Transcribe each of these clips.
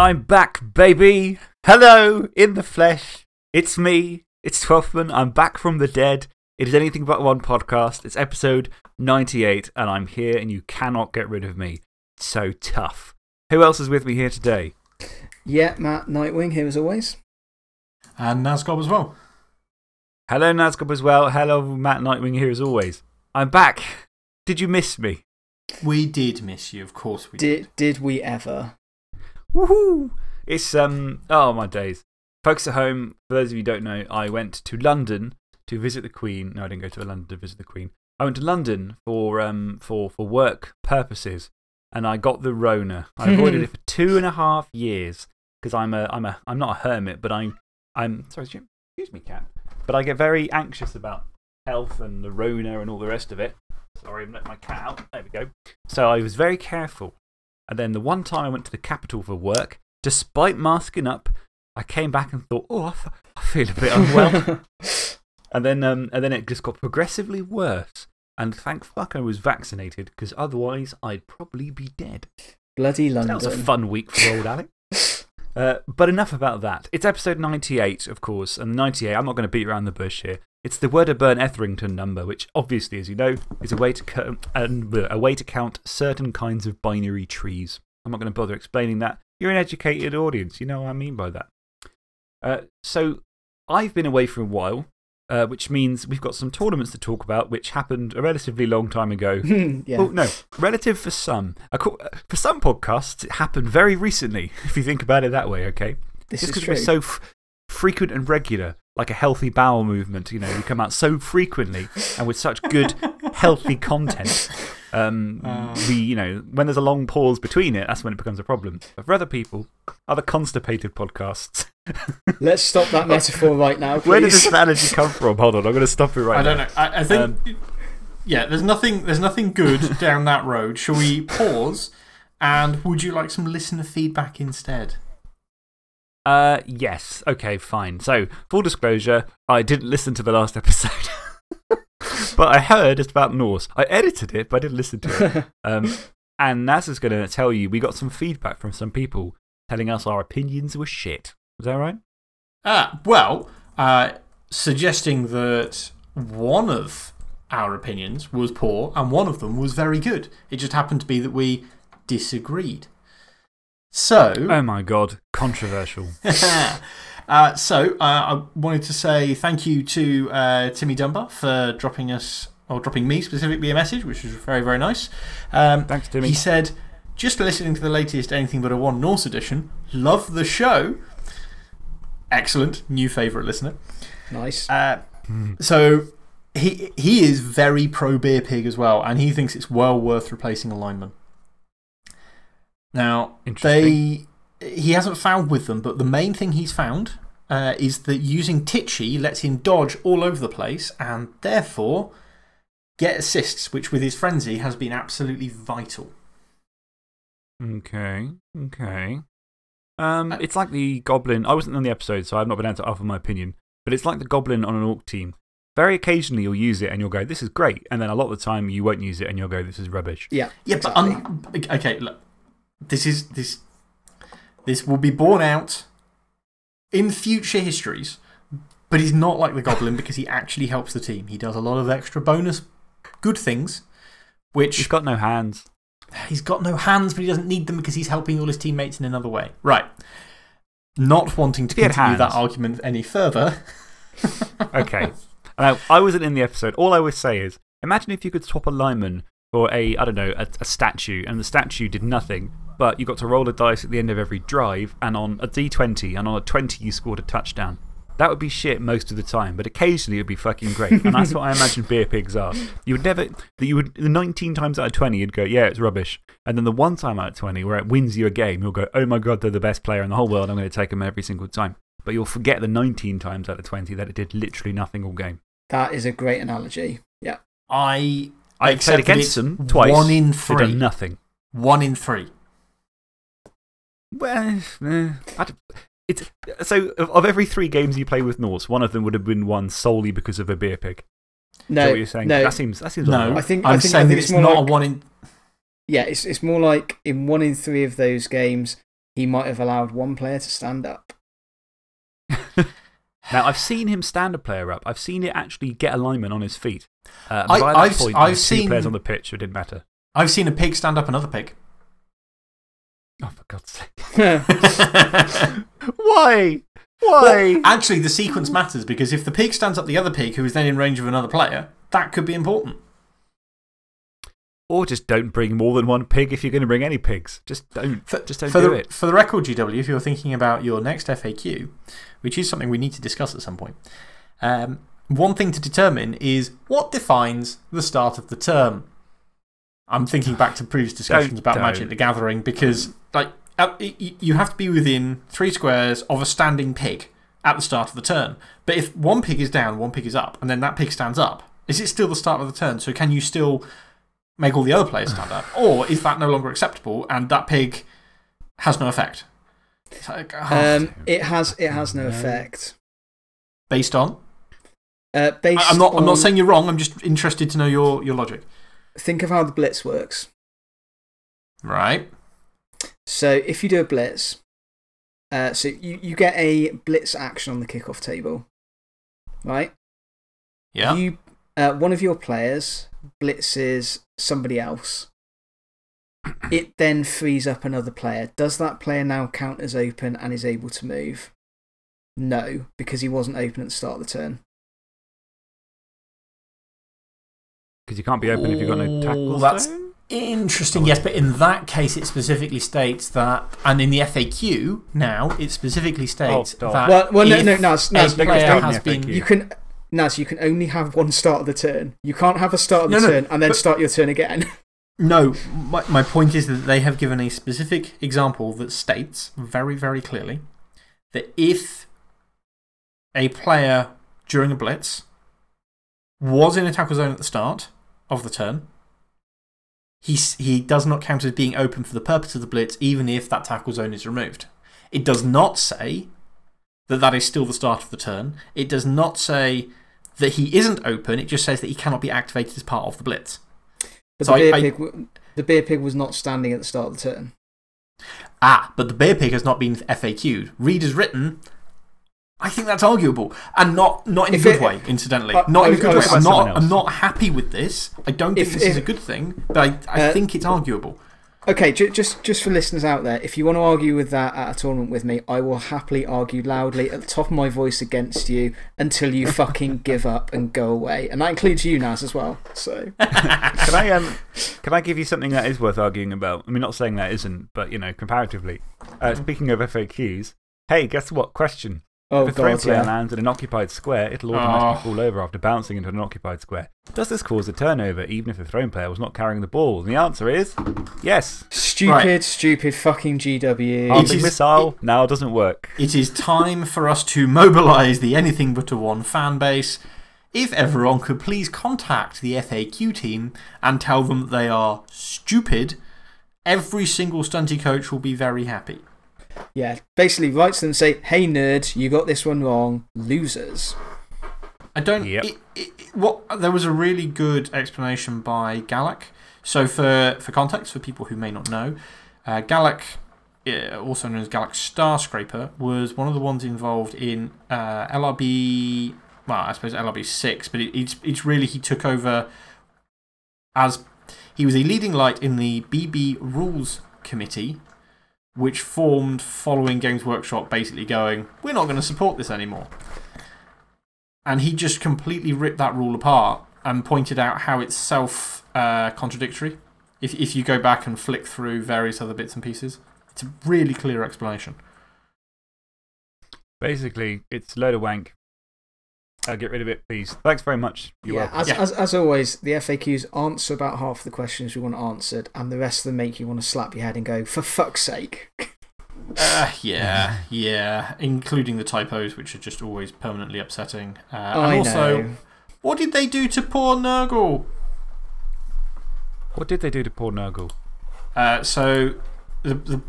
I'm back, baby. Hello, in the flesh. It's me. It's Twelfthman. I'm back from the dead. It is anything but one podcast. It's episode 98, and I'm here, and you cannot get rid of me. It's so tough. Who else is with me here today? Yeah, Matt Nightwing here as always. And Nazgob as well. Hello, Nazgob as well. Hello, Matt Nightwing here as always. I'm back. Did you miss me? We did miss you, of course we did. Did, did we ever? Woohoo! It's, um, oh my days. Folks at home, for those of you who don't know, I went to London to visit the Queen. No, I didn't go to London to visit the Queen. I went to London for, um, for, for work purposes and I got the Rona. I avoided it for two and a half years because I'm, a, I'm, a, I'm not a hermit, but I'm, I'm sorry, excuse me, cat. But I get very anxious about health and the Rona and all the rest of it. Sorry, I've let my cat out. There we go. So I was very careful. And then the one time I went to the capital for work, despite masking up, I came back and thought, oh, I feel a bit unwell. and, then, um, and then it just got progressively worse. And thank fuck I was vaccinated because otherwise I'd probably be dead. Bloody London. That was a fun week for old Alec. Uh, but enough about that. It's episode 98, of course, and 98, I'm not going to beat around the bush here. It's the Wedderburn Etherington number, which obviously, as you know, is a way to, a way to count certain kinds of binary trees. I'm not going to bother explaining that. You're an educated audience. You know what I mean by that. Uh, so, I've been away for a while, uh, which means we've got some tournaments to talk about, which happened a relatively long time ago. yeah. Well, no, relative for some. For some podcasts, it happened very recently, if you think about it that way, okay? This Just is because we're so frequent and regular, like a healthy bowel movement, you know, we come out so frequently and with such good, healthy content. Um, uh. we, you know, when there's a long pause between it, that's when it becomes a problem. But for other people, other constipated podcasts. Let's stop that metaphor right now. Please. Where did this analogy come from? Hold on, I'm going to stop it right I now. I don't know. I, I think. Um, yeah, there's nothing, there's nothing good down that road. Shall we pause? And would you like some listener feedback instead? Uh, yes. Okay, fine. So, full disclosure, I didn't listen to the last episode. but I heard it's about Norse. I edited it, but I didn't listen to it. um, and Naz is going to tell you we got some feedback from some people telling us our opinions were shit. Is that right? Ah, well, uh, suggesting that one of our opinions was poor and one of them was very good. It just happened to be that we disagreed. So. Oh my god, controversial. uh, so, uh, I wanted to say thank you to uh, Timmy Dunbar for dropping us, or dropping me specifically a message, which was very, very nice. Um, Thanks, Timmy. He said, just listening to the latest Anything But a One Norse edition, love the show. Excellent. New favourite listener. Nice. Uh, so, he, he is very pro beer pig as well, and he thinks it's well worth replacing a lineman. Now, they, he hasn't found with them, but the main thing he's found uh, is that using Titchy lets him dodge all over the place and therefore get assists, which with his frenzy has been absolutely vital. Okay, okay. Um, it's like the Goblin. I wasn't on the episode, so I've not been able to offer my opinion. But it's like the Goblin on an Orc team. Very occasionally, you'll use it and you'll go, this is great. And then a lot of the time, you won't use it and you'll go, this is rubbish. Yeah. Yeah, exactly. but okay, look. This is. This, this will be borne out in future histories, but he's not like the Goblin because he actually helps the team. He does a lot of extra bonus good things, which. He's got no hands. He's got no hands, but he doesn't need them because he's helping all his teammates in another way. Right. Not wanting to continue that argument any further. okay. Now, I wasn't in the episode. All I would say is imagine if you could swap a lineman for a, I don't know, a, a statue, and the statue did nothing, but you got to roll a dice at the end of every drive, and on a d20, and on a 20, you scored a touchdown. That would be shit most of the time, but occasionally it would be fucking great. And that's what I imagine beer pigs are. You would never, you would, the 19 times out of 20, you'd go, yeah, it's rubbish. And then the one time out of 20 where it wins you a game, you'll go, oh my God, they're the best player in the whole world. I'm going to take them every single time. But you'll forget the 19 times out of 20 that it did literally nothing all game. That is a great analogy. Yeah. I, I played against them twice. One in three. They've done nothing. One in three. Well, eh, it's, so, of, of, every three games you play with Norse, one of them would have been won solely because of a beer pig. No. what you're saying? No. That seems, that seems no. I think, I'm I think, saying I think it's, it's not like, a one in. Yeah, it's, it's more like in one in three of those games, he might have allowed one player to stand up. Now, I've seen him stand a player up. I've seen it actually get alignment on his feet. Uh, I- by that I've- point, I've there two seen- players on the pitch, so it didn't matter. I've seen a pig stand up another pig. Oh, for God's sake. Why? Why? Well, actually, the sequence matters because if the pig stands up the other pig who is then in range of another player, that could be important. or just don't bring more than one pig if you're going to bring any pigs. Just don't, For, just don't do the, it. For the record, GW, if you're thinking about your next FAQ, which is something we need to discuss at some point, um, one thing to determine is what defines the start of the term. I'm thinking back to previous discussions Don't- about don't. Magic the Gathering because like, uh, y- y- you have to be within three squares of a standing pig at the start of the turn. But if one pig is down, one pig is up, and then that pig stands up, is it still the start of the turn? So can you still make all the other players stand up? Or is that no longer acceptable and that pig has no effect? Like, oh, Um, it, has, it has no effect. based on? Uh, based I- I'm not, I'm not saying you're wrong, I'm just interested to know your, your logic. Think of how the blitz works. Right. So if you do a blitz, uh, so you, you get a blitz action on the kickoff table, right? Yeah. You, uh, one of your players blitzes somebody else. It then frees up another player. Does that player now count as open and is able to move? No, because he wasn't open at the start of the turn. Because you can't be open if you've got no Oh, tackles. that's- zone? Interesting, yes, but in that case, it specifically states that, and in the FAQ now, it specifically oh, states stop. that. Well, well no, if no, no, it's- no, a it's- They player just don't has been. You can, Naz, you can only have one start of the turn. You can't have a start of the No, no, turn and then but- start your turn again. No, my, my point is that they have given a specific example that states very, very clearly that if a player during a blitz was in a tackle zone at the start of the turn, he, he does not count as being open for the purpose of the blitz, even if that tackle zone is removed. It does not say that that is still the start of the turn. It does not say that he isn't open, it just says that he cannot be activated as part of the blitz. But So the, beer I- I- pig, the beer pig was not standing at the start of the turn. Ah, but the beer pig has not been FAQ'd. Read as written. I think that's arguable. And not, not in a good it- way, incidentally. I- not in I a was- good I way. was- I'm not, I'm not happy with this. I don't think If- this is a good thing, but I, I Uh, think it's arguable. Okay, ju just, just for listeners out there, if you want to argue with that at a tournament with me, I will happily argue loudly at the top of my voice against you until you fucking give up and go away. And that includes you, Naz, as well. So, Can I, um, can I give you something that is worth arguing about? I mean, not saying that isn't, but, you know, comparatively. Uh, speaking of FAQs, hey, guess what? Question. Oh if a throw god, player yeah. lands in an occupied square, it'll ah. automatically Oh. fall over after bouncing into an occupied square. Does this cause a turnover even if the thrown player was not carrying the ball? And the answer is yes. Stupid, Right. stupid fucking GW. Arming is- missile now doesn't work. It is time for us to mobilise the Anything But a One fan base. If everyone could please contact the FAQ team and tell them that they are stupid, every single stunty coach will be very happy. Yeah, basically write to them and say, hey nerds, you got this one wrong. Losers. I don't. Yep. It, it, it- what, there was a really good explanation by Galak. So, for, for context, for people who may not know, uh, Galak, uh, also known as Galak Starscraper, was one of the ones involved in uh, LRB. Well, I suppose LRB 6, but it, it's, it's really he took over as. He was a leading light in the BB Rules Committee, which formed following Games Workshop basically going, we're not going to support this anymore. And he just completely ripped that rule apart and pointed out how it's self uh, contradictory. If, if you go back and flick through various other bits and pieces, it's a really clear explanation. Basically, it's a load of wank. Uh, get rid of it, please. Thanks very much. You're yeah, as, Yeah. As, as always, the FAQs answer about half of the questions we want answered, and the rest of them make you want to slap your head and go, for fuck's sake. Uh, yeah, yeah. Including the typos, which are just always permanently upsetting. Uh, I and also, know. what did they do to poor Nurgle? What did they do to poor Nurgle? Uh, so, the, the,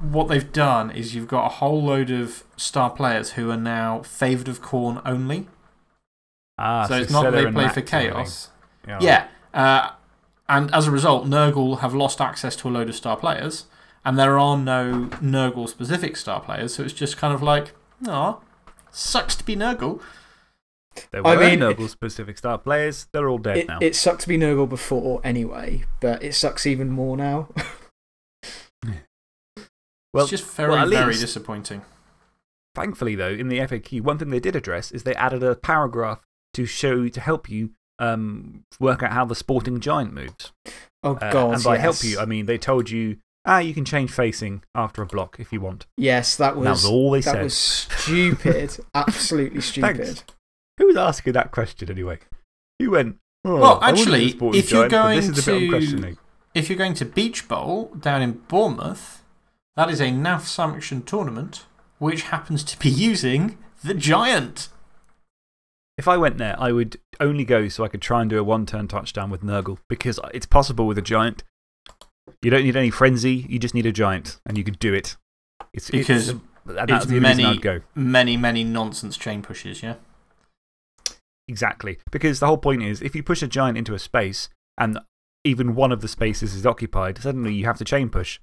what they've done is you've got a whole load of star players who are now favoured of Khorne only. Ah, so, it's not that they play for. Chaos. Yeah. Yeah. Uh, and as a result, Nurgle have lost access to a load of star players. And there are no Nurgle specific star players, so it's just kind of like, oh, sucks to be Nurgle. There were I mean- Nurgle specific star players. They're all dead It, now. it sucked to be Nurgle before anyway, but it sucks even more now. well, it's just very, well, very least- disappointing. Thankfully, though, in the FAQ, one thing they did address is they added a paragraph to show, to help you um, work out how the sporting giant moves. oh, Uh, God. and by help you, I mean they told you, ah, you can change facing after a block if you want. Yes, that was, that was all they that said. was stupid. Absolutely stupid. Thanks. Who was asking that question anyway? Who went, oh, Well, I wanted a actually, if you're giant, going this is the bit I'm to- If you're going to Beach Bowl down in Bournemouth, that is a NAF sanctioned tournament which happens to be using the Giant. If I went there, I would only go so I could try and do a one turn touchdown with Nurgle because it's possible with a giant. You don't need any frenzy, you just need a giant and you could do it. It's, Because it's, it's that's the only reason many- go. Many, many nonsense chain pushes, yeah? Exactly. Because the whole point is if you push a giant into a space and even one of the spaces is occupied, suddenly you have to chain push.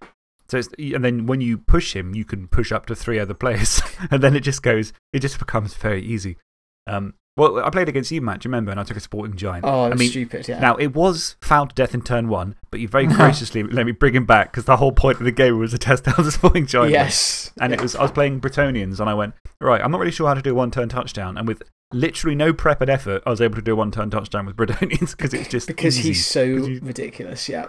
So and then when you push him, you can push up to three other players. and then it just goes, it just becomes very easy. Um, well, I played against you, Matt, do you remember? And I took a sporting giant. Oh, I mean, stupid. Yeah. Now, it was fouled to death in turn one, but you very graciously let me bring him back because the whole point of the game was to test out the sporting giant. yes. And it was, I was playing Bretonnians, and I went, right, I'm not really sure how to do a one turn touchdown. And with literally no prep and effort, I was able to do a one turn touchdown with Bretonnians because it's just. because easy. he's so you- ridiculous. Yeah.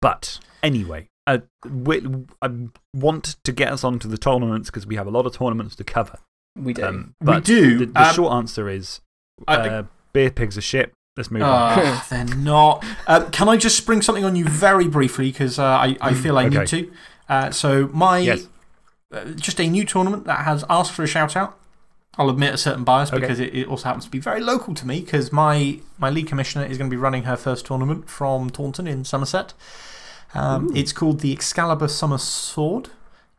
But anyway, uh, we, I want to get us onto the tournaments because we have a lot of tournaments to cover. We do. Um, We but do, The, the um, short answer is I- uh, beer pigs are shit. Let's move on. Ah, they're not. Uh, can I just spring something on you very briefly? Because uh, I, I feel I Okay. need to. Uh, so, my. Yes. Uh, just a new tournament that has asked for a shout out. I'll admit a certain bias Okay. because it, it also happens to be very local to me because my, my league commissioner is going to be running her first tournament from Taunton in Somerset. Um, it's called the Excalibur Summer Sword.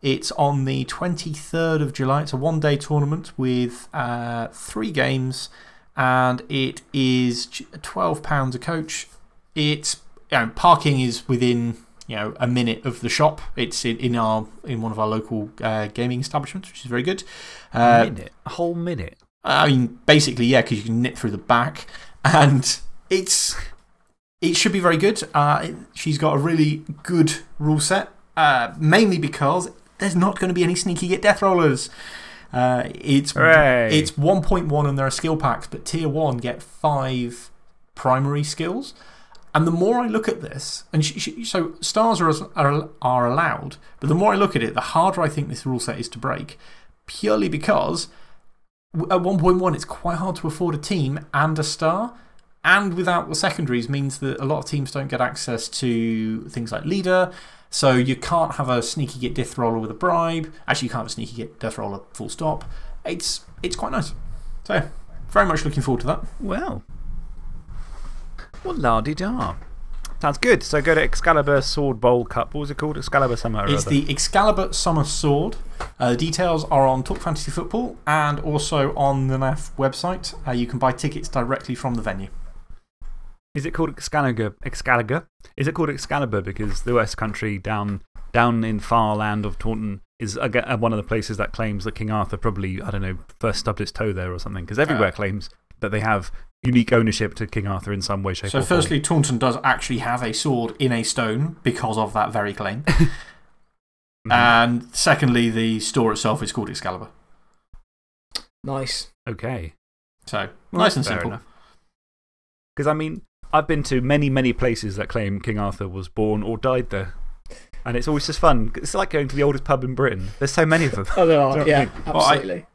It's on the 23rd of July. It's a one day tournament with uh, three games and it is £12 a coach. It's, you know, parking is within you know, a minute of the shop. It's in, in, our, in one of our local uh, gaming establishments, which is very good. a Uh, minute. A whole minute. I mean, basically, yeah, because you can nip through the back. And it's, it should be very good. Uh, it- she's got a really good rule set, uh, mainly because there's not going to be any sneaky git death rollers. Uh, it's, Hooray. it's 1.1 and there are skill packs, but tier 1 get five primary skills. And the more I look at this, and so stars are, are, are allowed, but the more I look at it, the harder I think this rule set is to break. Purely because at 1.1 it's quite hard to afford a team and a star. And without the secondaries means that a lot of teams don't get access to things like leader. So you can't have a sneaky git death roller with a bribe. Actually, you can't have a sneaky git death roller full stop. It's, it's quite nice. So, very much looking forward to that. Well. Well, la di da. Sounds good. So go to Excalibur Sword Bowl Cup. What was it called? Excalibur Summer. It's other. the Excalibur Summer Sword. Uh, the details are on Talk Fantasy Football and also on the NAF website. Uh, you can buy tickets directly from the venue. Is it called Excalibur? Excalibur? Is it called Excalibur because the West Country down, down in far land of Taunton is aga- uh, one of the places that claims that King Arthur probably, I don't know, first stubbed its toe there or something? Because everywhere Uh, claims that they have unique ownership to King Arthur in some way, shape, So, or form. So, firstly, Taunton does actually have a sword in a stone because of that very claim. Mhm. And secondly, the store itself is called Excalibur. Nice. okay. So, Well, nice and simple. enough. Because, I mean, I've been to many, many places that claim King Arthur was born or died there. And it's always just fun. It's like going to the oldest pub in Britain. There's so many of them. Oh, there are. you know what I Yeah, mean? Well, I- absolutely.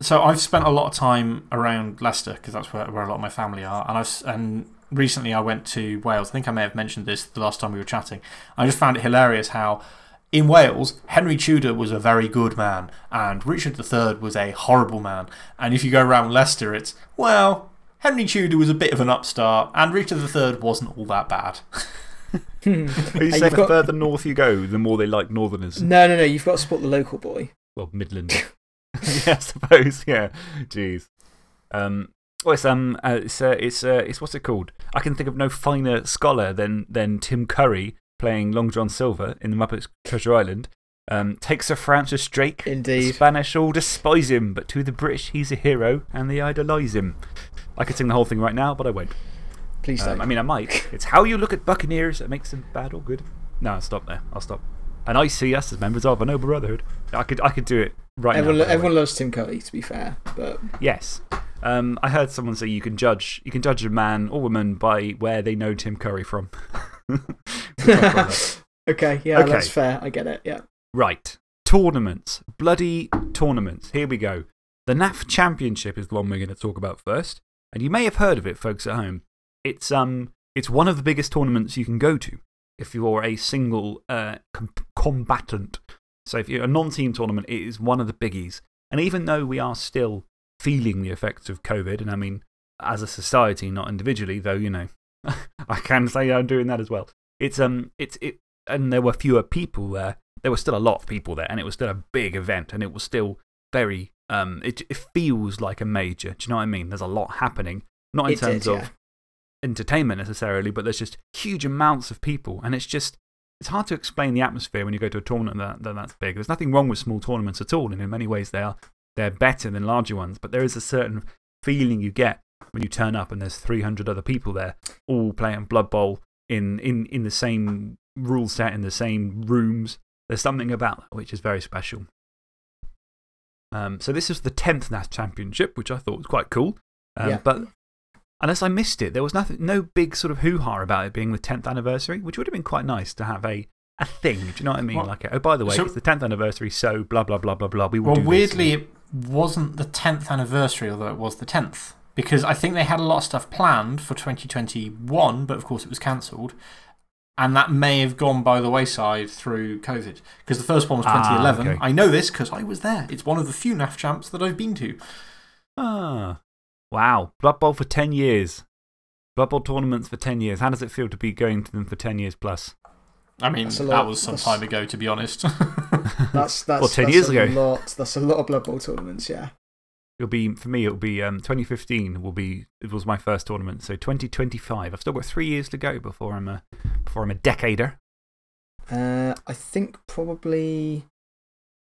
So I've spent a lot of time around Leicester because that's where, where a lot of my family are. And, I've, and recently I went to Wales. I think I may have mentioned this the last time we were chatting. I just found it hilarious how in Wales, Henry Tudor was a very good man and Richard III was a horrible man. And if you go around Leicester, it's, well, Henry Tudor was a bit of an upstart and Richard III wasn't all that bad. Are you saying the got- further north you go, the more they like northerners? No, no, no. You've got to support the local boy. Well, Midland. yeah, I suppose. Yeah. Jeez. Um, well, it's, um, uh, it's, uh, it's, uh, it's what's it called? I can think of no finer scholar than, than Tim Curry playing Long John Silver in the Muppets Treasure Island, um, takes Sir Francis Drake. Indeed. The Spanish all despise him, but to the British he's a hero and they idolise him. I could sing the whole thing right now, but I won't. Please Um, don't. I mean, I might. It's how you look at Buccaneers that makes them bad or good. No, I'll stop there. I'll stop. And I see us as members of a noble brotherhood. I could, I could do it right everyone, now. by the way. everyone loves Tim Curry, to be fair. But Yes. Um, I heard someone say you can, judge, you can judge a man or woman by where they know Tim Curry from. Which I quite like. okay, yeah, Okay. that's fair. I get it. Yeah. Right. Tournaments. Bloody tournaments. Here we go. The NAF Championship is the one we're going to talk about first. And you may have heard of it, folks at home. It's, um, it's one of the biggest tournaments you can go to if you're a single uh, com combatant. So, if you're a non team tournament, it is one of the biggies. And even though we are still feeling the effects of COVID, and I mean, as a society, not individually, though, you know, I can say I'm doing that as well. It's, um, it's, it, and there were fewer people there. There were still a lot of people there, and it was still a big event, and it was still very, um, it, it feels like a major. Do you know what I mean? There's a lot happening, not in It did, terms of entertainment necessarily, but there's just huge amounts of people, and it's just, it's hard to explain the atmosphere when you go to a tournament that, that that's big. There's nothing wrong with small tournaments at all, and in many ways they are, they're better than larger ones, but there is a certain feeling you get when you turn up and there's 300 other people there, all playing Blood Bowl in, in, in the same rule set, in the same rooms. There's something about that which is very special. Um, so, this is the 10th NAF Championship, which I thought was quite cool. Um, Yeah. But unless I missed it, there was nothing, no big sort of hoo ha about it being the 10th anniversary, which would have been quite nice to have a, a thing. Do you know what I mean? Well, like, oh, by the way, so- it's the 10th anniversary, so blah, blah, blah, blah, blah. We Well, weirdly, it wasn't the 10th anniversary, although it was the 10th. Because I think they had a lot of stuff planned for 2021, but of course it was cancelled. And that may have gone by the wayside through COVID. Because the first one was Ah, 2011. okay. I know this because I was there. It's one of the few NAF champs that I've been to. Ah, wow. Blood Bowl for 10 years. Blood Bowl tournaments for 10 years. How does it feel to be going to them for 10 years plus? I mean, that was some that's- time ago, to be honest. That's, that's, Well, 10 that's years a ago. Lot, that's a lot of Blood Bowl tournaments, yeah. It'll be, for me, it'll be um, 2015 will be, it was my first tournament. So 2025. I've still got three years to go before I'm a, before I'm a decader. Uh, I think probably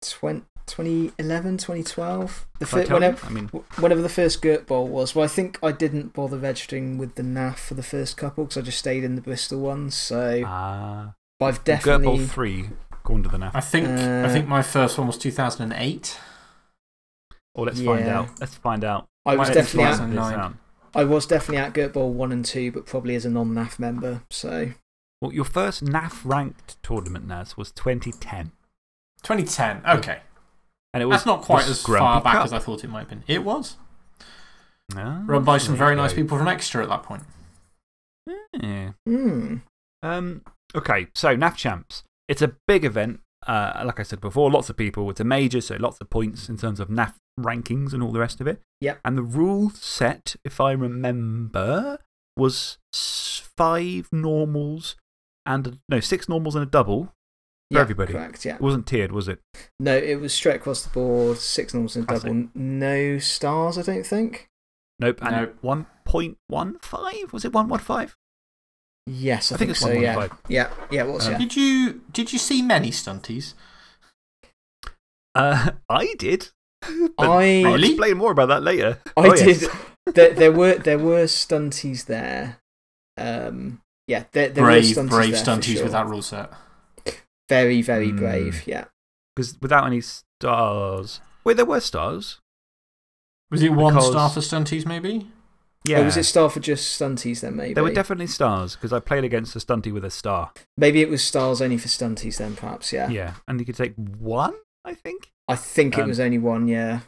20, 2011, 2012. The If I fir- whenever, I mean, whenever the first Gert Bowl was. Well, I think I didn't bother registering with the NAF for the first couple because I just stayed in the Bristol ones. So ah, I've Gert Bowl definitely. 3, according to the NAF. I, think, I Uh, think my first one was 2008. Or let's find out. Let's find out. I was Might definitely at, 2009. I was definitely at Gert Bowl 1 and 2, but probably as a non NAF member. So Well, your first NAF ranked tournament, Naz, was 2010. 2010. Okay. And it was That's not quite as far back Cup. as I thought it might have been. It was. Ah, Run by some there very nice people from Exeter at that point. Yeah. hmm. Um, okay, so NAF Champs. It's a big event. Uh, like I said before, lots of people. It's a major, so lots of points in terms of NAF rankings and all the rest of it. Yep. And the rule set, if I remember, was five normals and a, no, six normals and a double. For yeah, everybody. Correct, yeah. It wasn't tiered, was it? No, it was straight across the board, six normals and Classic. double. No stars, I don't think. Nope. And Nope. 1.15? Was it 115? Yes, I, I think it's so, yeah. Yeah, yeah, it was, Um, yeah. Did you, did you see many stunties? Uh, I did. But I- I'll Really? explain more about that later. I Oh, yes. did. there, there, were, there were stunties there. Um, yeah, there, there were brave, stunties brave there stunties sure. with that rule set. Very, very Hmm. brave, yeah. Because without any stars. Wait, there were stars. Was it one Because- star for stunties, maybe? Yeah. Or was it star for just stunties then, maybe? There were definitely stars because I played against a stunty with a star. maybe it was stars only for stunties then, perhaps, yeah. Yeah. And you could take one, I think. I think it Um, was only one, yeah.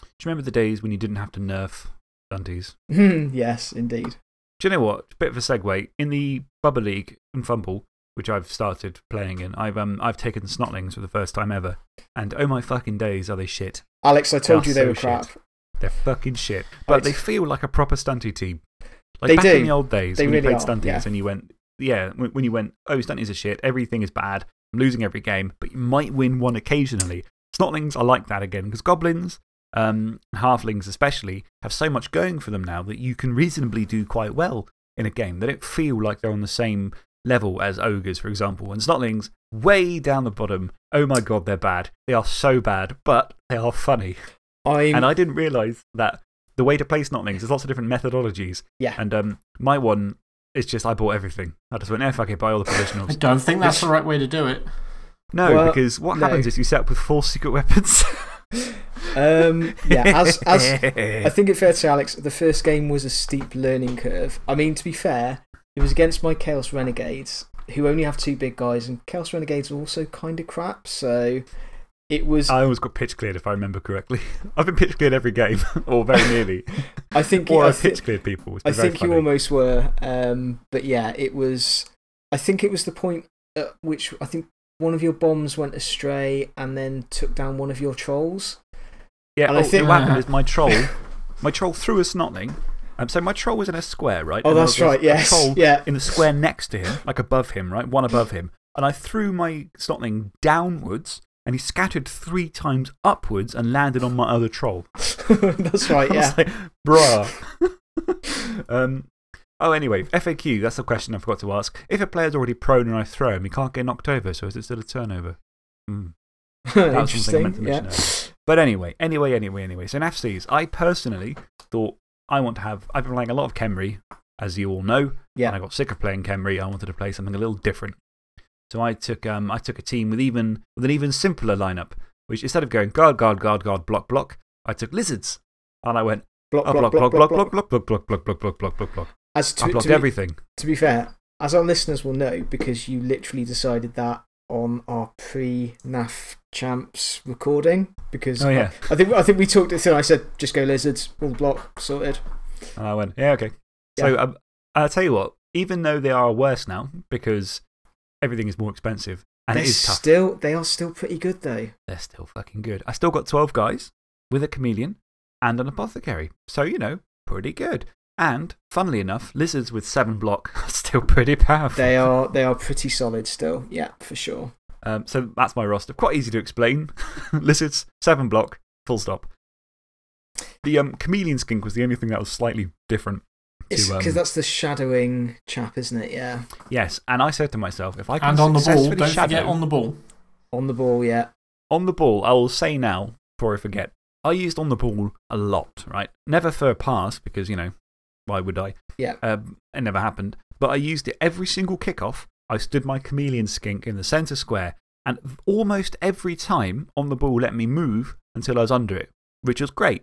Do you remember the days when you didn't have to nerf Dundies? yes, indeed. Do you know what? A Bit of a segue. In the Bubba League and Fumble, which I've started playing in, I've, um, I've taken Snotlings for the first time ever. And oh my fucking days, are they shit. Alex, I told They you are they so were crap. shit. They're fucking shit. But they feel like a proper stunty team. Like They back do. in the old days They when really you are, played stunties yeah. and you went, yeah, when, when you went, oh, stunties are shit, everything is bad, I'm losing every game, but you might win one occasionally. Snotlings are like that again because goblins, um, halflings especially, have so much going for them now that you can reasonably do quite well in a game. They don't feel like they're on the same level as ogres, for example, and snotlings way down the bottom. Oh my god, they're bad. They are so bad, but they are funny. I'm, And I didn't realise that the way to play snotlings, there's lots of different methodologies. Yeah. And um, my one is just I bought everything. I just went, eh, fuck it, buy all the I don't think that's the right way to do it. No, Well, because what no. happens is you set up with four secret weapons. um, yeah, as, as, I think it's fair to say, Alex, the first game was a steep learning curve. I mean, to be fair, it was against my Chaos Renegades, who only have two big guys, and Chaos Renegades are also kind of crap, so it was. I always got pitch cleared if I remember correctly. I've been pitch cleared every game, or very nearly. I think, or I I've thi- pitch cleared people. I think you almost were. Um, but yeah, it was. I think it was the point at which I think one of your bombs went astray and then took down one of your trolls. Yeah, And I oh, think- what happened is my troll, my troll threw a snotling. Um, so my troll was in a square, right? Oh, And there that's a- right, a yes. troll Yeah. in the square next to him, like above him, right? One above him. And I threw my snotling downwards, and he scattered three times upwards and landed on my other troll. that's right, I yeah. was like, bruh. um, oh, anyway, FAQ, that's the question I forgot to ask. If a player's already prone and I throw him, he can't get knocked over, so is it still a turnover? Hmm. That something I meant to Interesting. mention Yeah. But anyway, anyway, anyway, anyway. So in FCs, I personally thought I want to have. I've been playing a lot of Khemri, as you all know. Yeah. And I got sick of playing Khemri. I wanted to play something a little different. So I took, um, I took a team with, even, with an even simpler lineup, which instead of going guard, guard, guard, guard, block, block, I took lizards. And I went Block, oh, block, block, block, block, block, block, block, block, block, block, block, block, block, block. As I to, blocked to, be, everything. to be fair, as our listeners will know, because you literally decided that on our pre NAF champs recording. Because Oh, yeah. I, I think, I think we talked it through. I said, just go lizards, all block, sorted. And I went, yeah, okay. So um, I'll tell you what, even though they are worse now, because everything is more expensive, and They're it is tough. still, they are still pretty good, though. they're still fucking good. I still got 12 guys with a chameleon and an apothecary. So, you know, pretty good. And, funnily enough, lizards with 7 block are still pretty powerful. They are, they are pretty solid still. Yeah, for sure. Um, so, that's my roster. Quite easy to explain. lizards, 7 block, full stop. The um, chameleon skink was the only thing that was slightly different. Because um, that's the shadowing chap, isn't it? Yeah. yes, and I said to myself, if I can. And on the ball, don't shadow, forget on the ball. On the ball, yeah. On the ball, I will say now, before I forget, I used on the ball a lot, right? Never for a pass, because, you know, why would I? Yeah. Um, it never happened. But I used it every single kickoff. I stood my chameleon skink in the centre square, and almost every time on the ball let me move until I was under it, which was great.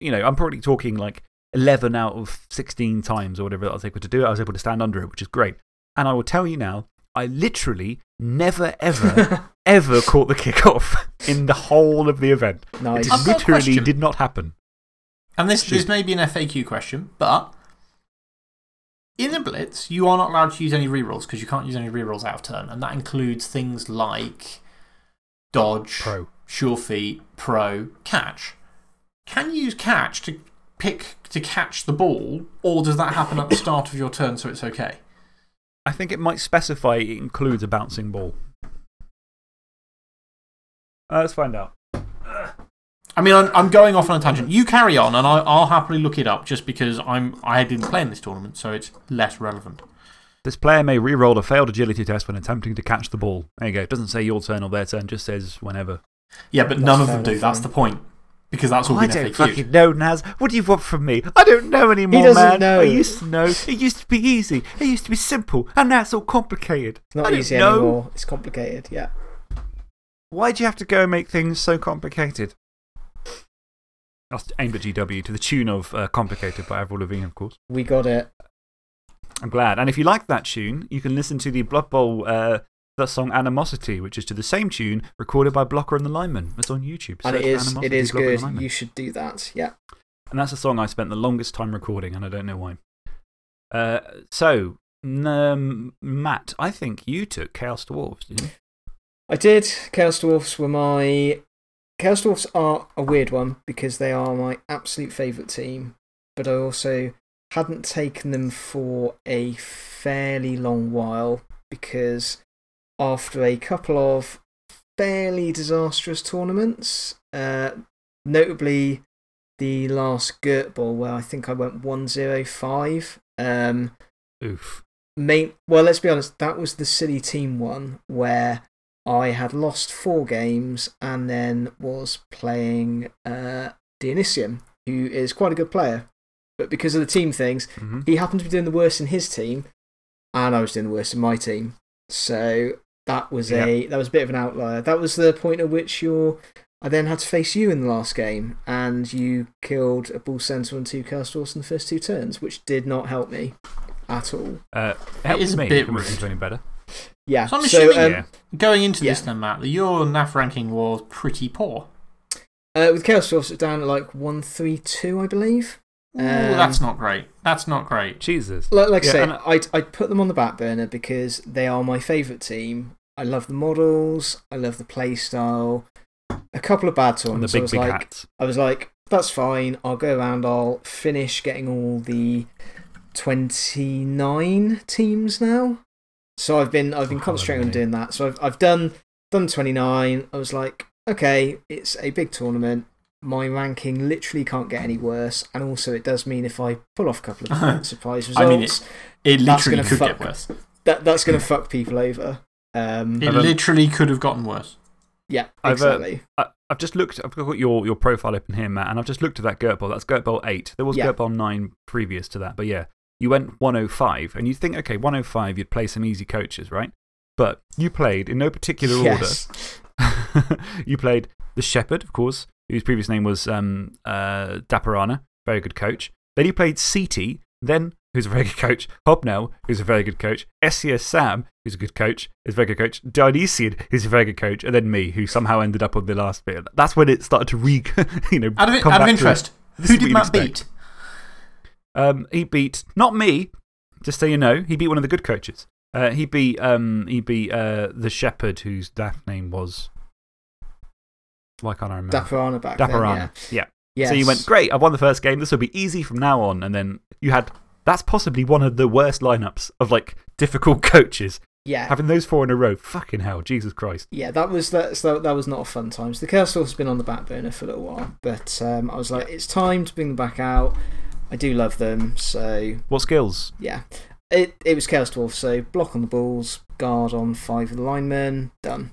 You know, I'm probably talking like 11 out of 16 times or whatever that I was able to do it. I was able to stand under it, which is great. And I will tell you now, I literally never, ever, ever caught the kickoff in the whole of the event. nice. It I've got a literally did not happen. And this, this may be an FAQ question, but in the Blitz, you are not allowed to use any rerolls because you can't use any rerolls out of turn. And that includes things like dodge, Pro. sure feet, pro, catch. Can you use catch to pick to catch the ball, or does that happen at the start of your turn so it's okay? I think it might specify it includes a bouncing ball. Uh, let's find out. I mean, I'm, I'm going off on a tangent. You carry on, and I, I'll happily look it up just because I'm, I didn't play in this tournament, so it's less relevant. This player may re roll a failed agility test when attempting to catch the ball. There you go. It doesn't say your turn or their turn, just says whenever. Yeah, but That's none of them do. enough, That's the point. Because that's all I been don't FAQ. fucking know, Naz. What do you want from me? I don't know anymore, he doesn't man. know. I used to know. It used to be easy. It used to be simple. And now it's all complicated. It's not I don't easy know. anymore. It's complicated, yeah. Why do you have to go and make things so complicated? That's aimed at GW to the tune of uh, Complicated by Avril Lavigne, of course. We got it. I'm glad. And if you like that tune, you can listen to the Blood Bowl uh, that song Animosity, which is to the same tune recorded by Blocker and the Lineman. It's on YouTube. And it is, it is Blocker good. You should do that, yeah. And that's a song I spent the longest time recording, and I don't know why. Uh, so, um, Matt, I think you took Chaos Dwarves, didn't you? I did. Chaos Dwarfs were my. Chaos Dwarfs are a weird one because they are my absolute favourite team, but I also hadn't taken them for a fairly long while because after a couple of fairly disastrous tournaments, uh, notably the last Gert Bowl where I think I went 105. Um, Oof. main, well, let's be honest, that was the silly team one where I had lost four games and then was playing uh, Dionysium, who is quite a good player. But because of the team things, Mhm. he happened to be doing the worst in his team, and I was doing the worst in my team. So that was, a, that was a bit of an outlier. That was the point at which you're. I then had to face you in the last game, and you killed a Bull Centaur and two Curse in the first two turns, which did not help me at all. Uh, it helps is a bit It makes rude. me any better. Yeah, So I'm so, assuming um, yeah. Going into this then, Matt, that your NAF ranking was pretty poor. uh, with Chaos Dwarfs, it's down at like 132, I believe. Ooh, Um, that's not great. That's not great. Jesus. Like, like Yeah, I say, I'd, I'd put them on the back burner because they are my favourite team. I love the models, I love the play style. A couple of bad And the tournaments. I big, was big like, hats. I was like, that's fine. I'll go around. I'll finish getting all the 29 teams now. So I've been, I've been Oh, concentrating on doing that. So I've, I've done, done 29. I was like, okay, it's a big tournament. My ranking literally can't get any worse. And also, it does mean if I pull off a couple of surprise results, I mean, it- It That's literally gonna could fuck. get worse. that, that's going to fuck people over. Um, It um, literally could have gotten worse. yeah, I've, uh, exactly. I, I've just looked, I've got your, your profile open here, Matt, and I've just looked at that Gert Bowl. That's Gert Bowl 8. There was Yeah. Gert Bowl 9 previous to that, but yeah, you went 105, and you'd think, okay, 105, you'd play some easy coaches, right? But you played in no particular yes. order. you played the Shepherd, of course, whose previous name was um, uh, Daparana, very good coach. Then you played CT, then, who's a very good coach, Hobnell, who's a very good coach, SCS Sam, who's a good coach, is a very good coach, Dionysian, who's a very good coach, and then me, who somehow ended up on the last bit. That's when it started to re, you know, Out of, come out of interest, who did Matt beat? Um, he beat, not me, just so you know, he beat one of the good coaches. Uh, he beat, um, he beat uh, the Shepherd, whose daft name was. Why can't I remember? Daparana back then, yeah. yeah. Yes. So you went, great, I've won the first game. This will be easy from now on. And then you had, that's possibly one of the worst lineups of like difficult coaches. Yeah. Having those four in a row, fucking hell, Jesus Christ. Yeah, that was, that, that, that was not a fun time. So the Dwarfs has been on the back burner for a little while. But um, I was like, it's time to bring them back out. I do love them. So What skills? yeah. It, it was Chaos Dwarf. So block on the balls, guard on five of the linemen. Done.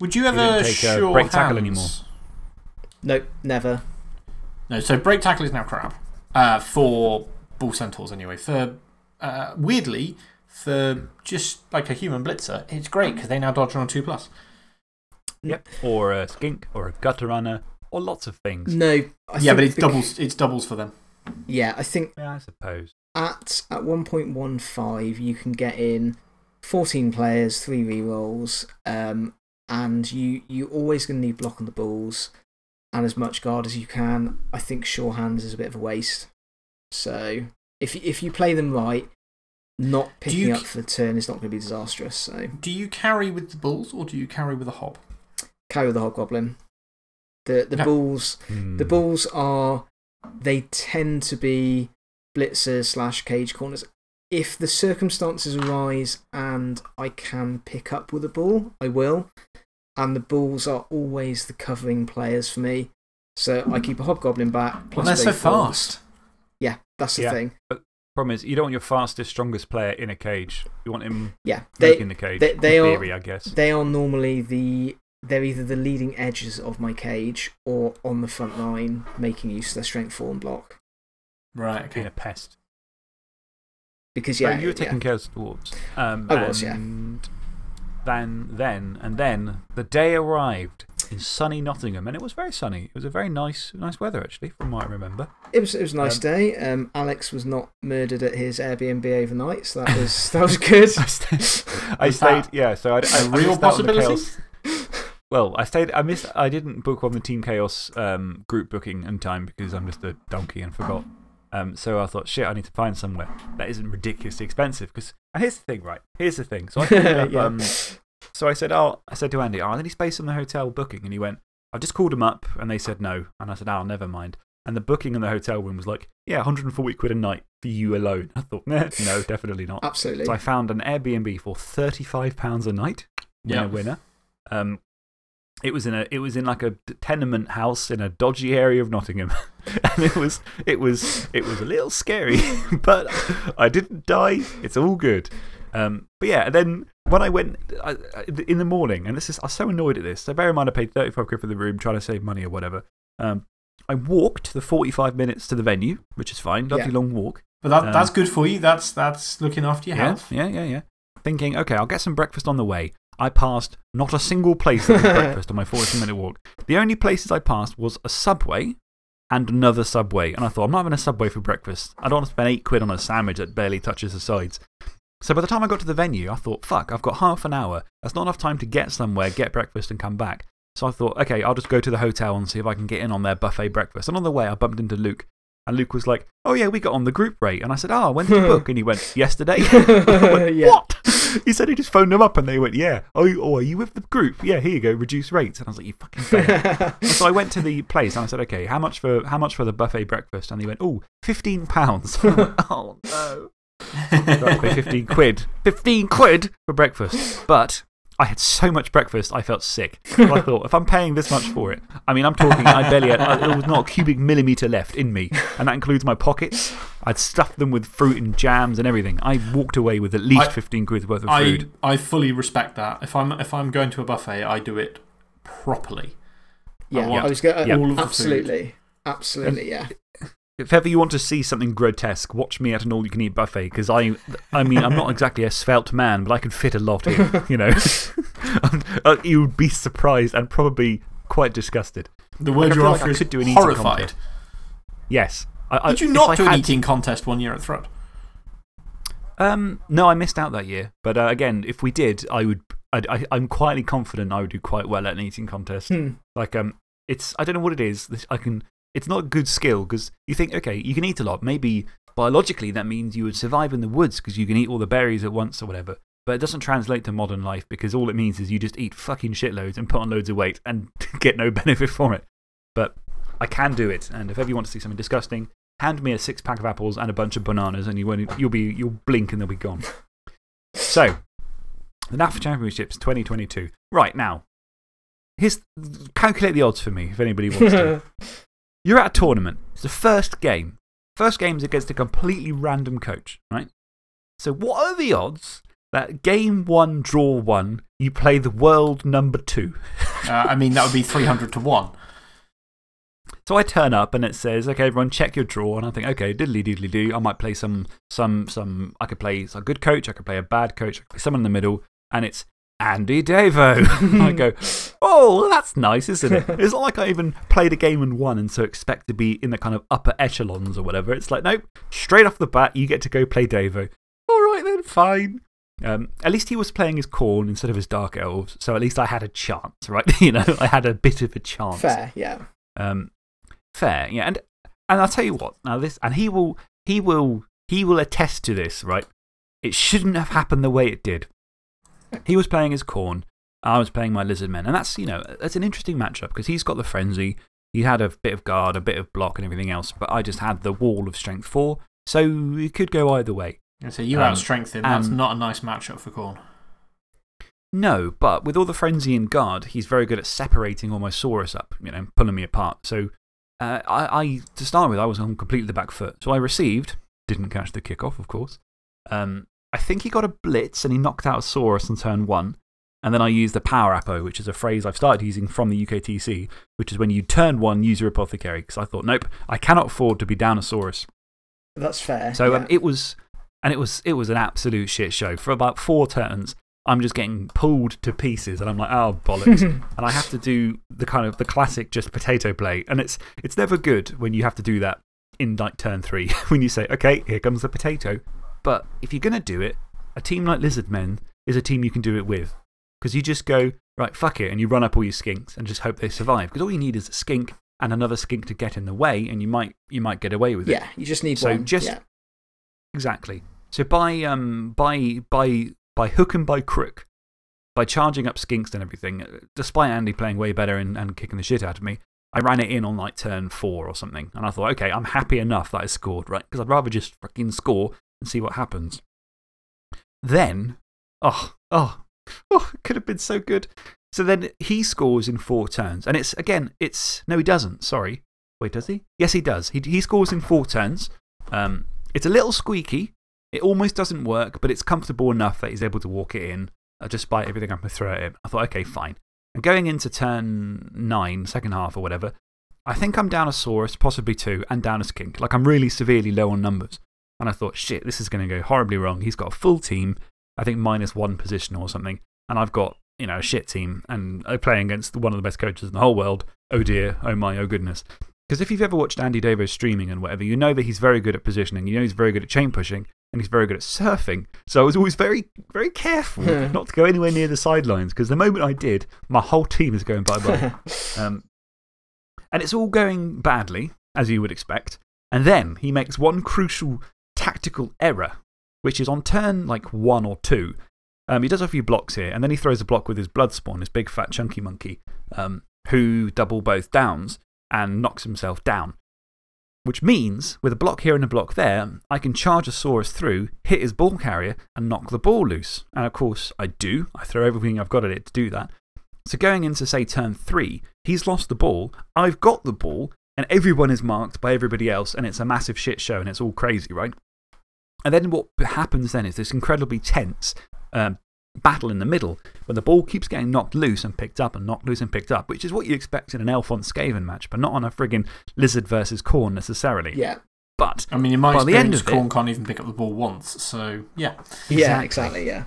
Would you didn't ever take, uh, sure break tackle anymore. Nope, never. No, so break tackle is now crap. Uh, for Bull Centaurs, anyway. For uh, Weirdly, for just like a human blitzer, it's great because they now dodge on a 2 plus. Yep. Or a skink, or a gutter runner, or lots of things. No. I yeah, but it's bec- doubles, it's doubles for them. Yeah, I think Yeah, I suppose. at, at 1.15, you can get in 14 players, three rerolls, um, and you, you're always going to need block on the balls and as much guard as you can. I think sure hands is a bit of a waste. So if, you- if you play them right, not picking up for the turn is not going to be disastrous. So Do you carry with the bulls or do you carry with a hob? carry with the Hobgoblin. The, the Okay. balls The Hmm. balls are, they tend to be blitzers slash cage corners. If the circumstances arise and I can pick up with a ball, I will. And the balls are always the covering players for me. So I keep a hobgoblin back. Well, plus they're so both balls. fast. Yeah, that's the Yeah. thing. Problem is, you don't want your fastest, strongest player in a cage. You want him Yeah, they, making the cage. they- they in are- theory, I guess. they are normally the. They're either the leading edges of my cage or on the front line, making use of their strength four and block. Right, Being okay. a pest. Because, So yeah. you were yeah. taking care of dwarves. Um, I was, yeah. and Then, then, and then the day arrived in sunny Nottingham, and it was very sunny. It was a very nice, nice weather, actually, from what I remember. It was, it was a nice Um, day. Um, Alex was not murdered at his Airbnb overnight, so that was, that was good. I stayed, I stayed yeah, so I, I, a I real missed out on possibility? Well, I stayed, I missed, I didn't book on the Team Chaos um, group booking in time because I'm just a donkey and forgot. Um, so I thought, shit, I need to find somewhere that isn't ridiculously expensive. Because, and here's the thing, right? Here's the thing. So I called up, Yeah. um, so I said, oh, I said to Andy, oh, are there any space on the hotel booking? And he went, I just called them up and they said no. And I said, oh, never mind. And the booking in the hotel room was like, yeah, 140 quid a night for you alone. I thought, nah, no, definitely not. Absolutely. So I found an Airbnb for £35 a night. Winner, Yeah. winner. Um, it was in, a, it was in like a tenement house in a dodgy area of Nottingham. and it was, it, was, it was a little scary, but I didn't die. It's all good. Um, but yeah, then when I went I, in the morning, and this is, I was so annoyed at this. So bear in mind, I paid 35 quid for the room, trying to save money or whatever. Um, I walked the 45 minutes to the venue, which is fine. Lovely Yeah. long walk. But that, Um, that's good for you. That's, that's looking after your Yeah, health. yeah, yeah, yeah. Thinking, okay, I'll get some breakfast on the way. I passed not a single place that was breakfast on my 40 minute walk. The only places I passed was a subway and another subway. And I thought, I'm not having a subway for breakfast. I don't want to spend eight quid on a sandwich that barely touches the sides. So by the time I got to the venue, I thought, fuck, I've got half an hour. That's not enough time to get somewhere, get breakfast, and come back. So I thought, okay, I'll just go to the hotel and see if I can get in on their buffet breakfast. And on the way, I bumped into Luke. And Luke was like, oh, yeah, we got on the group rate. And I said, oh, when did you book? And he went, yesterday. Went, What? He said he just phoned them up and they went, yeah. Oh, oh, are you with the group? Yeah, here you go, reduce rates. And I was like, you fucking fail. So I went to the place and I said, okay, how much for, how much for the buffet breakfast? And he went, oh, £15. oh, no. So I pay 15 quid. 15 quid for breakfast. But I had so much breakfast, I felt sick. So I thought, if I'm paying this much for it, I mean, I'm talking, I barely had, I- there was not a cubic millimetre left in me. And that includes my pockets. I'd stuffed them with fruit and jams and everything. I walked away with at least I- 15 quid worth of I, food. I fully respect that. If I'm, if I'm going to a buffet, I do it properly. Yeah, want I was going uh, Yeah. all of the food. Absolutely. Absolutely, yeah. If ever you want to see something grotesque, watch me at an all you can eat buffet because I, I mean, I'm not exactly a svelte man, but I can fit a lot in, you know. Uh, you would be surprised and probably quite disgusted. The Like, word I you're feel like after I is could do an eating horrified. Yes. I, I, Did you if not do an had- eating contest one year at Thrud? Um, no, I missed out that year. But uh, again, if we did, I would, I, I, I'm quietly confident I would do quite well at an eating contest. Hmm. Like, um, it's, I don't know what it is. This, I can, it's not a good skill because you think, okay, you can eat a lot. Maybe biologically that means you would survive in the woods because you can eat all the berries at once or whatever. But it doesn't translate to modern life because all it means is you just eat fucking shitloads and put on loads of weight and get no benefit from it. But I can do it. And if ever you want to see something disgusting, hand me a six pack of apples and a bunch of bananas and you won't, you'll, be, you'll blink and they'll be gone. so, the NAF Championships 2022. Right now, here's, calculate the odds for me if anybody wants to. You're at a tournament. It's the first game. First game is against a completely random coach, right? So, what are the odds that game one, draw one, you play the world number two? Uh, I mean, that would be 300 to 1. So I turn up and it says, okay, everyone check your draw. And I think, okay, diddly diddly do. I might play some, some, some, I could play a good coach, I could play a bad coach, I could play someone in the middle. And it's Andy Davo. I go, oh, that's nice, isn't it? It's not like I even played a game and won and so expect to be in the kind of upper echelons or whatever. It's like, nope, straight off the bat, you get to go play Davo. All right, then, fine. Um, at least he was playing his Khorne instead of his dark elves. So at least I had a chance, right? you know, I had a bit of a chance. Fair, yeah. Um, fair, yeah. And, and I'll tell you what, now this, and he will, he will, he will attest to this, right? It shouldn't have happened the way it did. He was playing his Khorne, I was playing my lizard men. And that's, you know, that's an interesting matchup because he's got the frenzy. He had a bit of guard, a bit of block, and everything else. But I just had the wall of strength four. So it could go either way. And so you Um, outstrength him. That's not a nice matchup for Khorne. No, but with all the frenzy and guard, he's very good at separating all my Saurus up, you know, pulling me apart. So uh, I, I, to start with, I was on completely the back foot. So I received, didn't catch the kickoff, of course. Um, I think he got a blitz and he knocked out a Saurus on turn one. And then I used the power appo, which is a phrase I've started using from the UKTC, which is when you turn one, use your apothecary. Because I thought, nope, I cannot afford to be down a Saurus. That's fair. So yeah. um, it was, and it was, it was an absolute shit show. For about four turns, I'm just getting pulled to pieces, and I'm like, oh, bollocks. and I have to do the kind of the classic just potato play. And it's, it's never good when you have to do that in like turn three, when you say, okay, here comes the potato. But if you're going to do it, a team like Lizardmen is a team you can do it with. Because you just go, right, fuck it, and you run up all your skinks and just hope they survive. Because all you need is a skink and another skink to get in the way, and you might, you might get away with it. yeah, you just need So one. just- yeah. Exactly. So by, um, by, by, by hook and by crook, by charging up skinks and everything, despite Andy playing way better and, and kicking the shit out of me, I ran it in on like turn four or something. And I thought, okay, I'm happy enough that I scored, right? Because I'd rather just fucking score and see what happens. Then, oh, oh, oh, it could have been so good. So then he scores in four turns. And it's, again, it's. No, he doesn't. Sorry. Wait, does he? Yes, he does. He, he scores in four turns. Um, it's a little squeaky. It almost doesn't work, but it's comfortable enough that he's able to walk it in uh, despite everything I'm going to throw at him. I thought, okay, fine. And going into turn nine, second half or whatever, I think I'm down a Saurus, possibly two, and down a Skink. Like I'm really severely low on numbers. And I thought, shit, this is going to go horribly wrong. He's got a full team, I think minus one position or something. And I've got, you know, a shit team. And I'm playing against one of the best coaches in the whole world. Oh dear, oh my, oh goodness. Because if you've ever watched Andy Davo streaming and whatever, you know that he's very good at positioning. You know he's very good at chain pushing and he's very good at surfing. So I was always very, very careful not to go anywhere near the sidelines because the moment I did, my whole team is going bye bye. um, and it's all going badly, as you would expect. And then he makes one crucial tactical error, which is on turn like one or two. Um, he does a few blocks here, and then he throws a block with his Bloodspawn, his big fat chunky monkey, um, who double both downs and knocks himself down. Which means, with a block here and a block there, I can charge a Saurus through, hit his ball carrier, and knock the ball loose. And of course, I do. I throw everything I've got at it to do that. So going into, say, turn three, he's lost the ball, I've got the ball, and everyone is marked by everybody else, and it's a massive shit show, and it's all crazy, right? And then what happens then is this incredibly tense um, battle in the middle where the ball keeps getting knocked loose and picked up and knocked loose and picked up, which is what you expect in an Elf on Skaven match, but not on a frigging Lizard versus Khorne necessarily. Yeah. But I mean, in my by the end experience, of it, Khorne can't even pick up the ball once. So, yeah. Yeah, exactly, yeah.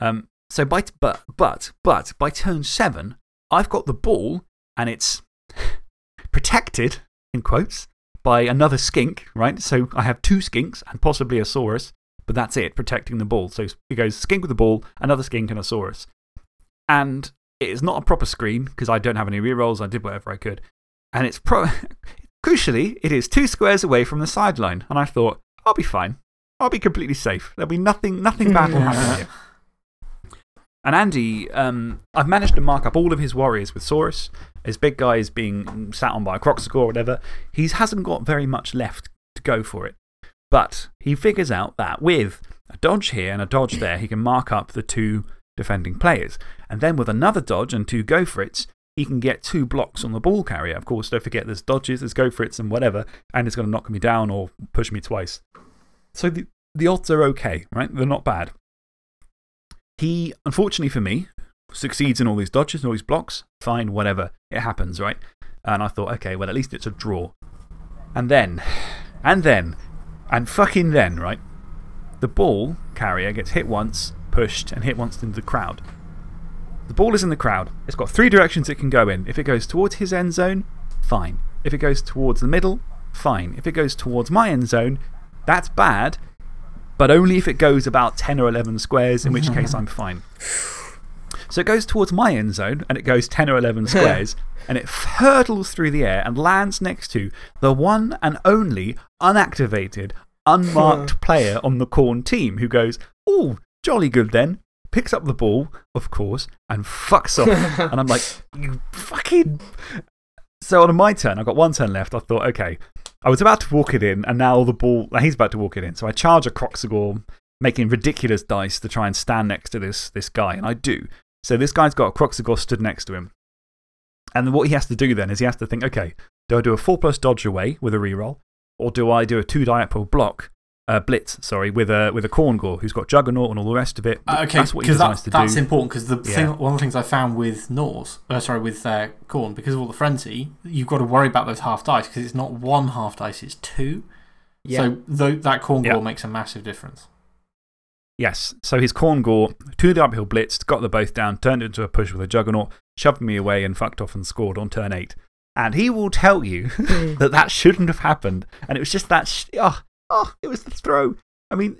Um, so by, but, but, but by turn seven, I've got the ball and it's protected, in quotes, by another skink, right? So I have two skinks and possibly a Saurus, but that's it, protecting the ball. So it goes skink with the ball, another skink, and a Saurus. And it is not a proper screen because I don't have any rerolls. I did whatever I could. And it's pro crucially, it is two squares away from the sideline. And I thought, I'll be fine. I'll be completely safe. There'll be nothing, nothing bad will happen here. And Andy, um, I've managed to mark up all of his warriors with Saurus. His big guy is being sat on by a Kroxigor or whatever. He hasn't got very much left to go for it. But he figures out that with a dodge here and a dodge there, he can mark up the two defending players. And then with another dodge and two go for it's, he can get two blocks on the ball carrier. Of course, don't forget there's dodges, there's go for it's, and whatever, and it's going to knock me down or push me twice. So the, the odds are okay, right? They're not bad. He, unfortunately for me, succeeds in all these dodges and all these blocks. Fine, whatever. It happens, right? And I thought, okay, well, at least it's a draw. And then, and then, and fucking then, right? The ball carrier gets hit once, pushed, and hit once into the crowd. The ball is in the crowd. It's got three directions it can go in. If it goes towards his end zone, fine. If it goes towards the middle, fine. If it goes towards my end zone, that's bad, but only if it goes about 10 or 11 squares, in which case I'm fine. So it goes towards my end zone and it goes 10 or 11 squares and it hurtles through the air and lands next to the one and only unactivated, unmarked player on the Khorne team who goes, Oh, jolly good then. Picks up the ball, of course, and fucks off. and I'm like, You fucking. So on my turn, I've got one turn left. I thought, okay, I was about to walk it in, and now the ball, he's about to walk it in. So I charge a Kroxigor, making ridiculous dice to try and stand next to this, this guy, and I do. So this guy's got a Kroxigor stood next to him. And what he has to do then is he has to think, okay, do I do a 4 plus dodge away with a reroll? Or do I do a 2 diapo block, uh, blitz, sorry, with a, with a Khorngor who's got Juggernaut and all the rest of it? Uh, okay, that's what he because decides that, to that's do. important because the Yeah. thing, one of the things I found with Norse, uh, sorry, with uh, Khorne, because of all the frenzy, you've got to worry about those half dice because it's not one half dice, it's two. Yeah. So th that Corn Yeah. Gore makes a massive difference. Yes. So his Khorngor, to the uphill blitzed, got the both down, turned it into a push with a Juggernaut, shoved me away, and fucked off and scored on turn eight. And he will tell you hmm. that that shouldn't have happened. And it was just that. Oh, oh, it was the throw. I mean,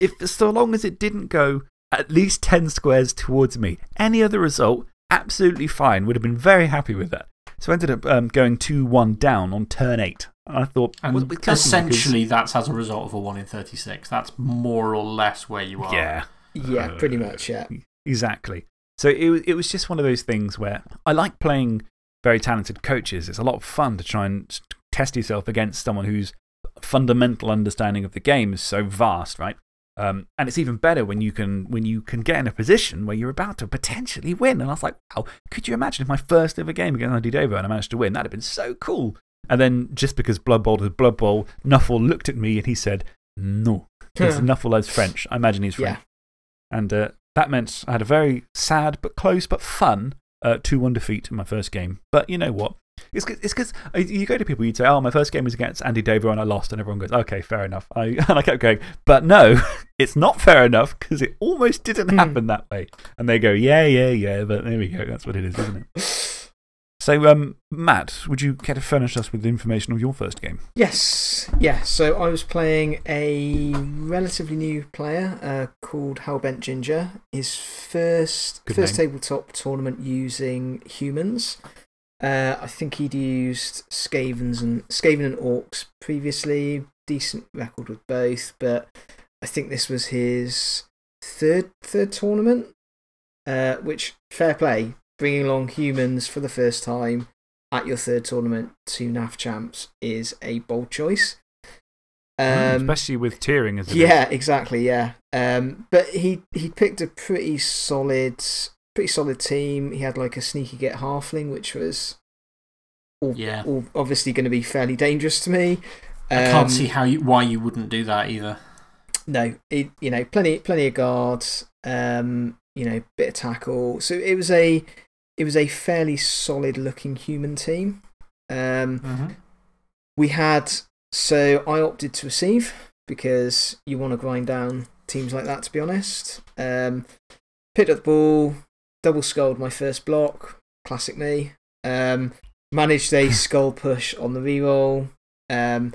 if so long as it didn't go at least 10 squares towards me, any other result, absolutely fine. Would have been very happy with that. So I ended up um, going 2 1 down on turn eight. And I thought, And well, because- essentially, that's as a result of a 1 in 36. That's more or less where you are. Yeah. yeah, pretty much, yeah. Exactly. So it, wa- it was just one of those things where I like playing very talented coaches. It's a lot of fun to try and test yourself against someone whose fundamental understanding of the game is so vast, right? Um, and it's even better when you, can, when you can get in a position where you're about to potentially win. And I was like, wow, could you imagine if my first ever game against Andy Davo and I managed to win? That'd have been so cool. And then just because Blood Bowl is Blood Bowl, Nuffle looked at me and he said, no. Because Nuffle is French. I imagine he's French. Yeah. And uh, that meant I had a very sad but close but fun uh, 2 1 defeat in my first game. But you know what? It's because you go to people, you'd say, Oh, my first game was against Andy Davo and I lost. And everyone goes, Okay, fair enough. I, and I kept going, But no, it's not fair enough because it almost didn't Hmm. happen that way. And they go, Yeah, yeah, yeah. But there we go. That's what it is, isn't it? So, um, Matt, would you care to furnish us with the information of your first game? Yes, yeah. So I was playing a relatively new player uh, called Hellbent Ginger. His first, Good first name. tabletop tournament using humans. Uh, I think he'd used Skavens and, Skaven and Orcs previously. Decent record with both, but I think this was his third, third tournament, uh, which, fair play, bringing along humans for the first time at your third tournament to NAF champs is a bold choice. Mm, Um, Especially with tiering as it is. yeah, exactly. Yeah. Um, but he, he picked a pretty solid, pretty solid team. He had like a sneaky git halfling, which was all, Yeah. all obviously going to be fairly dangerous to me. I can't Um, see how you, why you wouldn't do that either. No, it, you know, plenty, plenty of guards. Um, you know, bit of tackle. So it was a, it was a fairly solid looking human team. Um, -hmm. we had so I opted to receive because you want to grind down teams like that, to be honest. Um, picked up the ball, double sculled my first block, classic me. Um, managed a skull push on the reroll. Um,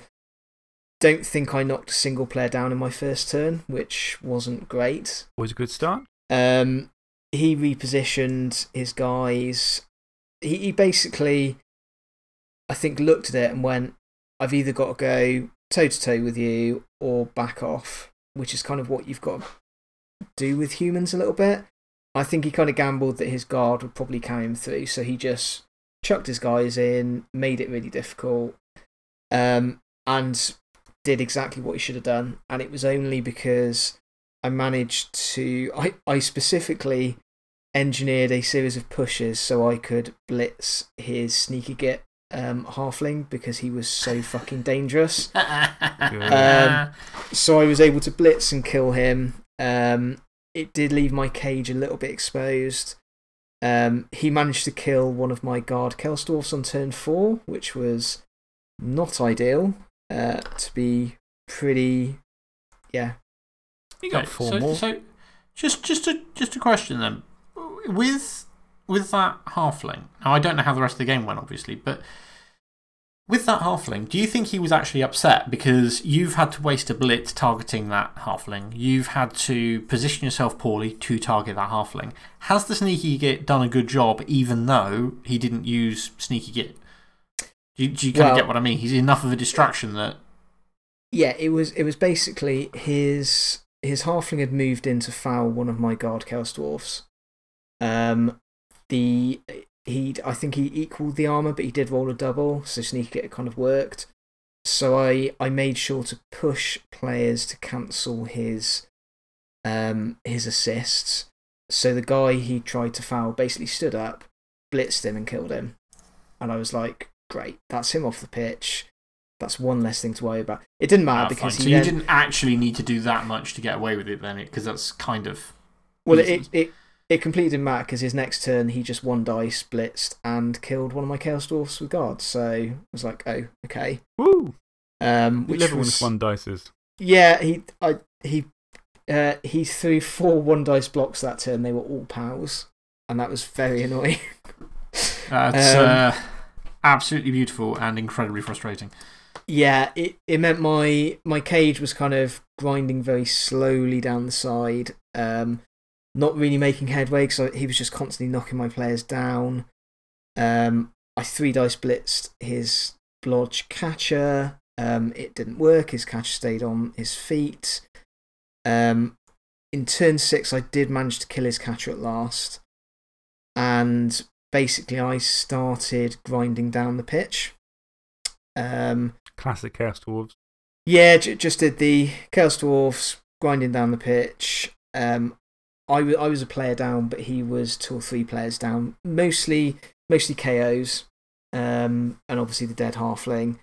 don't think I knocked a single player down in my first turn, which wasn't great. Always a good start. Um, he repositioned his guys. He, he basically, I think, looked at it and went, I've either got to go toe to toe with you or back off, which is kind of what you've got to do with humans a little bit. I think he kind of gambled that his guard would probably carry him through, so he just chucked his guys in, made it really difficult, um, and did exactly what he should have done. And it was only because I managed to. I, I specifically engineered a series of pushes so I could blitz his sneaky git um, halfling because he was so fucking dangerous. Um, so I was able to blitz and kill him. Um, it did leave my cage a little bit exposed. Um, he managed to kill one of my guard Chaos Dwarfs on turn four, which was not ideal. Uh, to be pretty, yeah, You got Okay, four so, more. So, just, just, a, just a question then. With, with that halfling, now I don't know how the rest of the game went, obviously, but with that halfling, do you think he was actually upset because you've had to waste a blitz targeting that halfling? You've had to position yourself poorly to target that halfling. Has the sneaky git done a good job even though he didn't use sneaky git? Do you, do you kind Well- of get what I mean? He's enough of a distraction that. yeah. It was it was basically his his halfling had moved in to foul one of my guard dwarfs. Um, the he I think he equaled the armor, but he did roll a double, so sneaky it kind of worked. So I I made sure to push players to cancel his um his assists. So the guy he tried to foul basically stood up, blitzed him, and killed him. And I was like, great, that's him off the pitch. That's one less thing to worry about. It didn't matter Ah, because he So you then- didn't actually need to do that much to get away with it then, because that's kind of. Well, easy. it, it, it completely didn't matter because his next turn he just one dice, blitzed, and killed one of my Chaos Dwarfs with guards. So I was like, oh, okay. Woo! Um, which live was, one dices. Yeah, he, I, he, uh, he threw four one dice blocks that turn. They were all pals. And that was very annoying. That's Um, uh, absolutely beautiful and incredibly frustrating. Yeah, it, it meant my, my cage was kind of grinding very slowly down the side. Um, not really making headway because he was just constantly knocking my players down. Um, I three dice blitzed his blodge catcher. Um, it didn't work. His catcher stayed on his feet. Um, in turn six, I did manage to kill his catcher at last. And basically, I started grinding down the pitch. Um, Classic Chaos Dwarves. yeah, just did the Chaos Dwarfs, grinding down the pitch. Um, I, I was a player down, but he was two or three players down. Mostly, mostly KOs, um, and obviously the dead halfling.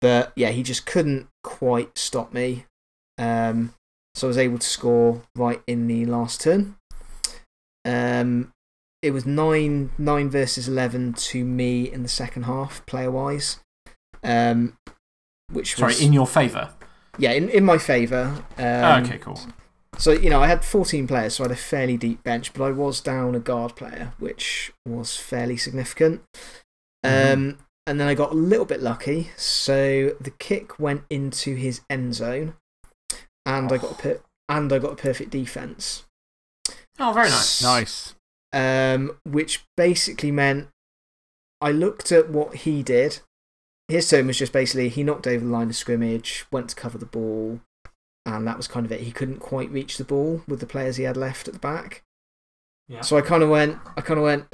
But yeah, he just couldn't quite stop me. Um, so I was able to score right in the last turn. Um, it was 9, 9 versus 11 to me in the second half, player wise. Um, which Sorry, was, in your favour? Yeah, in, in my favour. Um, Oh, okay, cool. So, you know, I had 14 players, so I had a fairly deep bench, but I was down a guard player, which was fairly significant. Mhm. Um, and then I got a little bit lucky. So the kick went into his end zone, and, I, got a per and I got a perfect defense. Oh, very nice. Nice. Um, which basically meant I looked at what he did. His turn was just basically he knocked over the line of scrimmage, went to cover the ball, and that was kind of it. He couldn't quite reach the ball with the players he had left at the back. Yeah. So I kind of went, I kind of went,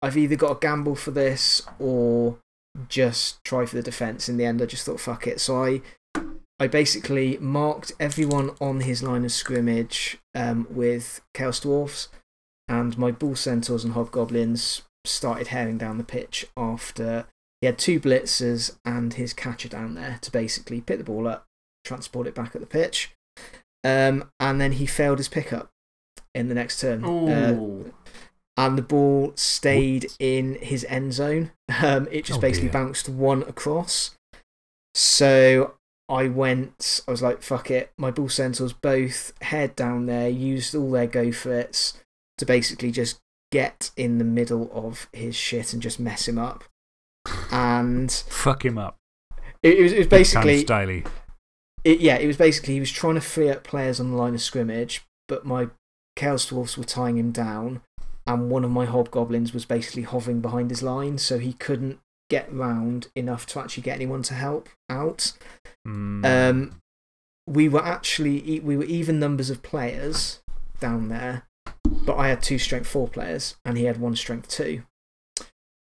I've either got to gamble for this or just try for the defence. In the end, I just thought, fuck it. So I, I basically marked everyone on his line of scrimmage um, with Chaos Dwarfs, and my Bull Centaurs and Hobgoblins started herring down the pitch after he had two blitzers and his catcher down there to basically pick the ball up, transport it back at the pitch. Um, and then he failed his pickup in the next turn. Uh, and the ball stayed in his end zone. Um, it just Oh, basically dear. bounced one across. So I went, I was like, fuck it. My Bull Centaurs both head down there, used all their go for it's to basically just get in the middle of his shit and just mess him up. And Fuck him up. it, it was, it was basically. Kind of. It, yeah, it was basically he was trying to free up players on the line of scrimmage, but my Chaos Dwarfs were tying him down, and one of my Hobgoblins was basically hovering behind his line, so he couldn't get round enough to actually get anyone to help out. Mm. Um, we were actually we were even numbers of players down there, but I had two strength four players and he had one strength two.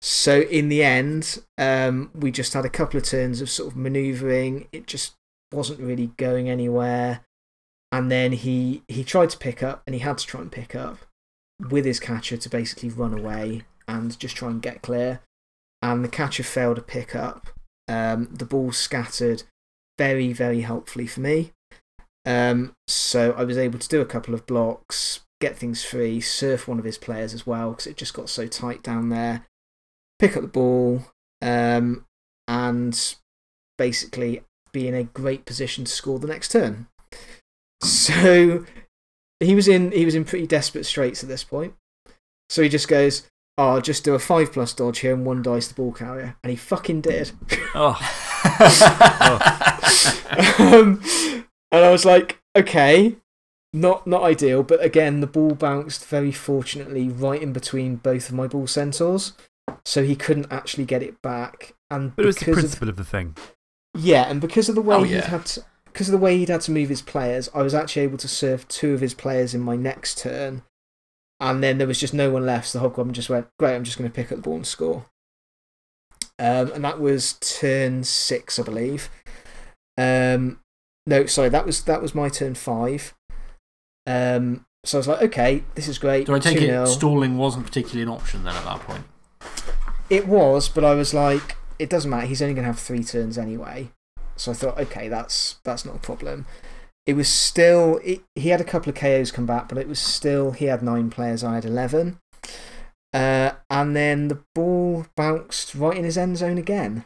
So in the end, um, we just had a couple of turns of sort of manoeuvring. It just wasn't really going anywhere. And then he, he tried to pick up, and he had to try and pick up with his catcher to basically run away and just try and get clear. And the catcher failed to pick up. Um, the ball scattered very, very helpfully for me. Um, so I was able to do a couple of blocks, get things free, surf one of his players as well because it just got so tight down there, pick up the ball, um, and basically be in a great position to score the next turn. So he was in, he was in pretty desperate straits at this point. So he just goes, Oh, I'll just do a 5 plus dodge here and one dice the ball carrier. And he fucking did. oh, um, and I was like, okay, not, not ideal. But again, the ball bounced very fortunately right in between both of my Bull Centaurs. So he couldn't actually get it back. And but it was the because of- principle of the thing. yeah, and because of the way Oh, he'd had to, because of the way he'd had to move his players, I was actually able to serve two of his players in my next turn. And then there was just no one left, so the Hobgoblin just went, Great, I'm just going to pick up the ball and score. Um, and that was turn six, I believe. Um, no, sorry, that was, that was my turn five. Um, so I was like, okay, this is great. Do I take it stalling wasn't particularly an option then at that point? It was, but I was like, it doesn't matter. He's only going to have three turns anyway. So I thought, okay, that's, that's not a problem. It was still, it, he had a couple of KOs come back, but it was still, he had nine players, I had 11. Uh, and then the ball bounced right in his end zone again.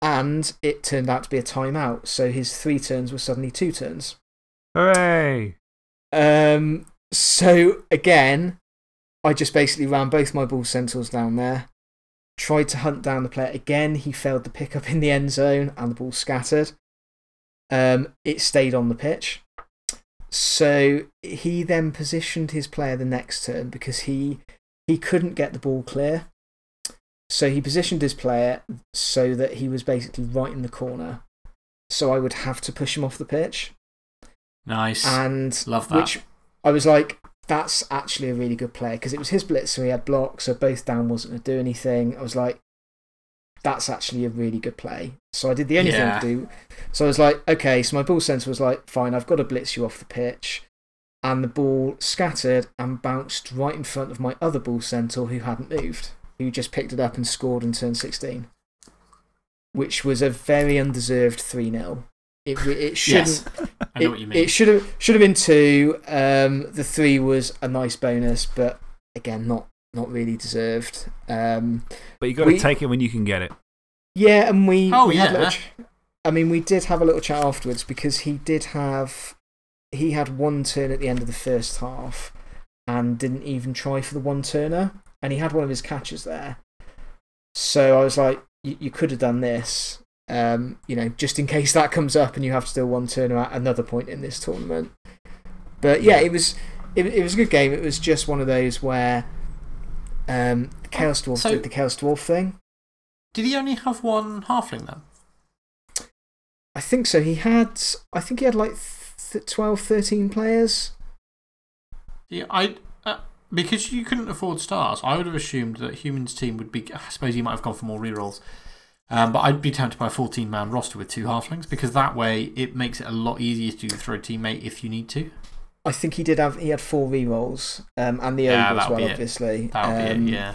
And it turned out to be a timeout. So his three turns were suddenly two turns. Hooray! Um, so again, I just basically ran both my Bull Centaurs down there, tried to hunt down the player. Again, he failed the pickup in the end zone and the ball scattered. Um, it stayed on the pitch. So he then positioned his player the next turn because he, he couldn't get the ball clear. So he positioned his player so that he was basically right in the corner. So I would have to push him off the pitch. Nice. And Love that. which I was like, that's actually a really good play because it was his blitzer, he had blocks, so both down wasn't going to do anything. I was like, that's actually a really good play. So I did the only Yeah. thing to do. So I was like, okay, so my Bull Centaur was like, fine, I've got to blitz you off the pitch. And the ball scattered and bounced right in front of my other Bull Centaur who hadn't moved, who just picked it up and scored and turned 16. Which was a very undeserved 3 0. It, it shouldn't. Yes. I know it, what you mean. It should have should have been two. Um, the three was a nice bonus, but again, not not really deserved. Um, But you got to take it when you can get it. yeah, and we. Oh, we yeah. little I mean, we did have a little chat afterwards because he did have. He had one turn at the end of the first half and didn't even try for the one turner. And he had one of his catches there. So I was like, you, you could have done this, um, you know, just in case that comes up and you have to do one turner at another point in this tournament. But yeah, it was, it, it was a good game. It was just one of those where um, the Chaos Dwarf So- did the Chaos Dwarf thing. Did he only have one halfling then? I think so. He had, I think he had like th 12, 13 players. Yeah, I. Uh, because you couldn't afford stars, I would have assumed that Human's team would be. I suppose he might have gone for more rerolls. Um, but I'd be tempted by a 14 man roster with two halflings because that way it makes it a lot easier to throw a teammate if you need to. I think he did have, he had four rerolls um, and the Yeah, ogre as well, obviously. That would Um, be it, yeah.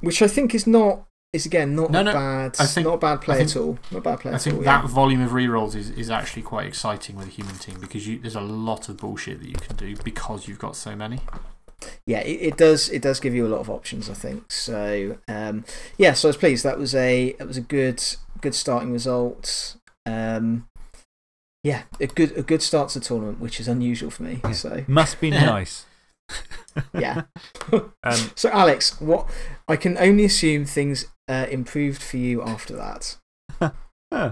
Which I think is not, is again not No, a no, bad, I think- not a bad play think- at all. Not bad play I think all. that yeah. volume of rerolls is, is actually quite exciting with a human team because you, there's a lot of bullshit that you can do because you've got so many. Yeah, it, it does. It does give you a lot of options, I think. So, um, yeah, so I was pleased. That was a, that was a good, good starting result. Um, yeah, a good, a good start to the tournament, which is unusual for me. So, Must be nice. yeah. Um, So, Alex, what I can only assume things uh, improved for you after that.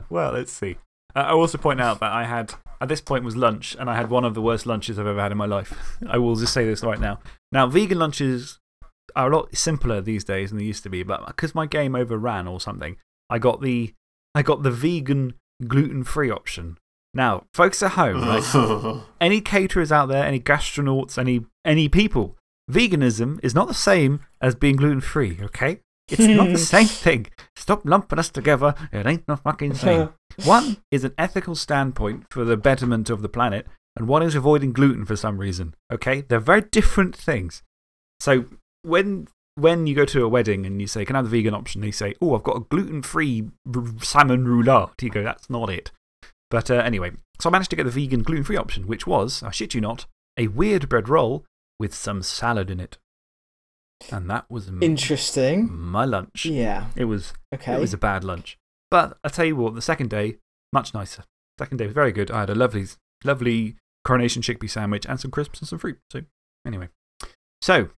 Well, let's see. Uh, I also point out that I had, at this point, was lunch, and I had one of the worst lunches I've ever had in my life. I will just say this right now. Now, vegan lunches are a lot simpler these days than they used to be, but because my game overran or something, I got the, I got the vegan gluten free option. Now, folks at home, right? any caterers out there, any gastronauts, any, any people, veganism is not the same as being gluten free, okay? It's not the same thing. Stop lumping us together. It ain't no fucking same. One is an ethical standpoint for the betterment of the planet, and one is avoiding gluten for some reason, okay? They're very different things. So when, when you go to a wedding and you say, Can I have the vegan option? They say, Oh, I've got a gluten free salmon roulade. You go, That's not it. But uh, anyway, so I managed to get the vegan gluten free option, which was, I shit you not, a weird bread roll with some salad in it. And that was Interesting. my lunch. Yeah. It was, Okay. it was a bad lunch. But I tell you what, the second day, much nicer. Second day was very good. I had a lovely, lovely coronation chickpea sandwich and some crisps and some fruit. So, anyway. So,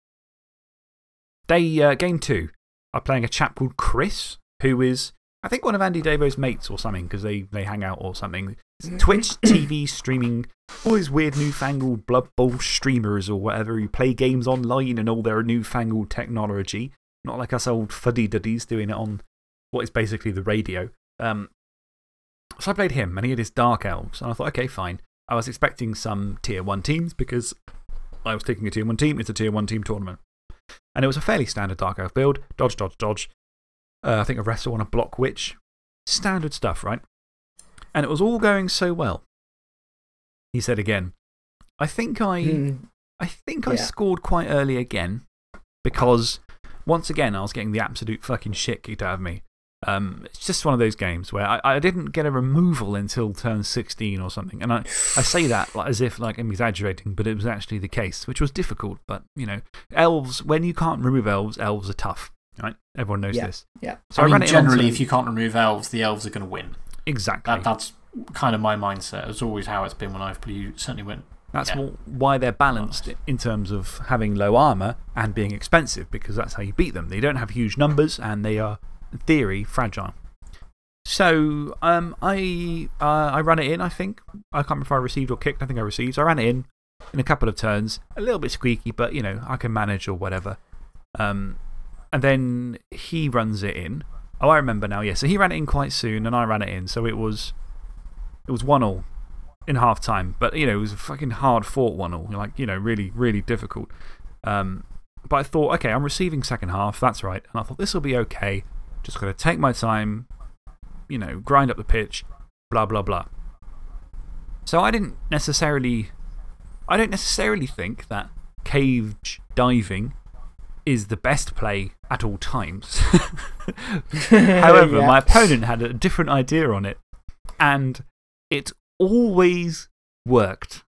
day, uh, game two, I'm playing a chap called Chris, who is, I think, one of Andy Davo's mates or something, because they, they hang out or something. Twitch TV streaming, all these weird newfangled Blood Bowl streamers or whatever who play games online and all their newfangled technology. Not like us old fuddy duddies doing it on what is basically the radio. Um, so I played him and he had his Dark Elves. And I thought, okay, fine. I was expecting some tier 1 teams because I was taking a tier 1 team. It's a tier 1 team tournament. And it was a fairly standard Dark Elf build dodge, dodge, dodge. Uh, I think a wrestle on a block witch. Standard stuff, right? And it was all going so well. He said again, I think I, Hmm. I, think I scored quite early again because once again I was getting the absolute fucking shit kicked out of me. Um, it's just one of those games where I, I didn't get a removal until turn 16 or something. And I, I say that like, as if like, I'm exaggerating, but it was actually the case, which was difficult. But, you know, elves, when you can't remove elves, elves are tough. Right? Everyone knows Yeah. this. Yeah. So I I, ran mean, it generally, to- if you can't remove elves, the elves are going to win. Exactly. That, that's kind of my mindset. It's always how it's been when I've played. You certainly went. That's Yeah. why they're balanced in terms of having low armor and being expensive, because that's how you beat them. They don't have huge numbers and they are, in theory, fragile. So um, I, uh, I ran it in, I think. I can't remember if I received or kicked. I think I received. So I ran it in in a couple of turns. A little bit squeaky, but you know, I can manage or whatever. Um, and then he runs it in. Oh, I remember now, yeah. So he ran it in quite soon and I ran it in. So it was, it was one all in half time. But, you know, it was a fucking hard fought one all. Like, you know, really, really difficult. Um, but I thought, okay, I'm receiving second half. That's right. And I thought, this will be okay. Just to take my time, you know, grind up the pitch, blah, blah, blah. So I didn't necessarily. I don't necessarily think that cage diving is the best play at all times. However, Yeah. my opponent had a different idea on it, and it always worked.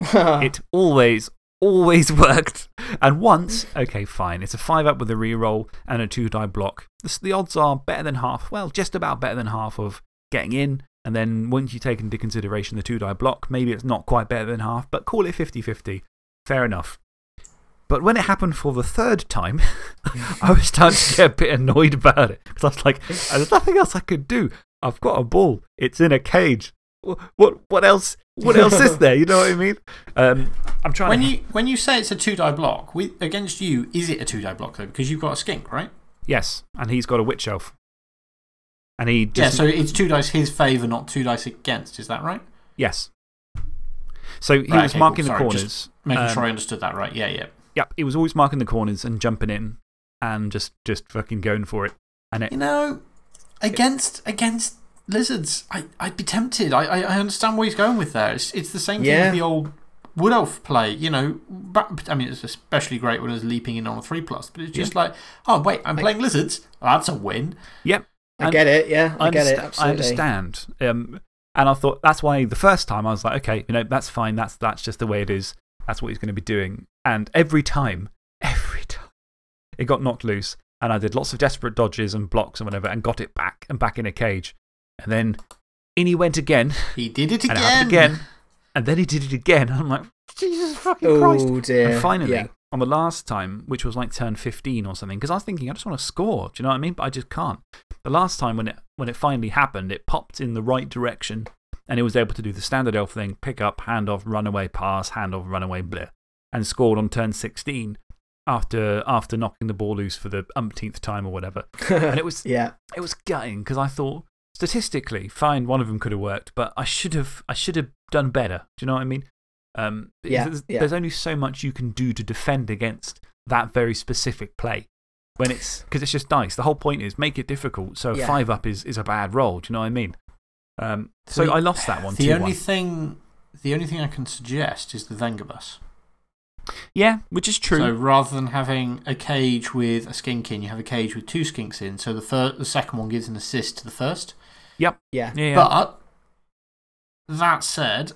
It always, always worked. And once, okay, fine, it's a 5 up with a reroll and a 2 die block. The, the odds are better than half, well, just about better than half of getting in. And then once you take into consideration the 2 die block, maybe it's not quite better than half, but call it 50 50. Fair enough. But when it happened for the third time, I was starting to get a bit annoyed about it. Because I was like, there's nothing else I could do. I've got a ball, it's in a cage. Wh- What, what, else, what else is there? You know what I mean? Um, I'm trying When to. you, when you say it's a two die block, with, against you, is it a two die block though? Because you've got a skink, right? Yes, and he's got a witch elf. And he Yeah, so it's two dice his favour, not two dice against. Is that right? Yes. So he Right, was okay, marking cool. the corners. just Making Um, sure I understood that right. Yeah, yeah. Yep, he was always marking the corners and jumping in and just, just fucking going for it. And it, You know, against, against lizards, I, I'd be tempted. I, I, I understand where he's going with there. It's, it's the same thing Yeah. with the old Wood Elf play. You know, but, I mean, it's especially great when it's leaping in on a 3 plus, but it's just like, oh, wait, I'm playing lizards. That's a win. yep. I get it, yeah. I, get it, absolutely. I understand. Um, and I thought that's why the first time I was like, okay, you know, that's fine. That's, that's just the way it is. That's what he's going to be doing. And every time, every time, it got knocked loose. And I did lots of desperate dodges and blocks and whatever and got it back and back in a cage. And then in he went again. He did it And again. it happened again. And then he did it again. I'm like, Jesus fucking oh, Christ. Oh, dear. And finally, Yeah. on the last time, which was like turn 15 or something, because I was thinking, I just want to score. Do you know what I mean? But I just can't. The last time when it, when it finally happened, it popped in the right direction and it was able to do the standard elf thing pick up, hand off, run away, pass, hand off, run away, bleh, and scored on turn 16 after, after knocking the ball loose for the umpteenth time or whatever. And it was, yeah. it was gutting because I thought, statistically, fine, one of them could have worked, but I should have, I should have done better. Do you know what I mean? Um, Yeah, there's, yeah. there's only so much you can do to defend against that very specific play. When it's because it's just dice. The whole point is make it difficult. So Yeah. five up is, is a bad roll. Do you know what I mean? Um, so The- I lost that one. The 2 only, thing, the only thing I can suggest is the Vengabus. Yeah, which is true. So rather than having a cage with a skink in, you have a cage with two skinks in. So the, fir the second one gives an assist to the first. Yeah. yeah, yeah. But that said,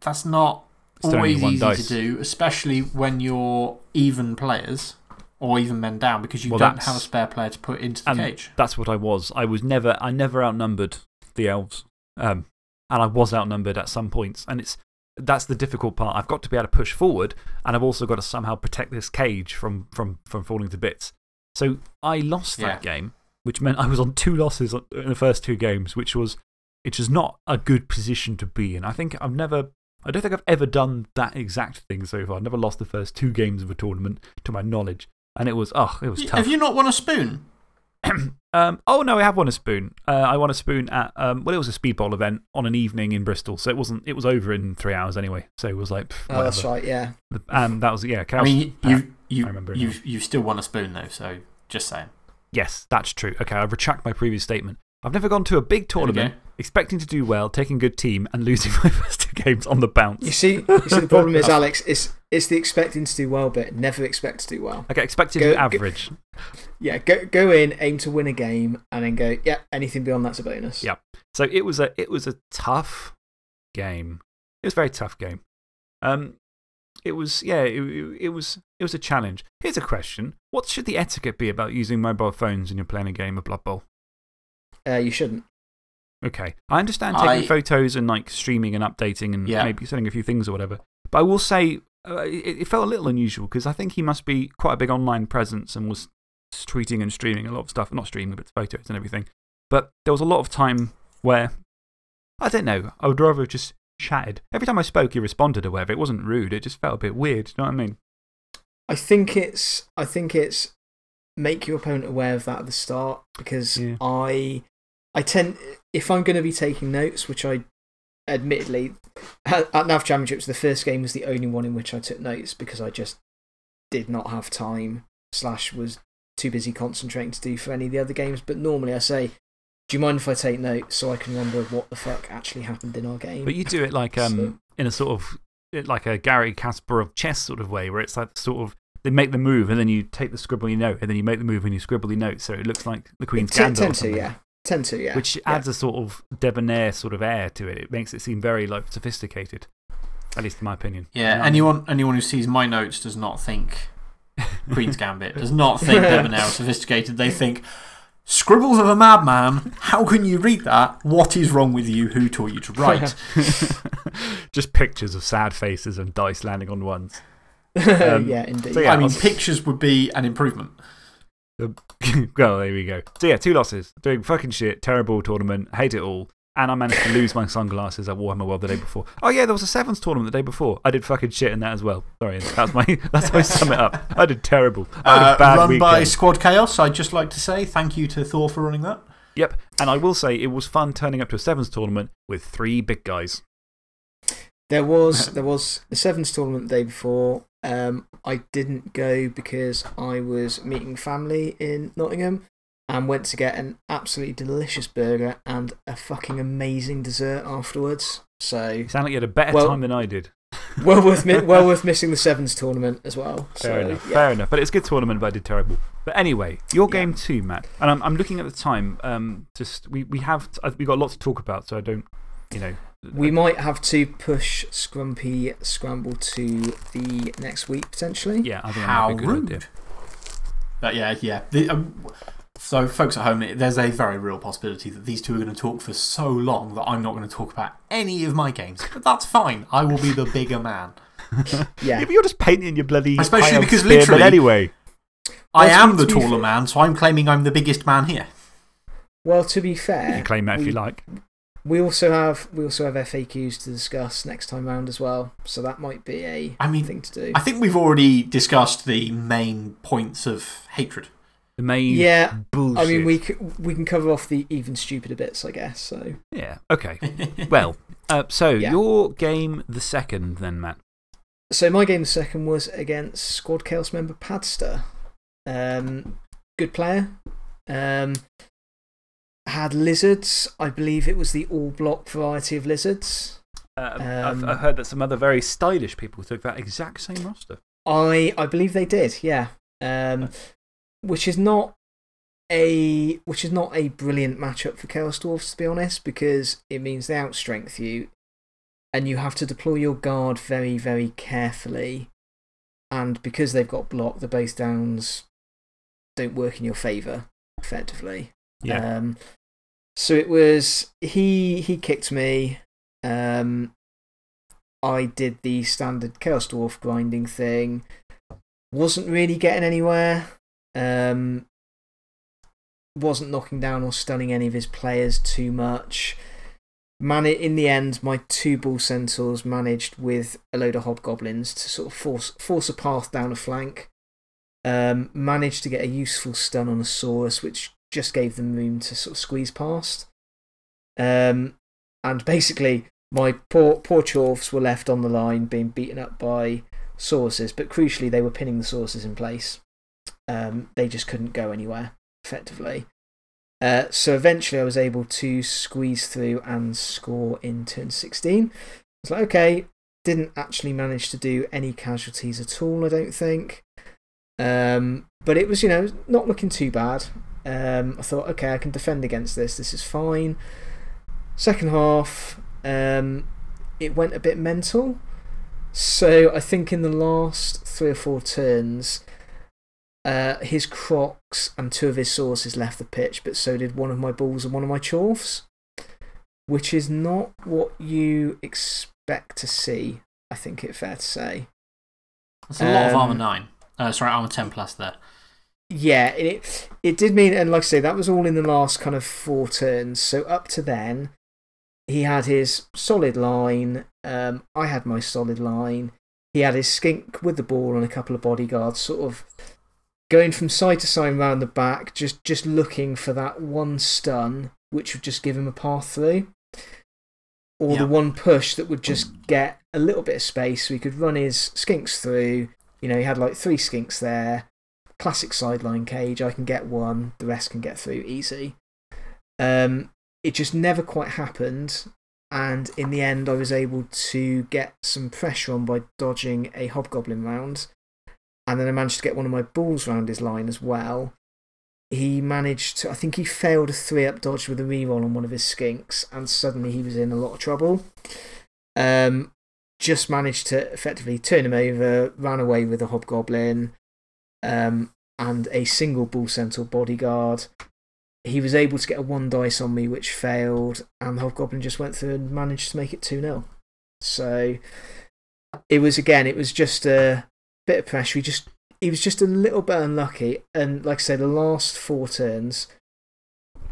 that's not It's always easy dice. to do, especially when you're even players or even men down because you Well, don't have a spare player to put into the and cage. That's what I was. I was never, I never outnumbered the elves. Um, and I was outnumbered at some points. And it's, that's the difficult part. I've got to be able to push forward, and I've also got to somehow protect this cage from, from, from falling to bits. So I lost that game, which meant I was on two losses in the first two games, which was, which is not a good position to be in. I think I've never, I don't think I've ever done that exact thing so far. I've never lost the first two games of a tournament, to my knowledge. And it was, oh, it was tough. Have you not won a spoon? um, oh, no, I have won a spoon. Uh, I won a spoon at, um, well, it was a speedball event on an evening in Bristol. So it, wasn't, it was over in three hours anyway. So it was like, pff, Oh, that's right, yeah. And that was, yeah, I Chaos- mean, uh, you, you, I remember you've, you've still won a spoon, though, so just saying. Yes, that's true. Okay, I retract my previous statement. I've never gone to a big tournament expecting to do well, taking good team, and losing my first two games on the bounce. You see, you see the problem is, Alex, it's, it's the expecting to do well bit. Never expect to do well. Okay, expected to go- average. Yeah, go, go in, aim to win a game, and then go, yeah, anything beyond that's a bonus. Yeah. So it was a, it was a tough game. It was a very tough game. Um, it was, yeah, it, it, it was, it was a challenge. Here's a question What should the etiquette be about using mobile phones when you're playing a game of Blood Bowl? Uh, you shouldn't. Okay. I understand taking I- photos and like streaming and updating and Yeah. maybe sending a few things or whatever. But I will say uh, it, it felt a little unusual because I think he must be quite a big online presence and was tweeting and streaming a lot of stuff. Not streaming, but photos and everything. But there was a lot of time where, I don't know, I would rather have just chatted. Every time I spoke, he responded or whatever. It wasn't rude, it just felt a bit weird. Do you know what I mean? I think it's, I think it's make your opponent aware of that at the start because Yeah. I, I tend, if I'm going to be taking notes, which I admittedly, at at NAF Championships, the first game was the only one in which I took notes because I just did not have time, slash, was too busy concentrating to do for any of the other games. But normally I say, do you mind if I take notes so I can remember what the fuck actually happened in our game? But you do it like um, So- in a sort of like a Garry Kasparov chess sort of way, where it's like sort of they make the move and then you take the scribbly note and then you make the move and you scribble the note so it looks like the Queen's Ten- Gambit. or tend to, something. yeah. Tend to, yeah. Which Yeah. adds a sort of debonair sort of air to it. It makes it seem very like, sophisticated, at least in my opinion. Yeah, anyone, anyone who sees my notes does not think Queen's Gambit, does not think debonair or sophisticated. They think, Scribbles of a madman, how can you read that? What is wrong with you? Who taught you to write? Just pictures of sad faces and dice landing on ones. Um, yeah, indeed. so yeah, I mean, I'll- pictures would be an improvement. well, there we go. So, yeah, two losses. Doing fucking shit, terrible tournament, hate it all. And I managed to lose my sunglasses at Warhammer World the day before. Oh, yeah, there was a Sevens tournament the day before. I did fucking shit in that as well. Sorry, that's, my, that's how I sum it up. I did terrible. I had a Uh, bad run weekend. by Squad Chaos, I'd just like to say thank you to Thor for running that. Yep. And I will say it was fun turning up to a Sevens tournament with three big guys. There was, there was a Sevens tournament the day before. Um, I didn't go because I was meeting family in Nottingham and went to get an absolutely delicious burger and a fucking amazing dessert afterwards. So, You sound like you had a better Well- time than I did. well worth, mi- well worth missing the Sevens tournament as well. Fair so, enough. yeah. Fair enough. But it's a good tournament, but I did terrible. But anyway, your game too, Matt. And I'm, I'm looking at the time. Um, just, we, we have we got a lot to talk about, so I don't, you know. We might have to push Scrumpy Scramble to the next week potentially. Yeah, I think How that might be a good rude. idea. But yeah, yeah. The, um, so, folks at home, there's a very real possibility that these two are going to talk for so long that I'm not going to talk about any of my games. But that's fine. I will be the bigger man. Yeah. Yeah, but you're just painting your bloody. Especially because literally- Anyway. I Well, am the taller man, so I'm claiming I'm the biggest man here. Well, to be fair, You claim that if we, you like. we also have we also have FAQs to discuss next time round as well. So that might be a I mean, thing to do. I think we've already discussed the main points of hatred. The main Yeah, bullshit. I mean, we, we can cover off the even stupider bits, I guess. So, Yeah, okay. well, uh, so Yeah. your game, the second, then, Matt. so my game the second was against Squad Chaos member Padster. Um, good player. Um, had lizards. I believe it was the all block variety of lizards. Uh, I've, Um, I've heard that some other very stylish people took that exact same roster. I I believe they did, yeah. Um, which is not a which is not a brilliant matchup for Chaos Dwarfs to be honest, because it means they outstrength you, and you have to deploy your guard very very carefully, and because they've got block, the base downs don't work in your favour effectively. Yeah. Um, so it was he he kicked me. Um, I did the standard Chaos Dwarf grinding thing. Wasn't really getting anywhere. Um, wasn't knocking down or stunning any of his players too much. Man, in the end, my two bull centaurs managed with a load of hobgoblins to sort of force force a path down a flank. Um, managed to get a useful stun on a Saurus, which just gave them room to sort of squeeze past. Um, and basically, my poor, poor Chorfs were left on the line being beaten up by Sauruses, but crucially, they were pinning the Sauruses in place. Um, they just couldn't go anywhere, effectively. Uh, so eventually, I was able to squeeze through and score in turn 16. I was like, okay, didn't actually manage to do any casualties at all, I don't think. Um, but it was, you know, not looking too bad. Um, I thought, okay, I can defend against this. This is fine. Second half, um, it went a bit mental. So I think in the last three or four turns, uh, his crocs and two of his Sauruses left the pitch, but so did one of my balls and one of my chorfs, which is not what you expect to see, I think it's fair to say. That's a lot of Um, armor 9. Uh, sorry, armor 10 plus there. Yeah, it, it did mean, and like I say, that was all in the last kind of four turns. So up to then, he had his solid line. Um, I had my solid line. He had his skink with the ball and a couple of bodyguards, sort of going from side to side round the back, just, just looking for that one stun, which would just give him a path through. Or Yeah. the one push that would just get a little bit of space so he could run his skinks through. You know, he had like three skinks there classic sideline cage. I can get one, the rest can get through easy. Um, it just never quite happened. And in the end, I was able to get some pressure on by dodging a hobgoblin round. And then I managed to get one of my balls round his line as well. He managed to, I think he failed a three up dodge with a reroll on one of his skinks, and suddenly he was in a lot of trouble. Um, just managed to effectively turn him over, ran away with a hobgoblin um, and a single bull centaur bodyguard. He was able to get a one dice on me, which failed, and the hobgoblin just went through and managed to make it 2 0. So it was, again, it was just a bit of pressure. He, just, he was just a little bit unlucky. And like I said, the last four turns,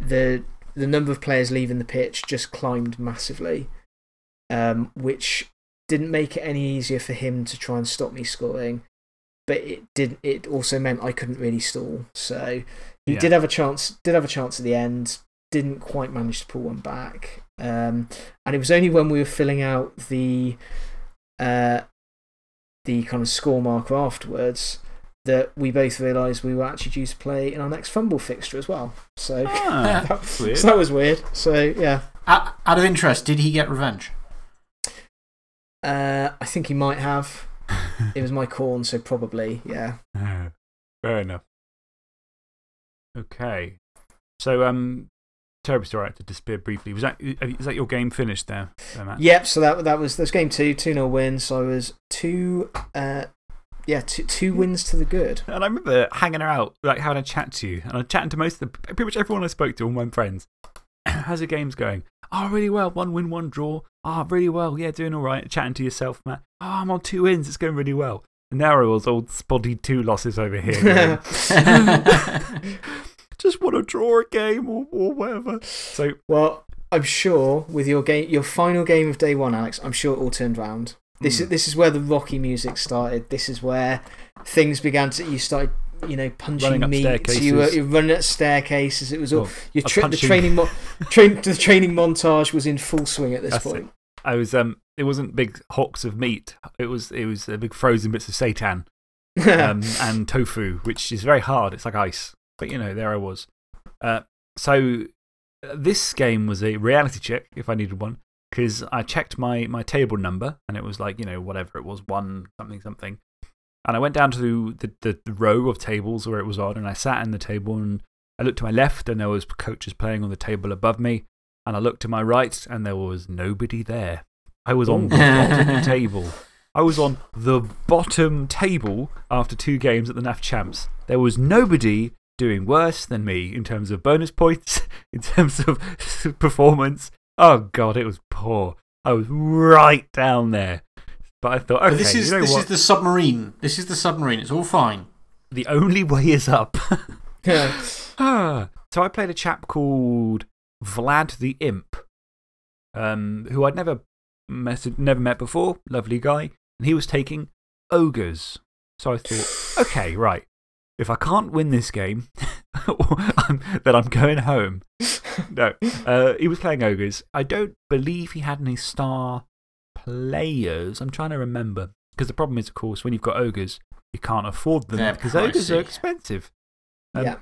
the, the number of players leaving the pitch just climbed massively, um, which didn't make it any easier for him to try and stop me scoring. But it did. It also meant I couldn't really stall. So he Yeah. did have a chance. Did have a chance at the end. Didn't quite manage to pull one back. Um, and it was only when we were filling out the uh, the kind of score marker afterwards that we both realised we were actually due to play in our next fumble fixture as well. So, Ah, that, so that was weird. So, yeah. Out, out of interest, did he get revenge? Uh, I think he might have. it was my Khorne, so probably, yeah. Fair enough. Okay. So, um, I had to disappear briefly. Was that, is that your game finished there, there Matt? Yep, so that, that was, that was game two, 2 0 win. So I was two, uh, yeah, two, two wins to the good. And I remember hanging out, like having a chat to you, and I was chatting to most of the, pretty much everyone I spoke to, all my friends. How's the games going? Oh, really well. One win, one draw. Oh, really well. Yeah, doing all right. Chatting to yourself, Matt. Oh, I'm on two wins. It's going really well. And there I was, old spotty two losses over here. going, Just want to draw a game or, or whatever. So, Well, I'm sure with your, game, your final game of day one, Alex, I'm sure it all turned round. This, is, this is where the rocky music started. This is where things began to. You started, you know, punching Running meat. You were, you were running up staircases. It was all. Well, your a tra the, training train the training montage was in full swing at this That's it. point. I was, um, it wasn't big hawks of meat. It was, it was uh, big frozen bits of seitan. um, and tofu, which is very hard. It's like ice. But you know, there I was. Uh, so, this game was a reality check if I needed one, because I checked my, my table number and it was like, you know, whatever it was, one something something. And I went down to the, the, the row of tables where it was on, and I sat in the table and I looked to my left, and there was coaches playing on the table above me. And I looked to my right, and there was nobody there. I was on the bottom table. I was on the bottom table after two games at the NAF Champs. There was nobody doing worse than me in terms of bonus points, in terms of performance. Oh, God, it was poor. I was right down there. But I thought, okay, But this is, you know this what? is the submarine. This is the submarine. It's all fine. the only way is up. Yeah. Ah, so I played a chap called Vlad the Imp, um, who I'd never met, never met before. Lovely guy. And he was taking ogres. So I thought, okay, right. If I can't win this game, I'm- then I'm going home. No, uh, he was playing ogres. I don't believe he had any star players. I'm trying to remember. Because the problem is, of course, when you've got ogres, you can't afford them They're because ogres are pricey. expensive. Um, yeah.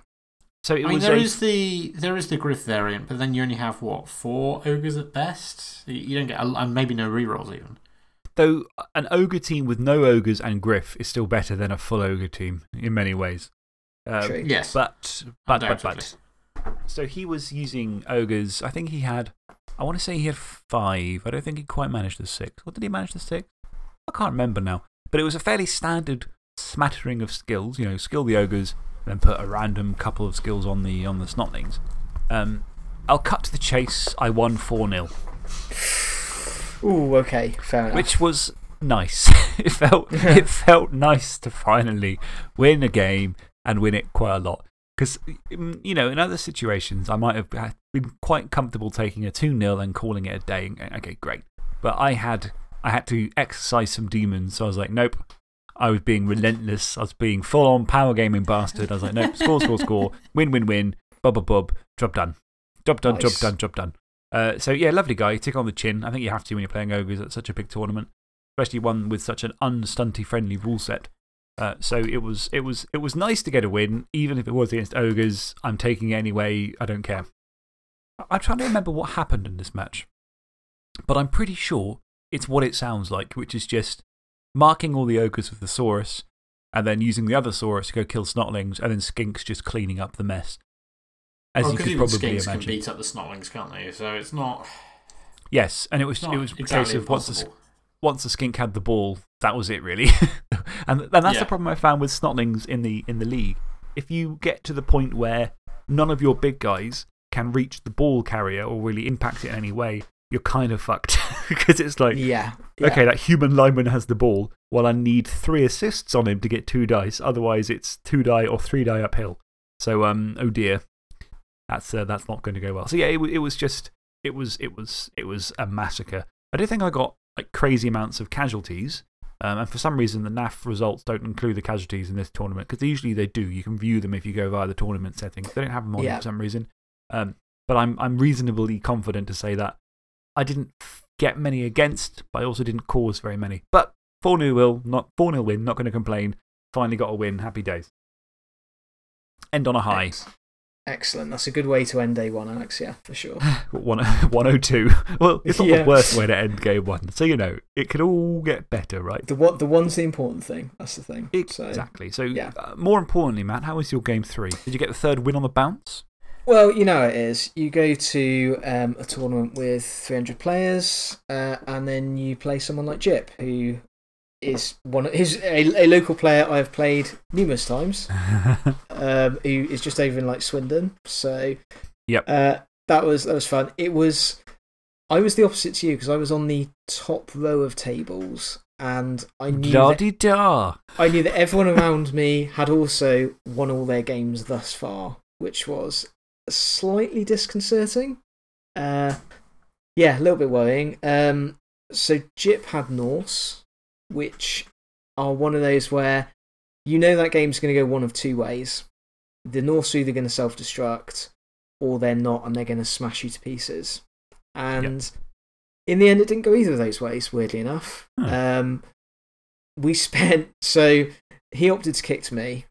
So it I mean, was there a- is the there is the Griff variant, but then you only have what four ogres at best. You- You don't get, a- and maybe no rerolls even. Though an ogre team with no ogres and Griff is still better than a full ogre team in many ways. Uh, True. Yes, But, but, but, but. So he was using ogres. I think he had, I want to say he had five. I don't think he quite managed the six. What did he manage the six? I can't remember now. But it was a fairly standard smattering of skills. You know, skill the ogres, then put a random couple of skills on the, on the snotlings. Um, I'll cut to the chase. I won 4 0. Ooh, okay, fair enough. which was nice. it, felt, it felt nice to finally win a game and win it quite a lot. Because, mm, you know, in other situations, I might have been quite comfortable taking a 2 0 and calling it a day. Okay, great. But I had, I had to exercise some demons, so I was like, nope. I was being relentless. I was being full on power gaming bastard. I was like, nope, score, score, score, win, win, win, bub, bub, bub, job done. Job done, job done, job done. Uh, so, yeah, lovely guy. Tick on the chin. I think you have to when you're playing ogres at such a big tournament, especially one with such an unstunty friendly rule set. Uh, so it was, it, was, it was nice to get a win, even if it was against Ogres. I'm taking it anyway. I don't care. I'm trying to remember what happened in this match, but I'm pretty sure it's what it sounds like, which is just marking all the Ogres with the Saurus and then using the other Saurus to go kill Snotlings, and then Skinks just cleaning up the mess. As Well, you 'cause could probably Skinks imagine. can beat up the Snotlings, can't they? So it's not. Yes, and it was, it was a case exactly of once the, once the skink had the ball, that was it, really. and, and that's Yeah. the problem I found with Snotlings in the, in the league. If you get to the point where none of your big guys can reach the ball carrier or really impact it in any way, you're kind of fucked. Because it's like, Yeah. yeah. okay, that human lineman has the ball. Well, I need three assists on him to get two dice. Otherwise, it's two die or three die uphill. So, um, oh dear. That's, uh, that's not going to go well. So, yeah, it, it was just, it was, it, was, it was a massacre. I don't think I got like crazy amounts of casualties. Um, and for some reason, the NAF results don't include the casualties in this tournament because usually they do. You can view them if you go via the tournament settings. They don't have them on Yeah. for some reason. Um, but I'm, I'm reasonably confident to say that I didn't get many against, but I also didn't cause very many. But 4 0 will, not 4 0 win, not going to complain. Finally got a win. Happy days. End on a high. Excellent. That's a good way to end day one, Alex. Yeah, for sure. One, 102. Well, it's not Yeah. the worst way to end game one. So, you know, it could all get better, right? The, one, the one's the important thing. That's the thing. So, Exactly. So, yeah. uh, more importantly, Matt, how was your game three? Did you get the third win on the bounce? Well, you know how it is. You go to um, a tournament with 300 players, uh, and then you play someone like Jip, who is one who's a, a local player I've played numerous times, um, who is just over in like Swindon. So, Yep. uh, that was that was fun. It was. I was the opposite to you because I was on the top row of tables, and I knew that. I knew that everyone around me had also won all their games thus far, which was slightly disconcerting. Uh, yeah, a little bit worrying. Um, so Jip had Norse, which are one of those where you know that game's going to go one of two ways. The Norse are either going to self destruct or they're not and they're going to smash you to pieces. And in the end, it didn't go either of those ways, weirdly enough. Huh. Um, we spent, so he opted to kick to me.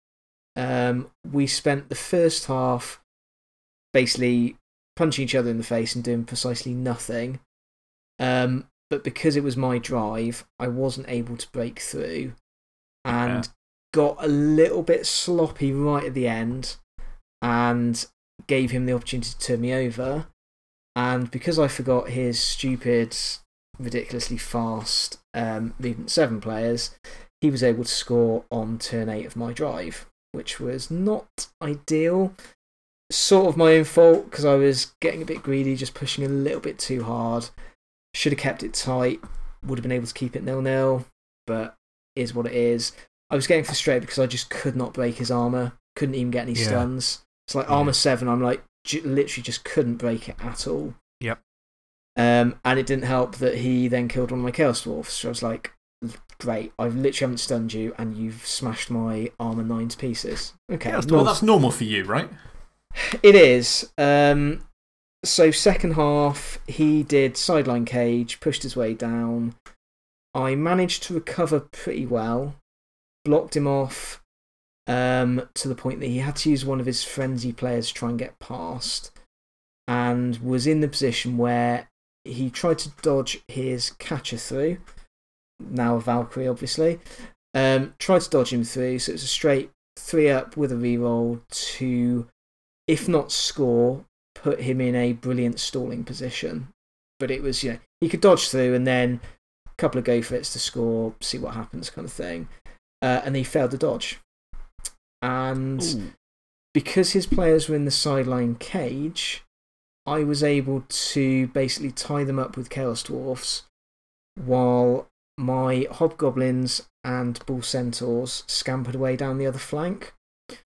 Um, we spent the first half basically punching each other in the face and doing precisely nothing. Um, but because it was my drive, I wasn't able to break through and got a little bit sloppy right at the end and gave him the opportunity to turn me over. And because I forgot his stupid, ridiculously fast um, movement seven players, he was able to score on turn eight of my drive, which was not ideal. Sort of my own fault because I was getting a bit greedy, just pushing a little bit too hard. Should have kept it tight, would have been able to keep it nil nil, but is what it is. I was getting frustrated because I just could not break his armor, couldn't even get any Yeah. stuns. It's like Yeah. armor seven, I'm like, j- literally just couldn't break it at all. Yep. Um, and it didn't help that he then killed one of my Chaos Dwarfs. So I was like, great, I literally haven't stunned you and you've smashed my armor nine to pieces. Okay. Chaos Well, that's normal for you, right? it is. Um, so, second half, he did sideline cage, pushed his way down. I managed to recover pretty well, blocked him off um, to the point that he had to use one of his frenzy players to try and get past, and was in the position where he tried to dodge his catcher through. Now, a Valkyrie, obviously. Um, tried to dodge him through, so it was a straight three up with a reroll to if not score, put him in a brilliant stalling position. But it was, you know, he could dodge through and then a couple of go for it's to score, see what happens, kind of thing. Uh, and he failed to dodge. And Ooh. because his players were in the sideline cage, I was able to basically tie them up with Chaos Dwarfs while my Hobgoblins and Bull Centaurs scampered away down the other flank.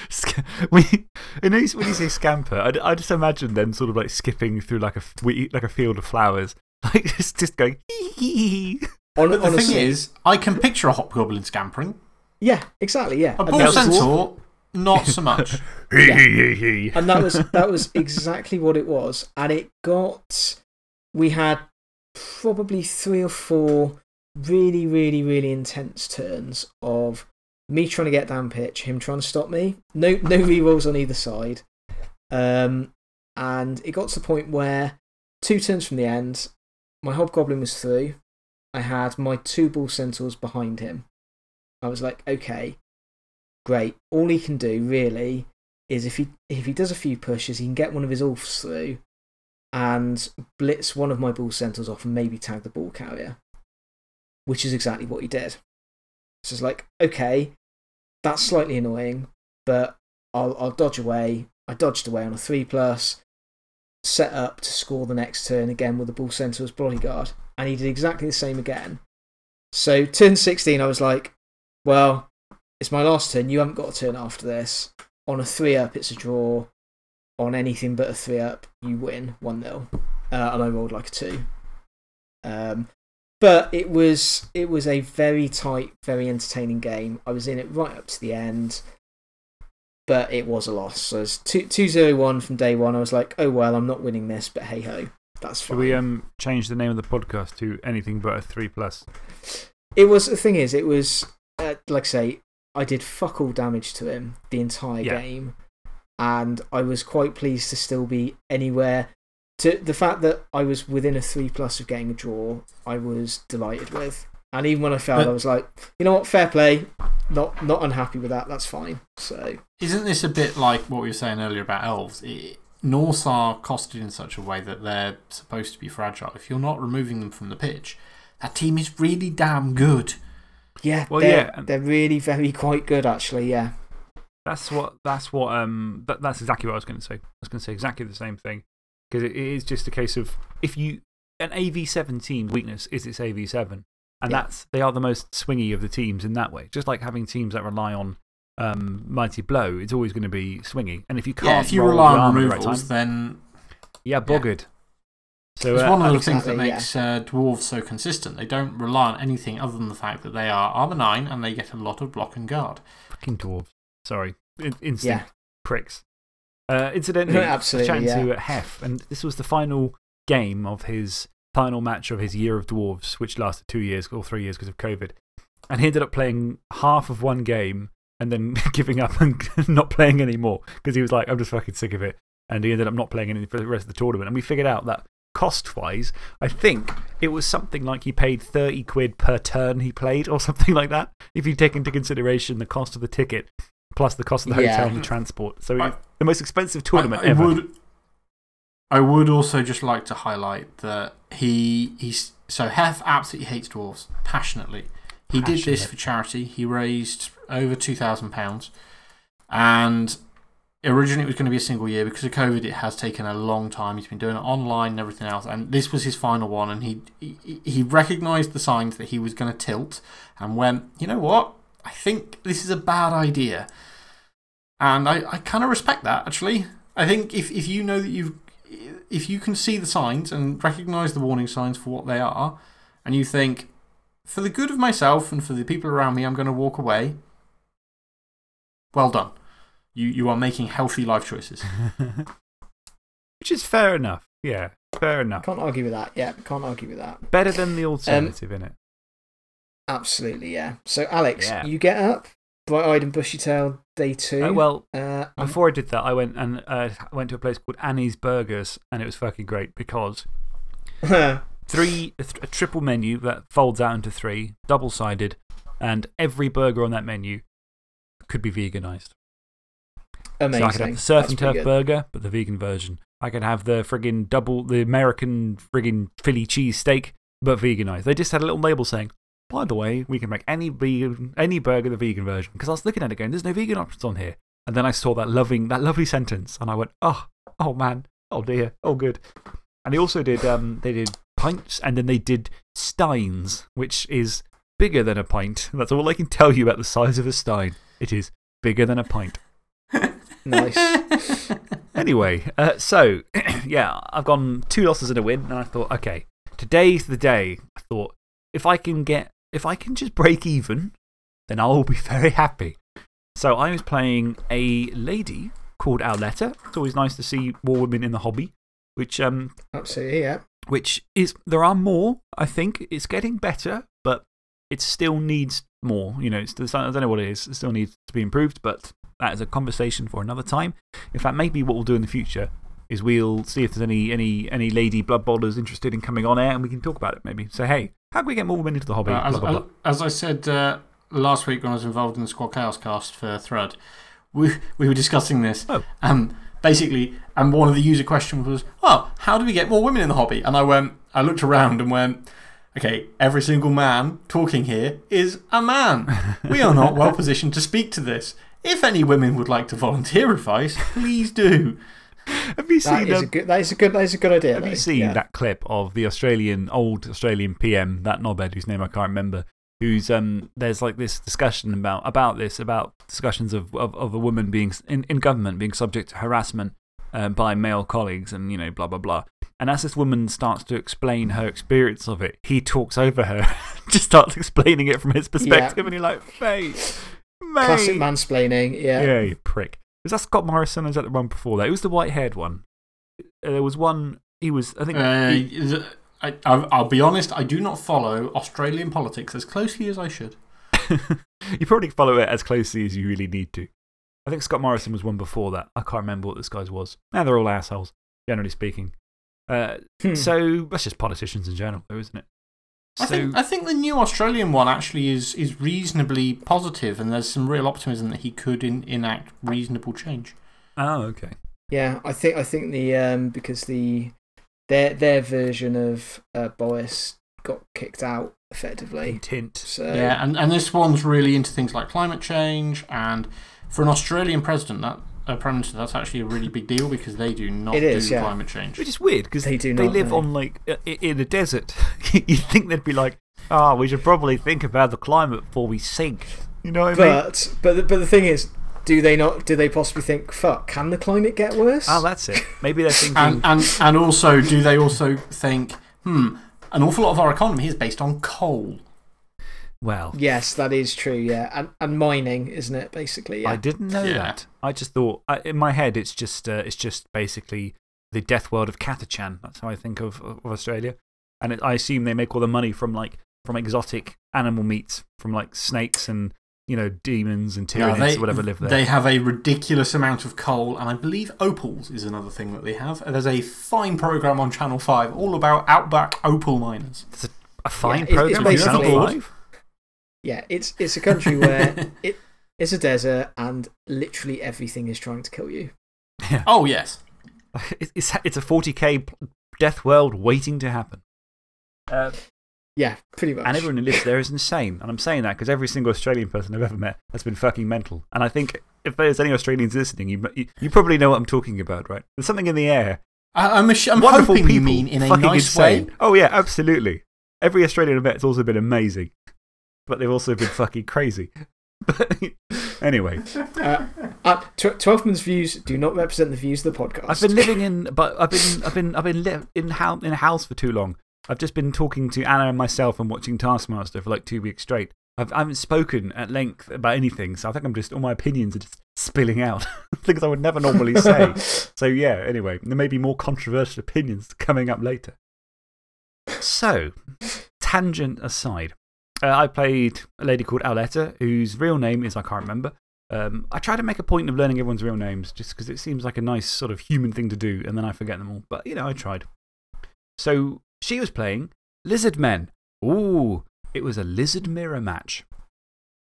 Sc- when, you, when you say scamper, I, I just imagine them sort of like skipping through like a, f- we- like a field of flowers. Like just, just going, hee hee hee. Hon- the honestly, thing is, I can picture a hobgoblin scampering. yeah, exactly, yeah. A And bull centaur, not so much. Hee Yeah. hee hee hee. and that was that was exactly what it was. And it got we had probably three or four really, really, really intense turns of me trying to get down pitch, him trying to stop me. No, no rerolls on either side. Um, and it got to the point where two turns from the end, my hobgoblin was through. I had my two bull centaurs behind him. I was like, okay, great. All he can do really is if he if he does a few pushes, he can get one of his Ulfs through and blitz one of my bull centaurs off and maybe tag the ball carrier, which is exactly what he did. So it's like, okay, that's slightly annoying, but I'll, I'll dodge away. I dodged away on a 3 plus, set up to score the next turn again with the bull as bodyguard. And he did exactly the same again. So, turn 16, I was like, well, it's my last turn. You haven't got a turn after this. On a 3 up, it's a draw. On anything but a 3 up, you win 1 0. Uh, and I rolled like a 2. Um, but it was, it was a very tight, very entertaining game. I was in it right up to the end, but it was a loss. So it's 2 0 1 from day one. I was like, oh, well, I'm not winning this, but hey ho, that's fine. Should we um, change the name of the podcast to anything but a 3 plus? It was, the thing is, it was, uh, like I say, I did fuck all damage to him the entire Yeah. game. And I was quite pleased to still be anywhere. To the fact that I was within a 3 plus of getting a draw, I was delighted with. And even when I failed, But- I was like, you know what, fair play. Not, not unhappy with that, that's fine. So, Isn't this a bit like what we were saying earlier about elves? It, Norse are costed in such a way that they're supposed to be fragile. If you're not removing them from the pitch, that team is really damn good. yeah, Well, they're, yeah, they're really very quite good, actually, yeah. That's what, that's what, um, that, that's exactly what I was going to say. I was going to say exactly the same thing. Because it, is just a case of if you, an AV7 team weakness is its AV7. And Yeah. that's, they are the most swingy of the teams in that way. Just like having teams that rely on um, Mighty Blow, it's always going to be swingy. And if you can't Yeah, if you roll rely on arm the right removals, time, then yeah, buggered. So, it's uh, one of the things that yeah. makes uh, dwarves so consistent. They don't rely on anything other than the fact that they are armor 9 and they get a lot of block and guard. Fucking dwarves. Sorry. In instinct、yeah. Pricks. Uh, incidentally, Absolutely, chatting yeah. to Hef, and this was the final game of his final match of his Year of Dwarves, which lasted two years or three years because of COVID. And he ended up playing half of one game and then giving up and not playing anymore because he was like, I'm just fucking sick of it. And he ended up not playing any for the rest of the tournament. And we figured out that cost wise, I think it was something like he paid 30 quid per turn he played or something like that. If you take into consideration the cost of the ticket plus the cost of the Yeah. hotel and the transport. So I- the most expensive tournament I, I ever. Would, I would also just like to highlight that he, he's, so Hef absolutely hates dwarves passionately. He did this for charity. He raised over £2,000. And originally it was going to be a single year. Because of COVID, it has taken a long time. He's been doing it online and everything else. And this was his final one. And he, he, he recognised the signs that he was going to tilt and went, you know what? I think this is a bad idea. And I, I kind of respect that, actually. I think if, if you know that you've. If you can see the signs and recognise the warning signs for what they are, and you think, for the good of myself and for the people around me, I'm going to walk away, well done. You, you are making healthy life choices. Which is fair enough. Yeah, fair enough. Can't argue with that. Yeah, can't argue with that. Better than the um, alternative, innit? Absolutely, yeah. So, Alex, Yeah. you get up, bright eyed and bushy tailed, day two. Uh, well, uh, before I did that, I went and uh, I went to a place called Annie's Burgers, and it was fucking great because three, a, th- a triple menu that folds out into three, double sided, and every burger on that menu could be veganized. amazing. So I could have the surf That's and turf burger, but the vegan version. I could have the friggin' double, the American friggin' Philly cheese steak, but veganized. They just had a little label saying, by the way, we can make any, vegan, any burger the vegan version. Because I was looking at it going, there's no vegan options on here. And then I saw that, loving, that lovely sentence, and I went, oh, oh man, oh dear, oh good. And they also did, um, they did pints, and then they did steins, which is bigger than a pint. That's all I can tell you about the size of a stein. It is bigger than a pint. Nice. Anyway, uh, so, yeah, I've gone two losses and a win, and I thought, okay, today's the day. I thought, if I can get, if I can just break even, then I'll be very happy. So I was playing a lady called Auletta. It's always nice to see more women in the hobby, which, um, Absolutely, yeah. which is, there are more, I think. It's getting better, but it still needs more. You know, it's, I don't know what it is. It still needs to be improved, but that is a conversation for another time. In fact, maybe what we'll do in the future is we'll see if there's any, any, any lady blood bowlers interested in coming on air and we can talk about it maybe. Say, hey, how can we get more women into the hobby? Uh, as, blah, blah, blah. as I said uh, last week when I was involved in the Squad Chaos cast for Thrud, we, we were discussing this. Oh. Um, basically, and one of the user questions was, oh, how do we get more women in the hobby? And I went, I looked around and went, okay, every single man talking here is a man. We are not well positioned to speak to this. If any women would like to volunteer advice, please do. Have you That seen, is, um, a good, that, is a good, that is a good idea. have though. you seen Yeah. that clip of the Australian, old Australian PM, that knobhead whose name I can't remember? Who's, um, there's like this discussion about, about this, about discussions of, of, of a woman being in, in government being subject to harassment um, by male colleagues and, you know, blah, blah, blah. And as this woman starts to explain her experience of it, he talks over her, just starts explaining it from his perspective, and you're like, mate, mate. Classic mansplaining. Yeah. Yeah, you prick. Was that Scott Morrison or was that the one before that? It was the white haired one. Uh, There was one, he was, I think. Uh, he- I, I'll, I'll be honest, I do not follow Australian politics as closely as I should. you probably follow it as closely as you really need to. I think Scott Morrison was one before that. I can't remember what this guy's was. Now they're all assholes, generally speaking. Uh, Hmm. so that's just politicians in general, though, isn't it? I, So, think, I think the new Australian one actually is, is reasonably positive, and there's some real optimism that he could in, enact reasonable change. oh, okay. Yeah, I think, I think the, um, because the, their, their version of uh, Boris got kicked out effectively. Tint. So, Yeah, and, and this one's really into things like climate change, and for an Australian president, that, uh, Prime Minister, that's actually a really big deal because they do not It is, do yeah. climate change. Which is weird because They do they not, live no. on like i- i- in a desert. You'd think they'd be like, oh, we should probably think about the climate before we sink. You know what I mean? But, but, the, but the thing is, do they not, do they possibly think, fuck, can the climate get worse? Oh, that's it. Maybe they're thinking. And, and, and also, do they also think, hmm, an awful lot of our economy is based on coal? Well, yes, that is true, yeah. And, and mining, isn't it, basically? Yeah. I didn't know Yeah. that. I just thought, I, in my head, it's just, uh, it's just basically the death world of Catachan. That's how I think of, of Australia. And it, I assume they make all the money from, like, from exotic animal meats, from like snakes and, you know, demons and No, tyranids or whatever live there. They have a ridiculous amount of coal, and I believe opals is another thing that they have. There's a fine program on Channel 5 all about outback opal miners. It's a, a fine it's- program on Channel 5. Yeah, it's, it's a country where it, it's a desert and literally everything is trying to kill you. Oh, yes. It's, it's a 40k death world waiting to happen. Uh, Yeah, pretty much. and everyone who lives there is insane. And I'm saying that because every single Australian person I've ever met has been fucking mental. And I think if there's any Australians listening, you, you, you probably know what I'm talking about, right? There's something in the air. I, I'm, assu- I'm Wonderful hoping people. you mean in a fucking nice insane. way. Oh, yeah, absolutely. Every Australian I've met has also been amazing. But they've also been fucking crazy. But anyway. Uh, uh, Twelfman's views do not represent the views of the podcast. I've been living in, but I've been, I've been, I've been li in, in a house for too long. I've just been talking to Anna and myself and watching Taskmaster for like two weeks straight. I've, I haven't spoken at length about anything, so I think I'm just, all my opinions are just spilling out. Things I would never normally say. so, yeah, anyway, there may be more controversial opinions coming up later. So, tangent aside, uh, I played a lady called Aletta, whose real name is I can't remember. Um, I try to make a point of learning everyone's real names just because it seems like a nice sort of human thing to do, and then I forget them all. But, you know, I tried. So, she was playing Lizard Men. Ooh, it was a lizard mirror match.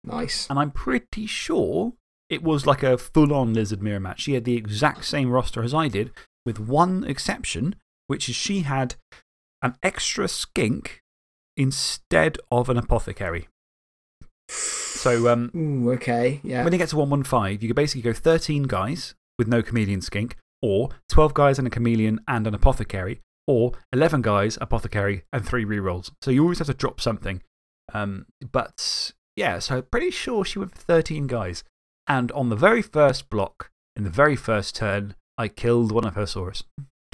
nice. And I'm pretty sure it was like a full on lizard mirror match. She had the exact same roster as I did, with one exception, which is she had an extra skink instead of an apothecary. So, um, Ooh, okay. Yeah. when you get to 115, you can basically go 13 guys with no chameleon skink, or 12 guys and a chameleon and an apothecary, or 11 guys, apothecary, and three rerolls. So you always have to drop something. Um, but yeah, so pretty sure she went for 13 guys. And on the very first block, in the very first turn, I killed one of her Saurus.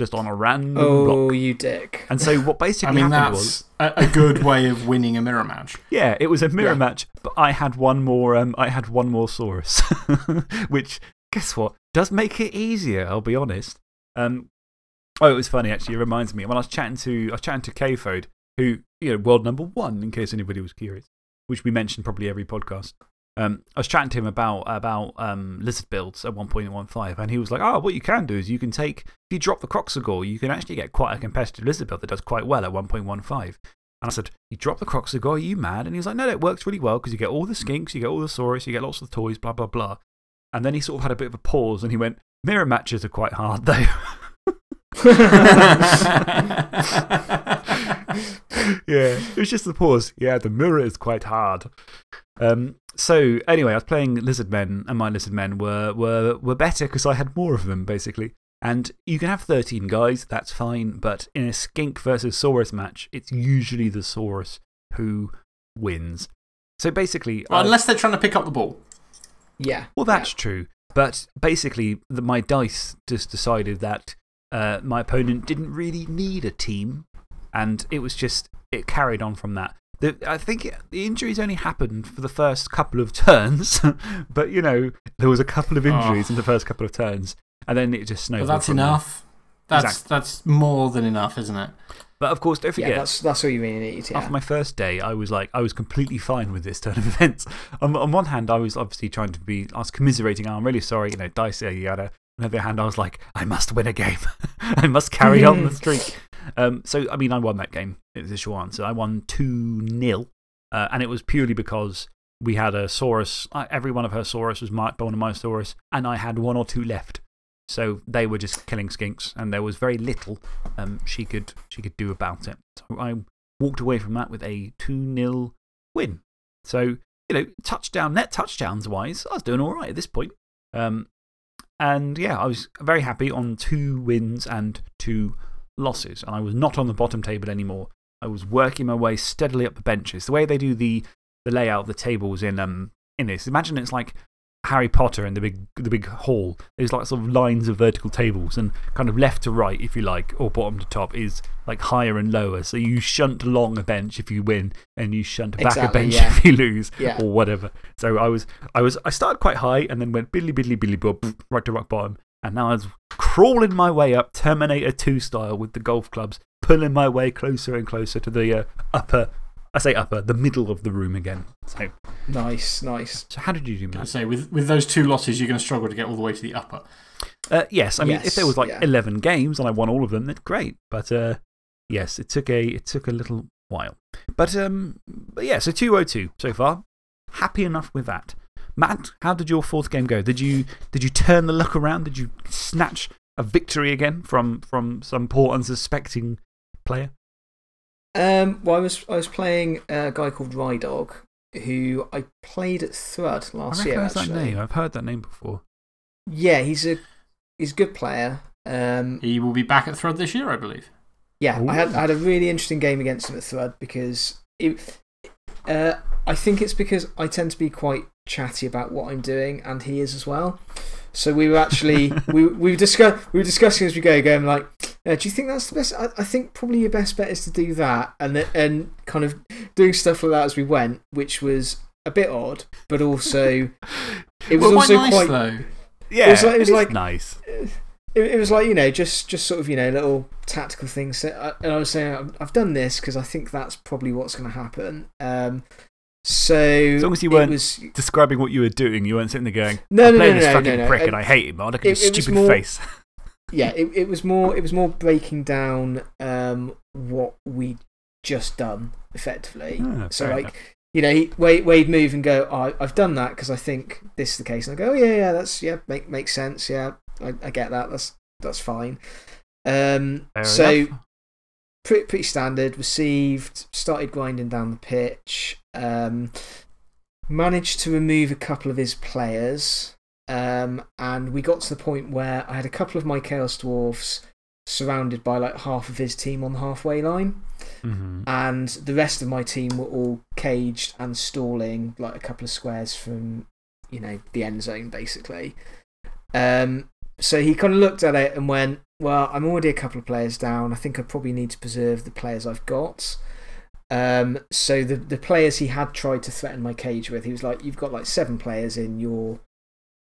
Just on a random oh, block. you dick. And so what basically I mean, happened was. a, a good way of winning a mirror match. Yeah, it was a mirror Yeah. match, but I had one more, um, I had one more Saurus. Which, guess what? Does make it easier, I'll be honest. Um, oh, it was funny actually. It reminds me when I was chatting to, I was chatting to Kfoged, who, you know, world number one, in case anybody was curious. which we mentioned probably every podcast. Um, I was chatting to him about, about um, lizard builds at 1.15, and he was like, Oh, what you can do is you can take, if you drop the Kroxigor, you can actually get quite a competitive lizard build that does quite well at 1.15. And I said, You drop the Kroxigor, are you mad? And he was like, No, no, it works really well because you get all the skinks, you get all the Saurus, you get lots of the toys, blah, blah, blah. And then he sort of had a bit of a pause and he went, Mirror matches are quite hard, though. yeah, it was just the pause. Yeah, the mirror is quite hard. Um, so, anyway, I was playing Lizard Men, and my Lizard Men were, were, were better because I had more of them, basically. And you can have 13 guys, that's fine, but in a Skink versus Saurus match, it's usually the Saurus who wins. So basically. Well, unless they're trying to pick up the ball. Yeah. Well, that's true. But basically, the, my dice just decided that uh, my opponent didn't really need a team. And it was just, it carried on from that. The, I think the injuries only happened for the first couple of turns. but, you know, there was a couple of injuries in the first couple of turns. And then it just snowballed. But that's from there. enough. That's, Exactly. that's more than enough, isn't it? But of course, don't forget. Yeah, that's, that's all you mean. need. Yeah. After my first day, I was like, I was completely fine with this turn of events. On, on one hand, I was obviously trying to be, I was commiserating, oh, I'm really sorry, you know, dice, yada, yada. On the other hand, I was like, I must win a game. I must carry on the streak. Um, so, I mean, I won that game. It was a short answer. I won 2 0. Uh, and it was purely because we had a Saurus, uh, every one of her Saurus was marked by one of my Saurus, and I had one or two left. So they were just killing skinks, and there was very little um, she, could, she could do about it. So I walked away from that with a 2 0 win. So, you know, touchdown, net touchdowns wise, I was doing all right at this point. Um, and yeah, I was very happy on two wins and two losses. And I was not on the bottom table anymore. I was working my way steadily up the benches. The way they do the, the layout of the tables in, um, in this, imagine it's like Harry Potter in the big, the big hall. There's like sort of lines of vertical tables, and kind of left to right, if you like, or bottom to top is like higher and lower. So you shunt along a bench if you win, and you shunt back a Exactly, bench yeah. if you lose, Yeah. or whatever. So I was, I was, I started quite high and then went biddly, biddly, biddly, bob, right to rock bottom. And now I was crawling my way up, Terminator 2 style, with the golf clubs, pulling my way closer and closer to the uh, upper, I say upper, the middle of the room again. So, Nice, nice. so how did you do, I say, with, with those two losses, you're going to struggle to get all the way to the upper. Uh, yes, I mean, if there was like yeah. 11 games and I won all of them, then great. But uh, yes, it took, a, it took a little while. But, um, but yeah, so 202 so far. Happy enough with that. Matt, how did your fourth game go? Did you, did you turn the luck around? Did you snatch a victory again from, from some poor unsuspecting player? Um, well, I was, I was playing a guy called Rydog, who I played at Thrud last I year. recognise that actually. name. I've heard that name before. Yeah, he's a, he's a good player. Um, He will be back at Thrud this year, I believe. Yeah, I had, I had a really interesting game against him at Thrud because it, uh, I think it's because I tend to be quite chatty about what I'm doing, and he is as well. So we were actually we, we, were discuss, we were discussing as we go, going like, uh, do you think that's the best? I, I think probably your best bet is to do that, and, th- and kind of doing stuff like that as we went, which was a bit odd, but also it was well, also quite nice, quite though. Yeah, was like- it was is like- nice. it, it was like, you know, just, just sort of, you know, little tactical things. So I, and I was saying, I've- I've done this because I think that's probably what's going to happen. Um, so. As long as you weren't was, Describing what you were doing, you weren't sitting there going, No, I'm no, playing no, this no, fucking no, no. prick and I hate him. I look at his it- it was stupid more- face. yeah, it, it was more, it was more breaking down um, what we just done, effectively. Ah, so, like, enough. you know, he, Wade, Wade move and go, oh, I've done that because I think this is the case. And I go, oh, yeah, yeah, that's, yeah, make, makes sense. Yeah, I, I get that. That's, that's fine. Um, Fair so. enough. Pretty, pretty standard. Received, started grinding down the pitch. Um, managed to remove a couple of his players. Um, and we got to the point where I had a couple of my Chaos Dwarfs surrounded by like half of his team on the halfway line. Mhm. And the rest of my team were all caged and stalling like a couple of squares from, you know, the end zone basically. Um, so he kind of looked at it and went, Well, I'm already a couple of players down. I think I probably need to preserve the players I've got. Um, so the, the players he had tried to threaten my cage with, he was like, You've got like seven players in your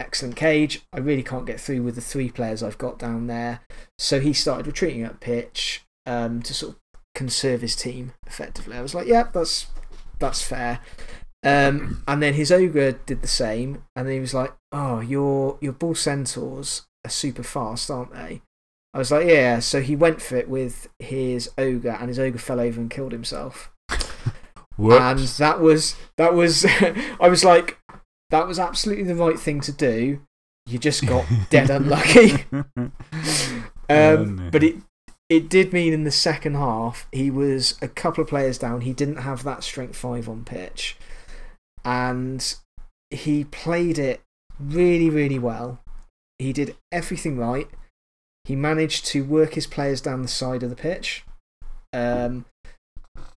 excellent cage. I really can't get through with the three players I've got down there. So he started retreating up pitch um, to sort of conserve his team effectively. I was like, Yeah, that's, that's fair. Um, and then his ogre did the same, and then he was like, "Oh, your your bull centaurs are super fast, aren't they?" I was like, "Yeah." So he went for it with his ogre, and his ogre fell over and killed himself. And that was that was I was like, that was absolutely the right thing to do. You just got dead unlucky. Um, Oh. But it it did mean in the second half he was a couple of players down. He didn't have that strength five on pitch, and he played it really really well. He did everything right. He managed to work his players down the side of the pitch. Um,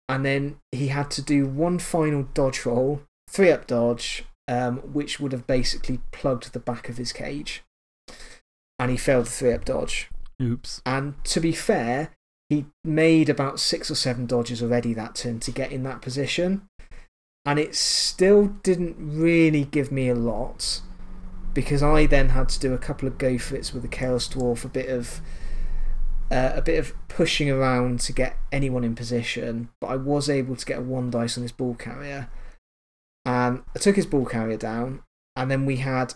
and then he had to do one final dodge roll, three up dodge, um, which would have basically plugged the back of his cage. And he failed the three up dodge. Oops. And to be fair, he made about six or seven dodges already that turn to get in that position. And it still didn't really give me a lot because I then had to do a couple of go fits with the Chaos Dwarf, a bit of. Uh, a bit of pushing around to get anyone in position, but I was able to get a one dice on his ball carrier. And I took his ball carrier down, and then we had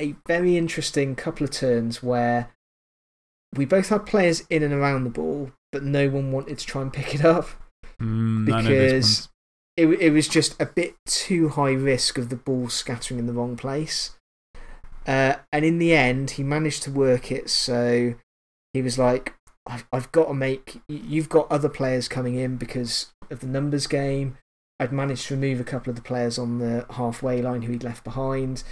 a very interesting couple of turns where we both had players in and around the ball, but no one wanted to try and pick it up Mm, I know this because it, it was just a bit too high risk of the ball scattering in the wrong place. Uh, and in the end, he managed to work it so he was like, I've, I've got to make. You've got other players coming in because of the numbers game. I'd managed to remove a couple of the players on the halfway line who he'd left behind.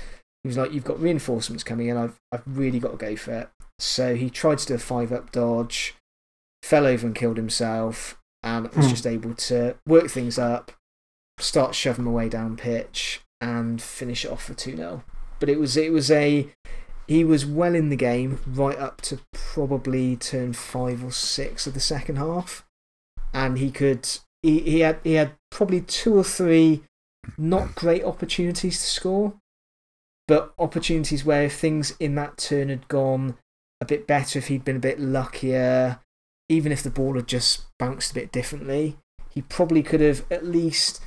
He was like, You've got reinforcements coming in. I've, I've really got to go for it. So he tried to do a five up dodge, fell over and killed himself, and was Hmm. just able to work things up, start shoving away down pitch, and finish it off for 2 0. But it was, it was a. He was well in the game right up to probably turn five or six of the second half. And he could. He, he, had, he had probably two or three not great opportunities to score, but opportunities where if things in that turn had gone a bit better, if he'd been a bit luckier, even if the ball had just bounced a bit differently, he probably could have at least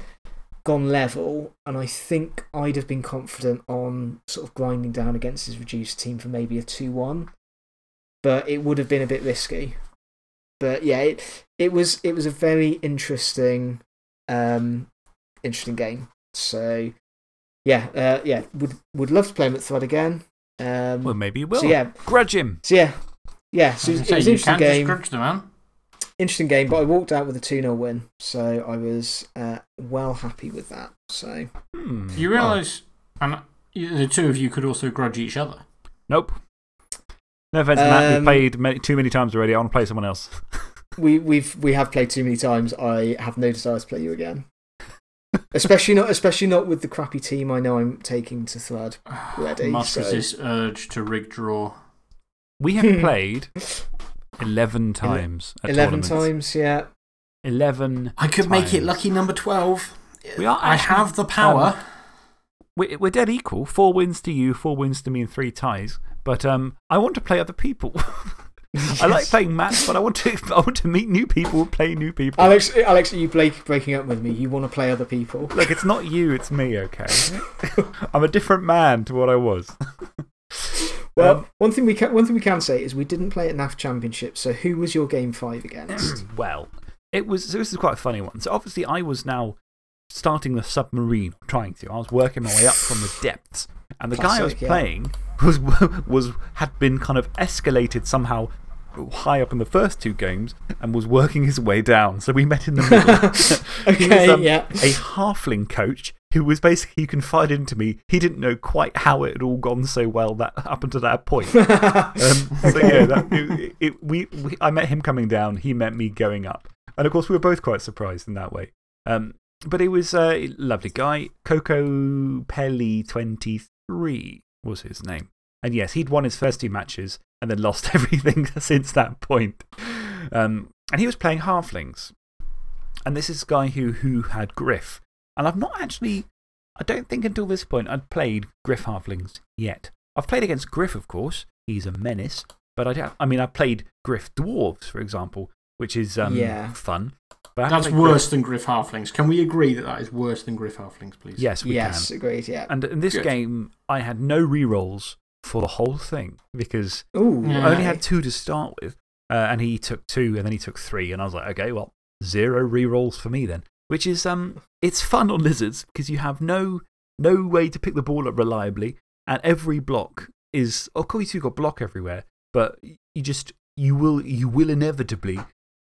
gone level. And I think I'd have been confident on sort of grinding down against his reduced team for maybe a 2 1. But it would have been a bit risky. But yeah, it, it, was, it was a very interesting, um, interesting game. So yeah, uh, yeah, would, would love to play him at Thrud again. Um, Well, maybe you will. so yeah, Grudge him. so yeah, yeah. So it was, it was an you interesting can't just game. grudge the man. Interesting game, but I walked out with a 2 0 win. So I was uh, well happy with that. So Hmm. You well, realise, and the two of you could also grudge each other. Nope. No offense, Matt. We've Um, played many, too many times already. I want to play someone else. we, we've, we have played too many times. I have no desire to play you again. especially, not, especially not with the crappy team I know I'm taking to Thrud Ready, Must so- resist urge to rig draw. We have played 11 times. At 11 times, yeah. 11. I could make it lucky number 12. We are I actually- have the power. um, We're, we're dead equal. Four wins to you, four wins to me, and three ties. But um, I want to play other people. I like playing Matt, but I want, to, I want to meet new people, play new people. Alex, Alex, you break, breaking up with me. You want to play other people. Look, it's not you, it's me, okay? I'm a different man to what I was. Well, Um, one, thing we can, one thing we can say is we didn't play at NAF Championship. So who was your game five against? well, it was, so this is quite a funny one. So obviously, I was now starting the submarine, trying to. I was working my way up from the depths. And the guy I was yeah. playing was, was, had been kind of escalated somehow high up in the first two games and was working his way down. So we met in the middle. Okay, um, yeah. A halfling coach who was basically, confided into me, he didn't know quite how it had all gone so well that, up until that point. Um, So, yeah, that, it, it, we, we, I met him coming down, he met me going up. And of course, we were both quite surprised in that way. Um, but he was a lovely guy. Coco Pelli23 was his name. And yes, he'd won his first two matches and then lost everything since that point. Um, and he was playing Halflings. And this is a guy who, who had Griff. And I've not actually, I don't think until this point I'd played Griff Halflings yet. I've played against Griff, of course. He's a menace. But I, don't, I mean, I played Griff Dwarves, for example, which is um, Yeah. fun. But I had to That's play worse than Griff Halflings. Can we agree that that is worse than Griff Halflings, please? Yes, we yes, can. agreed, yeah. And in this Good. game, I had no rerolls for the whole thing because Ooh, Yeah. I only had two to start with. Uh, and he took two, and then he took three. And I was like, okay, well, zero rerolls for me then. Which is, um, it's fun on lizards because you have no, no way to pick the ball up reliably. And every block is, of course, you've got block everywhere, but you just, you will, you will inevitably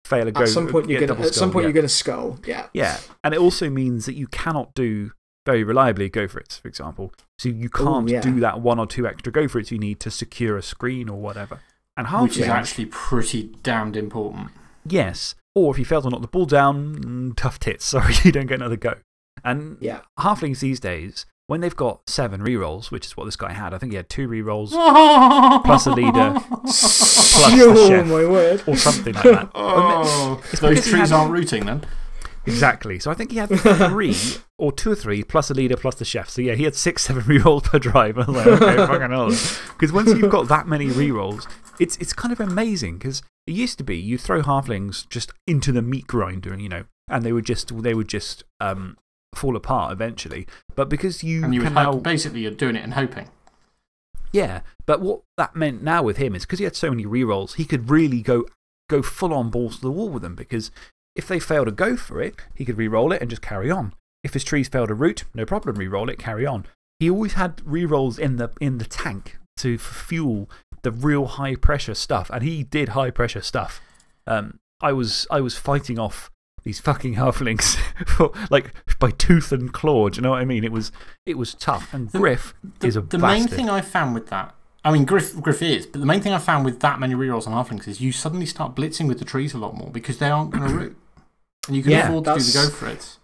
fail a go. At some point, you're gonna, at some point yeah. you're going to skull, yeah. Yeah. And it also means that you cannot do very reliably go for it, for example. So you can't yeah. do that one or two extra go for it you need to secure a screen or whatever. And Which is actually pretty damned important. Yes. Or if you fail to knock the ball down, mm, tough tits. Sorry, you don't get another go. And Yeah. halflings these days, when they've got seven rerolls, which is what this guy had, I think he had two rerolls Plus a leader. Plus the oh, chef. my word. or something like that. Oh, It's those trees had- aren't rooting then. Exactly. So I think he had three or two or three plus a leader plus the chef. So yeah, he had six, seven rerolls per drive. I was like, okay, fucking hell. Because once you've got that many rerolls, it's, it's kind of amazing. Because it used to be you throw halflings just into the meat grinder, you know, and they would just, they would just um, fall apart eventually. But because you, And you can now. basically, you're doing it and hoping. Yeah, but what that meant now with him is because he had so many rerolls, he could really go, go full on balls to the wall with them. Because if they fail to go for it, he could re-roll it and just carry on. If his trees failed to root, no problem, re-roll it, carry on. He always had re-rolls in the, in the tank to fuel the real high pressure stuff. And he did high pressure stuff. Um, I, was, I was fighting off these fucking halflings for, like, by tooth and claw. Do you know what I mean? It was, it was tough. And Griff The, is a the main thing I found with that, I mean, Griff, Griff is, but the main thing I found with that many rerolls on Halflings is you suddenly start blitzing with the trees a lot more because they aren't going to root. And you can Yeah, afford to do the go for it.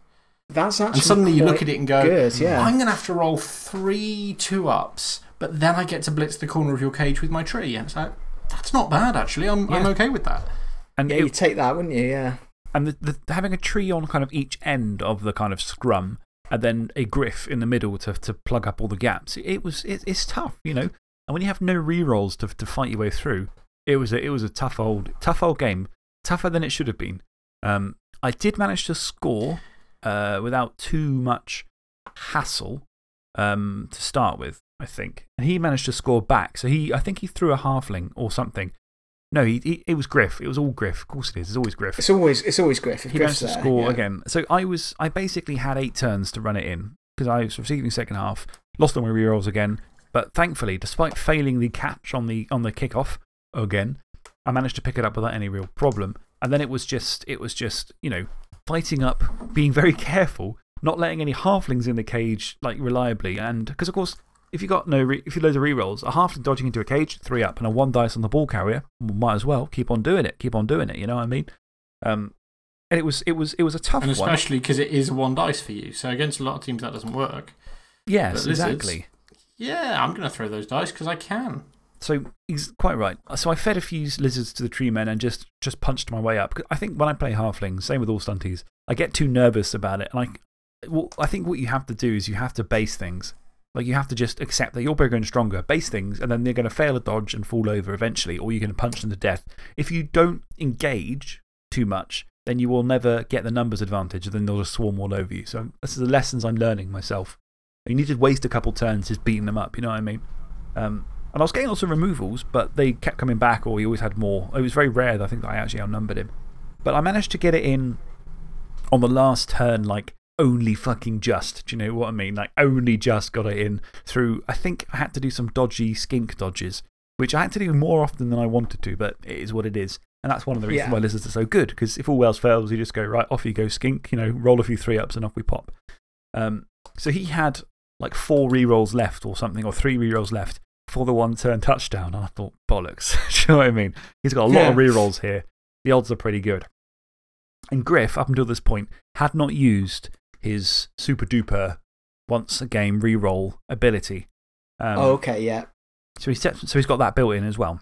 That's actually. And suddenly you look at it and go, Good, yeah. I'm going to have to roll three two ups, but then I get to blitz the corner of your cage with my tree. And it's like, that's not bad, actually. I'm, I'm okay with that. and yeah, it- you'd take that, wouldn't you? Yeah. And the, the, having a tree on kind of each end of the kind of scrum and then a griff in the middle to, to plug up all the gaps, it was, it, it's tough, you know. And when you have no rerolls to, to fight your way through, it was a, it was a tough old, tough old game. Tougher than it should have been. Um, I did manage to score uh, without too much hassle um, to start with, I think. And he managed to score back. So he, I think he threw a halfling or something. No, he, he, it was Griff. It was all Griff. Of course it is. It's always Griff. It's always, it's always Griff. If He Griff's managed to there, score yeah. again. So I, was, I basically had eight turns to run it in because I was receiving second half, lost on my rerolls again. But thankfully, despite failing the catch on the, on the kickoff again, I managed to pick it up without any real problem. And then it was just, it was just, you know, fighting up, being very careful, not letting any halflings in the cage like reliably. And because, of course, if you got no, re if you loads of rerolls, a halfling dodging into a cage, three up, and a one dice on the ball carrier, might as well keep on doing it. Keep on doing it. You know what I mean? Um, and it was, it was, it was a tough And one. especially because it is a one dice for you. So against a lot of teams, that doesn't work. Yes, exactly. Yeah, I'm going to throw those dice because I can. So he's quite right. So I fed a few lizards to the tree men and just, just punched my way up. I think when I play halflings, same with all stunties, I get too nervous about it. And I, well, I think what you have to do is you have to base things. Like you have to just accept that you're bigger and stronger, base things, and then they're going to fail a dodge and fall over eventually, or you're going to punch them to death. If you don't engage too much, then you will never get the numbers advantage, and then they'll just swarm all over you. So, this is the lessons I'm learning myself. You need to waste a couple turns just beating them up, you know what I mean? Um, and I was getting lots of removals, but they kept coming back, or he always had more. It was very rare that I think that I actually outnumbered him. But I managed to get it in on the last turn, like only fucking just. Do you know what I mean? Like only just got it in through. I think I had to do some dodgy skink dodges, which I had to do more often than I wanted to, but it is what it is. And that's one of the reasons Yeah. why lizards are so good, because if all else fails, you just go, right, off you go, skink, you know, roll a few three ups and off we pop. Um, so he had like four rerolls left or something, or three rerolls left for the one turn touchdown. And I thought, bollocks. Do you know what I mean? He's got a lot of Yeah. rerolls here. The odds are pretty good. And Griff, up until this point, had not used his super duper once a game reroll ability. Um, oh, okay, yeah. so, he sets, so he's got that built in as well.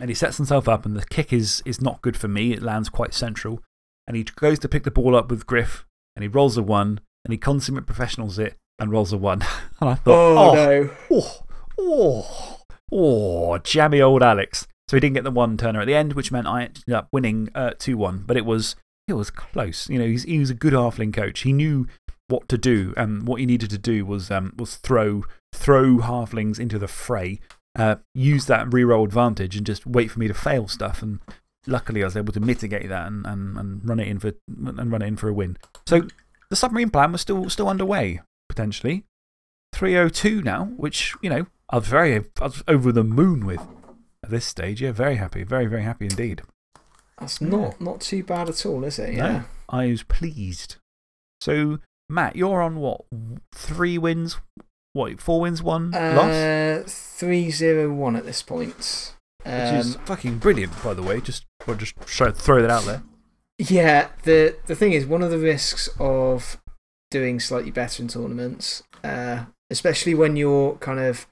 And he sets himself up, and the kick is, is not good for me. It lands quite central. And he goes to pick the ball up with Griff, and he rolls a one, and he consummate professionals it and rolls a one. and I thought, Oh, oh, no. oh, oh, oh, jammy old Alex. So he didn't get the one turner at the end, which meant I ended up winning uh, 2 1. But it was, it was close. You know, he was a good halfling coach. He knew what to do, and what he needed to do was, um, was throw, throw halflings into the fray, uh, use that reroll advantage, and just wait for me to fail stuff. And luckily, I was able to mitigate that and, and, and, run, it in for, and run it in for a win. So the submarine plan was still, still underway, potentially. 302 now, which, you know, I was very I was over the moon with at this stage. Yeah, very happy. Very, very happy indeed. That's not, not too bad at all, is it? Yeah. No, I was pleased. So, Matt, you're on what? Three wins? What? Four wins, one loss? Uh, 3 0 1 at this point. Which is Um, fucking brilliant, by the way. Just, I'll just throw that out there. Yeah, the, the thing is, one of the risks of doing slightly better in tournaments, uh, especially when you're kind of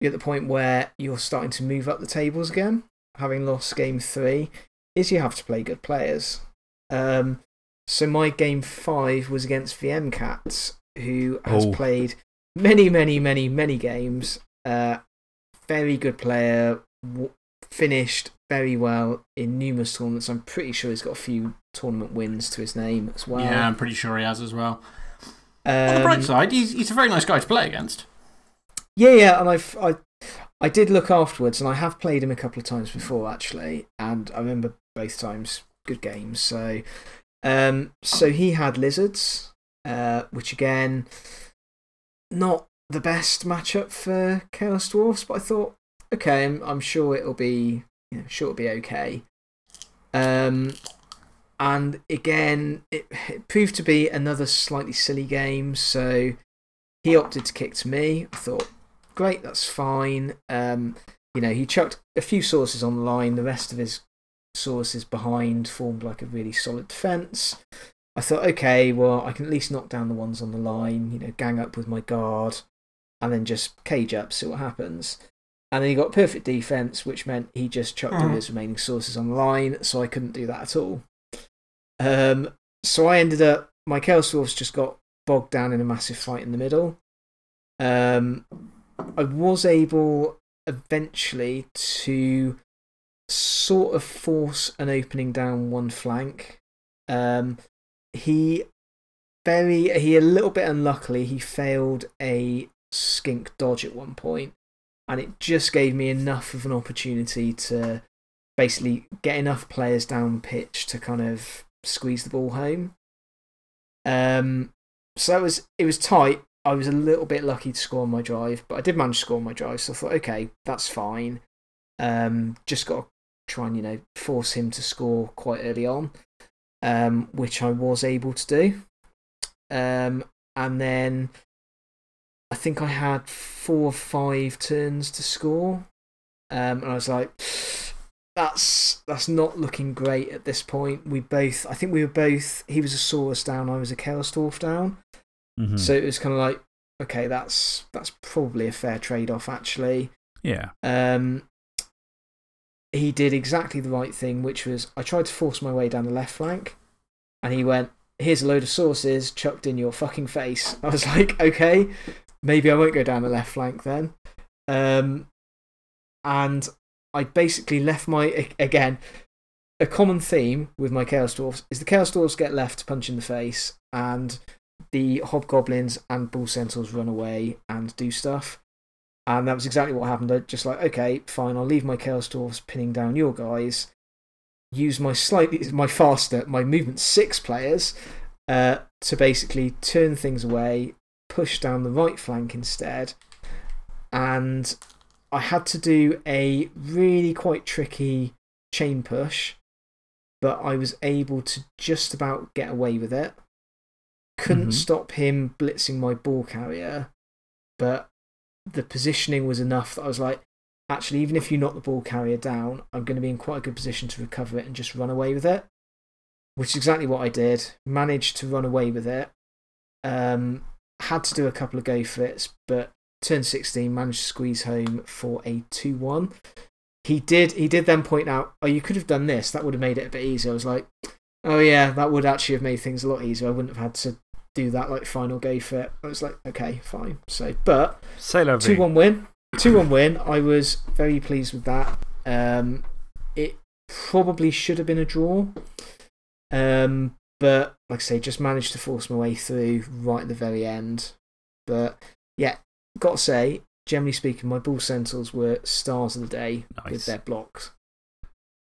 you're at the point where you're starting to move up the tables again, having lost game three, is you have to play good players. Um, so my game five was against VM Cats, who has Oh. played many, many, many, many games. Uh, very good player, w- finished very well in numerous tournaments. I'm pretty sure he's got a few tournament wins to his name as well. Yeah, I'm pretty sure he has as well. On the bright Um, side, he's, he's a very nice guy to play against. Yeah, yeah, and I've, I, I did look afterwards, and I have played him a couple of times before, actually, and I remember both times good games. So, um, so he had lizards, uh, which again, not the best matchup for Chaos Dwarfs, but I thought, okay, I'm, I'm sure it'll be, you know, sure it'll be okay. Um, and again, it, it proved to be another slightly silly game, so he opted to kick to me. I thought, great, that's fine. Um, you know, he chucked a few Sauruses on the line, the rest of his Sauruses behind formed like a really solid defence. I thought, okay, well, I can at least knock down the ones on the line, you know, gang up with my guard, and then just cage up, see what happens. And then he got perfect defence, which meant he just chucked all Mhm. his remaining Sauruses on the line, so I couldn't do that at all. Um, so I ended up, my Chaos Dwarfs just got bogged down in a massive fight in the middle. Um, I was able eventually to sort of force an opening down one flank. Um, he very, he a little bit unluckily, he failed a skink dodge at one point, and it just gave me enough of an opportunity to basically get enough players down pitch to kind of squeeze the ball home. Um, so that was it was tight. I was a little bit lucky to score on my drive, but I did manage to score on my drive, so I thought, okay, that's fine. Um, just got to try and you know force him to score quite early on, um, which I was able to do. Um, and then I think I had four or five turns to score, um, and I was like, that's that's not looking great at this point. We both, I think we were both. He was a Saurus down, I was a Dwarf down. -hmm. So it was kind of like, okay, that's that's probably a fair trade off, actually. yeah. Um, he did exactly the right thing, which was I tried to force my way down the left flank, and he went, Here's a load of Sauruses chucked in your fucking face. I was like, Okay, maybe I won't go down the left flank then. Um, and I basically left my, again, a common theme with my Chaos Dwarfs is the Chaos Dwarfs get left to punch in the face, and the Hobgoblins and Bull Centaurs run away and do stuff. And that was exactly what happened. I just like, okay, fine, I'll leave my Chaos Dwarfs pinning down your guys, use my slightly, my faster, my movement six players uh, to basically turn things away, push down the right flank instead. And I had to do a really quite tricky chain push, but I was able to just about get away with it. Couldn't Mhm. stop him blitzing my ball carrier, but the positioning was enough that I was like, actually, even if you knock the ball carrier down, I'm going to be in quite a good position to recover it and just run away with it. Which is exactly what I did. Managed to run away with it. Um, had to do a couple of go fits, but turn 16 managed to squeeze home for a 2 1. He did, he did then point out, oh, you could have done this. That would have made it a bit easier. I was like, oh, yeah, that would actually have made things a lot easier. I wouldn't have had to do that like final go fit. I was like, okay, fine. So, but Say la 2 1 win. 2 1 win. I was very pleased with that. Um, it probably should have been a draw. Um, but like I say, just managed to force my way through right at the very end. But yeah, got to say, generally speaking, my Bull Centaurs were stars of the day with their blocks.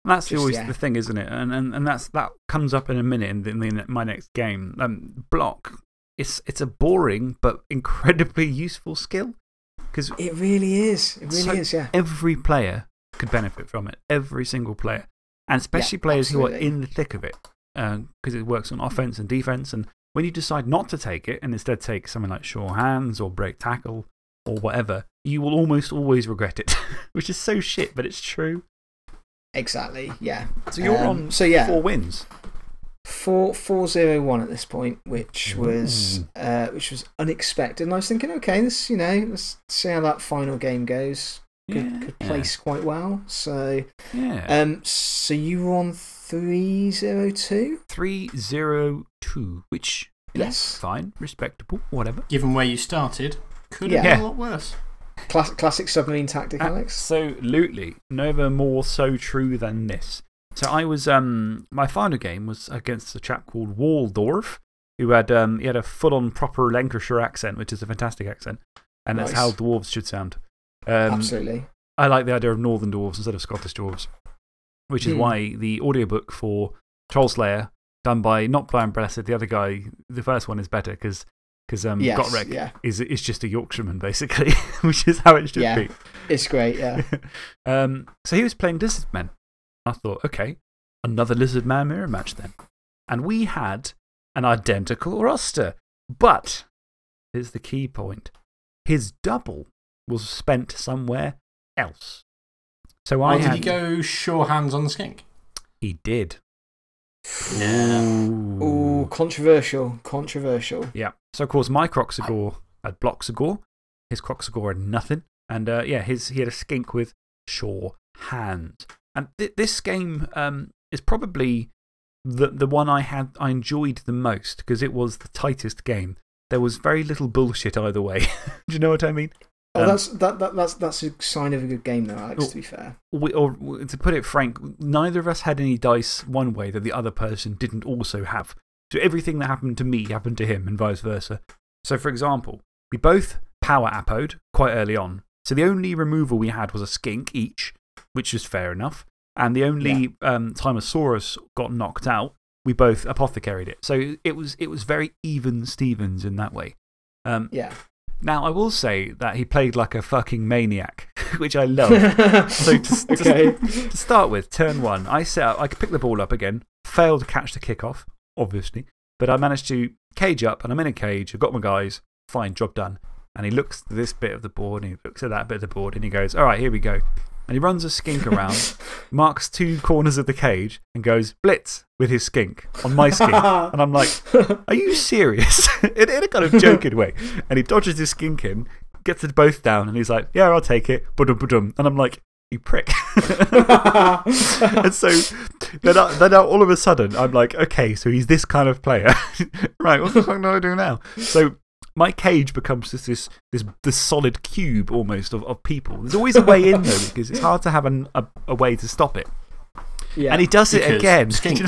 And that's Just, always yeah. the thing, isn't it? And, and, and that's, that comes up in a minute in, the, in the, my next game. Um, block, it's, it's a boring but incredibly useful skill because It really is. It really So- is, yeah. every player could benefit from it. Every single player. And especially players who are in the thick of it because it works on offense and defense. And when you decide not to take it and instead take something like sure hands or break tackle or whatever, you will almost always regret it, which is so shit, but it's true. Exactly, yeah. So you're Um, on so yeah. four wins. Four four zero one at this point, which was Ooh. uh, which was unexpected. And I was thinking, okay, this you know, let's see how that final game goes. Could, Yeah. could place quite well. So, Yeah. um, so you were on three zero two. 302, which yeah, Yes. fine, respectable, whatever. Given where you started, could Yeah. have been a lot worse. Class, classic submarine tactic, Alex. Absolutely. Never more so true than this. So I was, um, my final game was against a chap called Waldorf, who had, um, he had a full on proper Lancashire accent, which is a fantastic accent. And that's Nice. how dwarves should sound. Um, Absolutely. I like the idea of northern dwarves instead of Scottish dwarves, which is Hmm. why the audiobook for Troll Slayer, done by not Brian Blessed, the other guy, the first one is better because because um, Yes, Gotrek yeah. is, is just a Yorkshireman, basically, which is how it should Yeah. be. It's great, yeah. um, so he was playing Lizard Men. I thought, okay, another Lizard Man mirror match then. And we had an identical roster. But here's the key point his double was spent somewhere else. So I Or did he go sure hands on the skink? He did. Yeah. Ooh. Controversial. Controversial. Yeah. So, of course, my Kroxigor had Bloxagore. His Kroxigor had nothing. And uh, yeah, his, he had a skink with sure hand. And th this game um, is probably the, the one I, had, I enjoyed the most because it was the tightest game. There was very little bullshit either way. Do you know what I mean? Oh, Um, that's, that, that, that's, that's a sign of a good game, though, Alex, to be fair. we, or to put it frank, neither of us had any dice one way that the other person didn't also have. So everything that happened to me happened to him and vice versa. So, for example, we both power appoed quite early on. So the only removal we had was a skink each, which is fair enough. And the only um, time a Saurus got knocked out, we both apothecaried it. So it was, it was very even Stevens in that way. Um, Yeah. Now, I will say that he played like a fucking maniac, which I love. So to, to- okay. to start with, turn one, I set up, I picked the ball up again, failed to catch the kickoff, obviously, but I managed to cage up and I'm in a cage, I've got my guys, fine, job done. And he looks at this bit of the board and he looks at that bit of the board and he goes, All right, here we go. And he runs a skink around, marks two corners of the cage and goes, Blitz with his skink on my skink. And I'm like, Are you serious? in, in a kind of joking way. And he dodges his skink in, gets it both down, and he's like, Yeah, I'll take it. Budum, budum. And I'm like, You prick. and so then, I, then I- all of a sudden, I'm like, Okay, so he's this kind of player. right, what the fuck do I do now? So my cage becomes this, this, this, this solid cube almost of, of people. There's always a way in, though, because it's hard to have an, a, a way to stop it. yeah. And he does it again.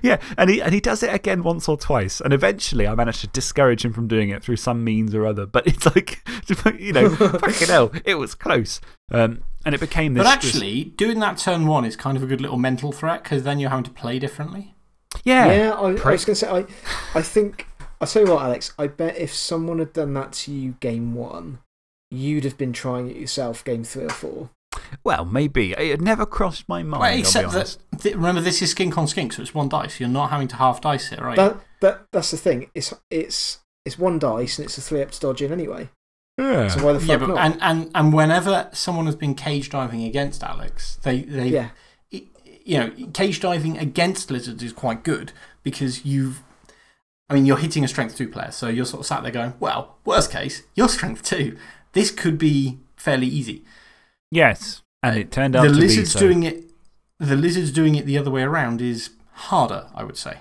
Yeah, and he, and he does it again once or twice. And eventually I managed to discourage him from doing it through some means or other. But it's like, you know, fucking hell, it was close. Um, and it became this. But this- actually, doing that turn one is kind of a good little mental threat because then you're having to play differently. yeah. Yeah, I, I was going to say, I, I think, I'll tell you what, Alex, I bet if someone had done that to you game one, you'd have been trying it yourself game three or four. Well, maybe. It had never crossed my mind. Well, I'll be except that, th- remember, this is skink on skink, so it's one dice. You're not having to half dice it, right? That, that, that's the thing. It's, it's, it's one dice and it's a three up to dodge in anyway. Yeah. So why the fuck yeah, but, not? and, and, and whenever someone has been cage diving against Alex, they, they yeah. you know, cage diving against lizards is quite good because you've. I mean, you're hitting a strength two player, so you're sort of sat there going, well, worst case, you're strength two. This could be fairly easy. Yes. And it turned out the lizards So. doing it. The lizards doing it the other way around is harder, I would say.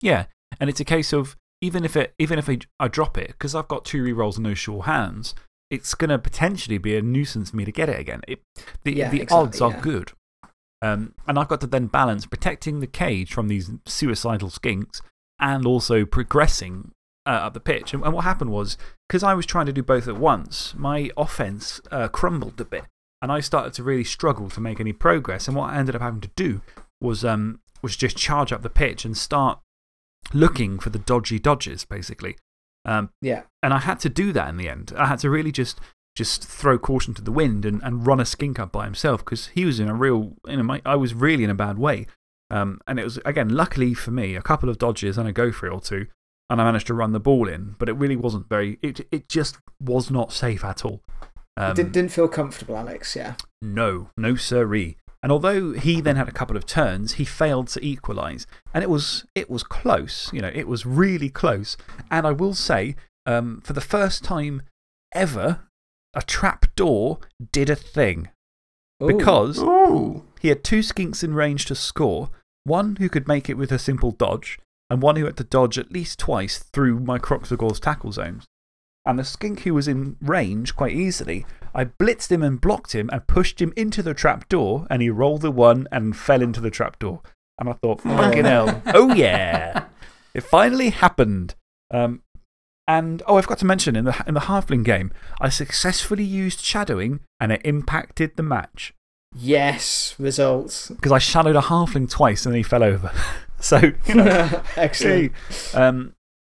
Yeah. And it's a case of even if, it, even if I, I drop it, because I've got two rerolls and no sure hands, it's going to potentially be a nuisance for me to get it again. It, the Yeah, the exactly, odds are yeah. good. Um, and I've got to then balance protecting the cage from these suicidal skinks and also progressing uh, up the pitch. And, and, what happened was, because I was trying to do both at once, my offense uh, crumbled a bit. And I started to really struggle to make any progress. And what I ended up having to do was um, was just charge up the pitch and start looking for the dodgy dodges, basically. Um, yeah. And I had to do that in the end. I had to really just, just throw caution to the wind and, and run a skink up by himself because he was in a real, you know, my, I was really in a bad way. Um, and it was, again, luckily for me, a couple of dodges and a go for it or two, and I managed to run the ball in. But it really wasn't very, it, it just was not safe at all. Um, didn't, didn't feel comfortable, Alex, yeah? No, no, sirree. And although he then had a couple of turns, he failed to equalise. And it was, it was close. You know, it was really close. And I will say, um, for the first time ever, a trap door did a thing. Ooh. Because Ooh. he had two skinks in range to score one who could make it with a simple dodge, and one who had to dodge at least twice through my Kroxigor's tackle zones. And the skink who was in range quite easily I blitzed him and blocked him and pushed him into the trap door, and he rolled the one and fell into the trap door. And I thought, fucking hell. Oh, yeah. It finally happened. Um, and, oh, I forgot to mention in the, in the Halfling game, I successfully used shadowing and it impacted the match. Yes, results. Because I shadowed a Halfling twice and he fell over. so, you know, Excellent. Um,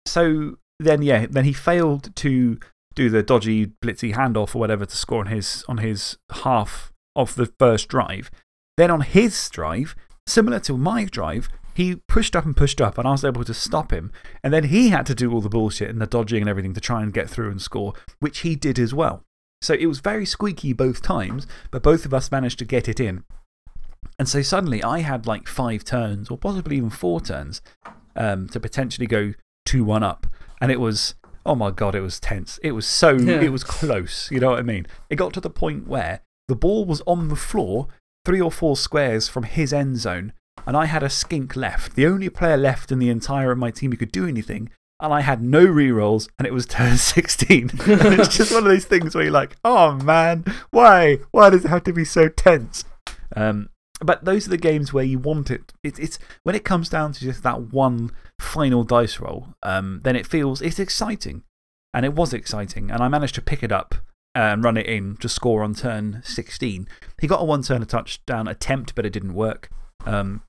so then, yeah, then he failed to do the dodgy, blitzy handoff or whatever to score on his, on his half of the first drive. Then on his drive, similar to my drive, he pushed up and pushed up, and I was able to stop him. And then he had to do all the bullshit and the dodging and everything to try and get through and score, which he did as well. So it was very squeaky both times, but both of us managed to get it in. And so suddenly I had like five turns, or possibly even four turns, um, to potentially go 2 1 up. And it was, oh my God, it was tense. It was so, it was close. You know what I mean? It got to the point where the ball was on the floor, three or four squares from his end zone, and I had a skink left, the only player left in the entire of my team who could do anything. And I had no rerolls, and it was turn 16. it's just one of those things where you're like, oh man, why? Why does it have to be so tense? Um, but those are the games where you want it. it. It's when it comes down to just that one final dice roll, um, then it feels it's exciting. And it was exciting. And I managed to pick it up and run it in to score on turn 16. He got a one turn a touchdown attempt, but it didn't work, um,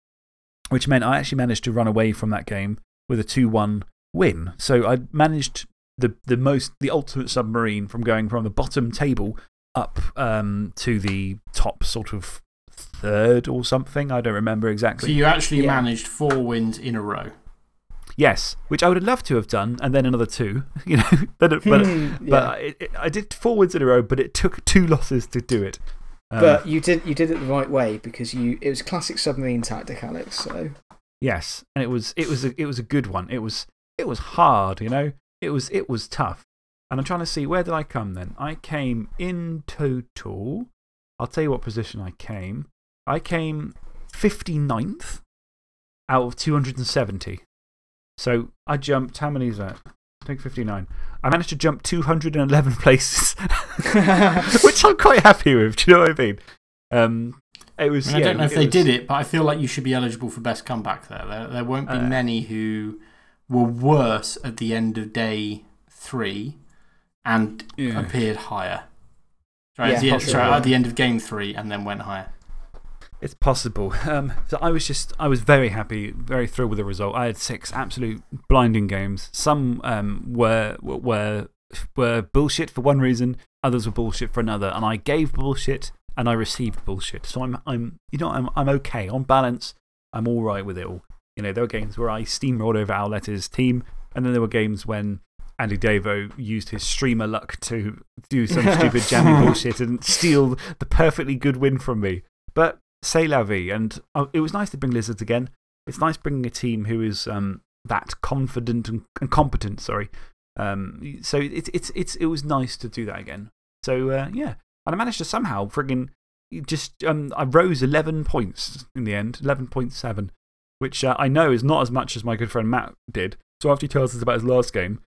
which meant I actually managed to run away from that game with a 2 1 win. So I managed the, the, most, the ultimate submarine from going from the bottom table up um, to the top sort of third or something. I don't remember exactly. So you actually managed four wins in a row? Yes, which I would have loved to have done, and then another two. You know, but, but, Hmm, but it, it, I did four wins in a row, but it took two losses to do it. Um, but you did, you did it the right way because you, it was classic submarine tactic, Alex. So. Yes, and it was, it, was a, it was a good one. It was, it was hard, you know? It was, it was tough. And I'm trying to see where did I come then? I came in total. I'll tell you what position I came. I came 59th out of 270. So I jumped, how many is that? I think 59. I managed to jump 211 places, which I'm quite happy with. Do you know what I mean? Um, it was, I, mean, yeah, I don't know if they was- did it, but I feel like you should be eligible for best comeback there. There, there won't be Uh, many who were worse at the end of day three and Yeah. appeared higher. Right, Yeah, at, the, possibly, sorry, at the end of game three and then went higher. It's possible. Um, so I was just, I was very happy, very thrilled with the result. I had six absolute blinding games. Some um, were, were, were bullshit for one reason, others were bullshit for another. And I gave bullshit and I received bullshit. So I'm, I'm you know, I'm, I'm okay. On balance, I'm all right with it all. You know, there were games where I steamrolled over Owlet's team, and then there were games when Andy Davo used his streamer luck to do some stupid jammy bullshit and steal the perfectly good win from me. But say la vie. And uh, it was nice to bring Lizards again. It's nice bringing a team who is um, that confident and, and competent, sorry. Um, so it, it's, it's, it was nice to do that again. So uh, yeah. And I managed to somehow friggin' just, um, I rose 11 points in the end, 11.7, which uh, I know is not as much as my good friend Matt did. So after he tells us about his last game,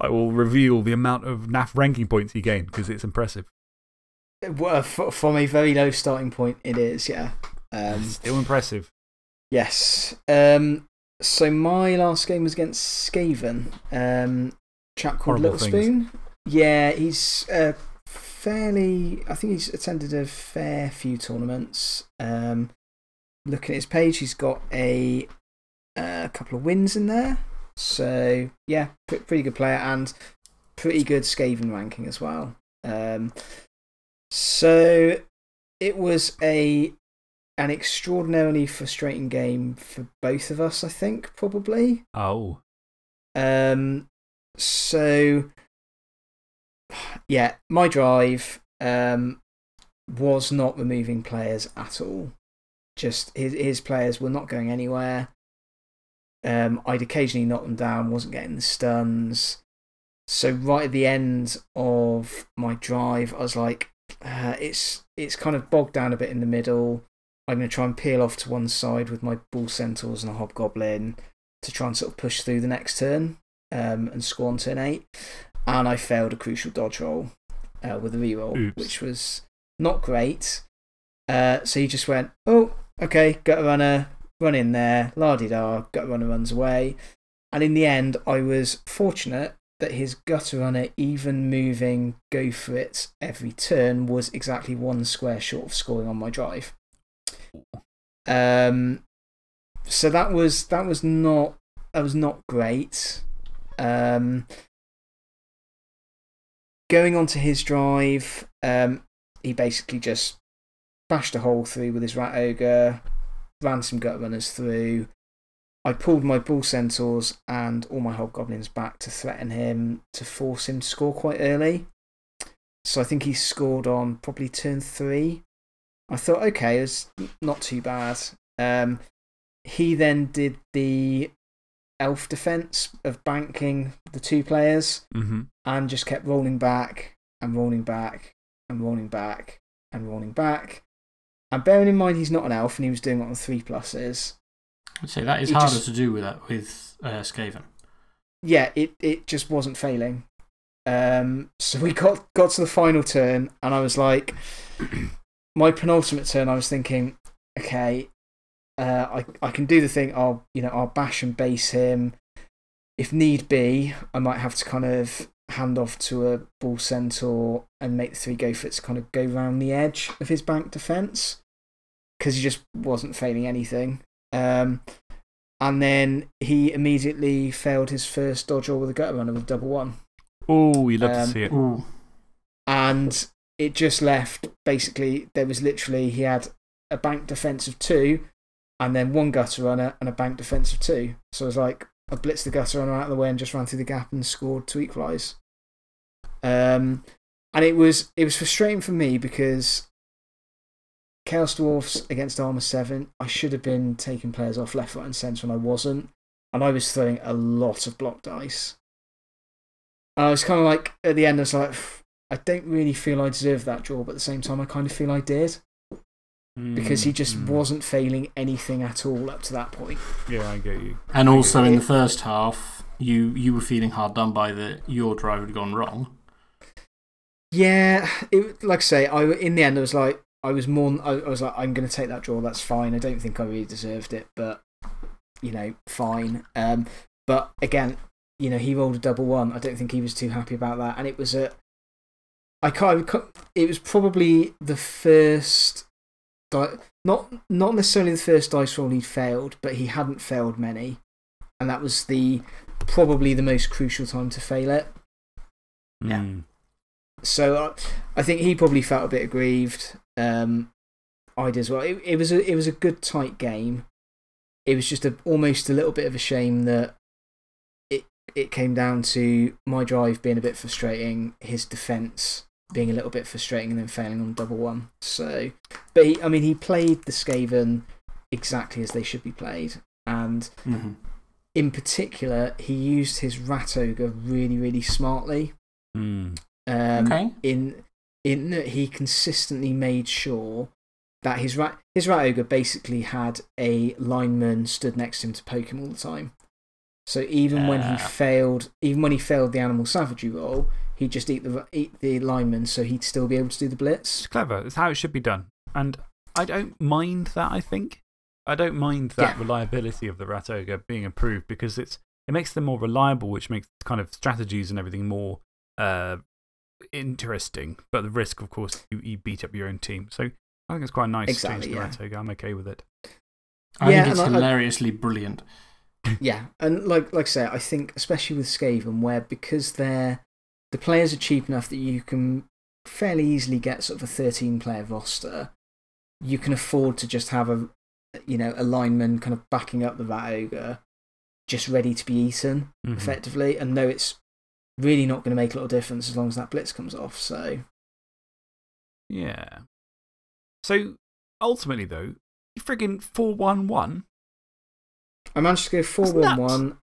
I will reveal the amount of NAF ranking points he gained because it's impressive. Well, From a very low starting point, it is, yeah. Um, Still impressive. yes. Um, so my last game was against Skaven. Um, chap called Horrible Little things. Spoon. Yeah, he's uh, fairly. I think he's attended a fair few tournaments. Um, looking at his page, he's got a, a couple of wins in there. So, yeah, pretty good player and pretty good Skaven ranking as well. Um, so, it was a an extraordinarily frustrating game for both of us, I think, probably. Oh. Um, so, yeah, my drive um, was not removing players at all. Just his, his players were not going anywhere. Um, I'd occasionally knock them down, wasn't getting the stuns. So, right at the end of my drive, I was like, uh, it's, it's kind of bogged down a bit in the middle. I'm going to try and peel off to one side with my bull centaurs and a hobgoblin to try and sort of push through the next turn um, and score on turn eight. And I failed a crucial dodge roll uh, with a reroll, Oops. which was not great. Uh, so he just went, oh, okay, gutter runner, run in there, la di da, gutter runner runs away. And in the end, I was fortunate that his gutter runner, even moving go for it every turn, was exactly one square short of scoring on my drive. Um, so that was that was not that was not great. Um, going on to his drive, um, he basically just bashed a hole through with his rat ogre, ran some gut runners through. I pulled my bull centaurs and all my hobgoblins back to threaten him to force him to score quite early. So I think he scored on probably turn three. I thought, okay, it's not too bad. Um, he then did the elf defense of banking the two players Mm-hmm. and just kept rolling back and rolling back and rolling back and rolling back. And bearing in mind he's not an elf and he was doing it on three pluses, I'd say that is harder just- to do with that with uh, Skaven. yeah, it, it just wasn't failing. Um, so we got, got to the final turn, and I was like, my penultimate turn, I was thinking, okay, uh, I, I can do the thing, I'll, you know, I'll bash and base him. If need be, I might have to kind of hand off to a bull centaur and make the three go for it to kind of go round the edge of his bank defense because he just wasn't failing anything. Um, and then he immediately failed his first dodge roll with a gutter runner with double one. Oh, you love Um, to see it. Ooh. And it just left basically, there was literally, he had a bank defense of two, and then one gutter runner and a bank defense of two. So it was like, I blitzed the gutter runner out of the way and just ran through the gap and scored to equalise. Um, and it was, it was frustrating for me because Chaos Dwarfs against Armour 7, I should have been taking players off left, right, and centre, and I wasn't. And I was throwing a lot of block dice. And I was kind of like, at the end, I was like, I don't really feel I deserve that draw, but at the same time, I kind of feel I did because he just Mm, wasn't failing anything at all up to that point. Yeah, I get you. And also in it- the first half, you, you were feeling hard done by that your drive had gone wrong. Yeah, it, like I say, I, in the end, I was like, I was more, I, I was like, I'm going to take that draw, that's fine. I don't think I really deserved it, but, you know, fine. Um, but again, you know, he rolled a double one. I don't think he was too happy about that. And it was a, I can't, it was probably the first, di- not, not necessarily the first dice roll he'd failed, but he hadn't failed many. And that was the, probably the most crucial time to fail it. Yeah. Mm. So uh, I think he probably felt a bit aggrieved. Um, I did as well. It, it, was a, it was a good, tight game. It was just a, almost a little bit of a shame that it, it came down to my drive being a bit frustrating, his defence being a little bit frustrating, and then failing on double one. So, but he, I mean, he played the Skaven exactly as they should be played. And -hmm. in particular, he used his Rat Ogre really, really smartly. Mm. Um, Okay. In in that he consistently made sure that his rat his rat ogre basically had a lineman stood next to him to poke him all the time. So even when he Ah. failed, even when he failed the animal savagery roll, he'd just eat the eat the lineman, so he'd still be able to do the blitz. It's clever. It's how it should be done. And I don't mind that, I think. I don't mind that Yeah. reliability of the Rat Ogre being improved because it's, it makes them more reliable, which makes kind of strategies and everything more uh, interesting. But the risk, of course, you, you beat up your own team. So I think it's quite a nice Exactly, change yeah. to Rat Ogre. I'm okay with it. I Yeah, think it's and I- I- hilariously brilliant. Yeah, and like like I say, I think especially with Skaven, where because they're the players are cheap enough that you can fairly easily get sort of a thirteen player roster, you can afford to just have a you know a lineman kind of backing up the Rat Ogre, just ready to be eaten Mhm. effectively, and know it's really not going to make a lot of difference as long as that blitz comes off. So Yeah. So ultimately, though, you friggin' 4 1 1. I managed to go 4 1 1.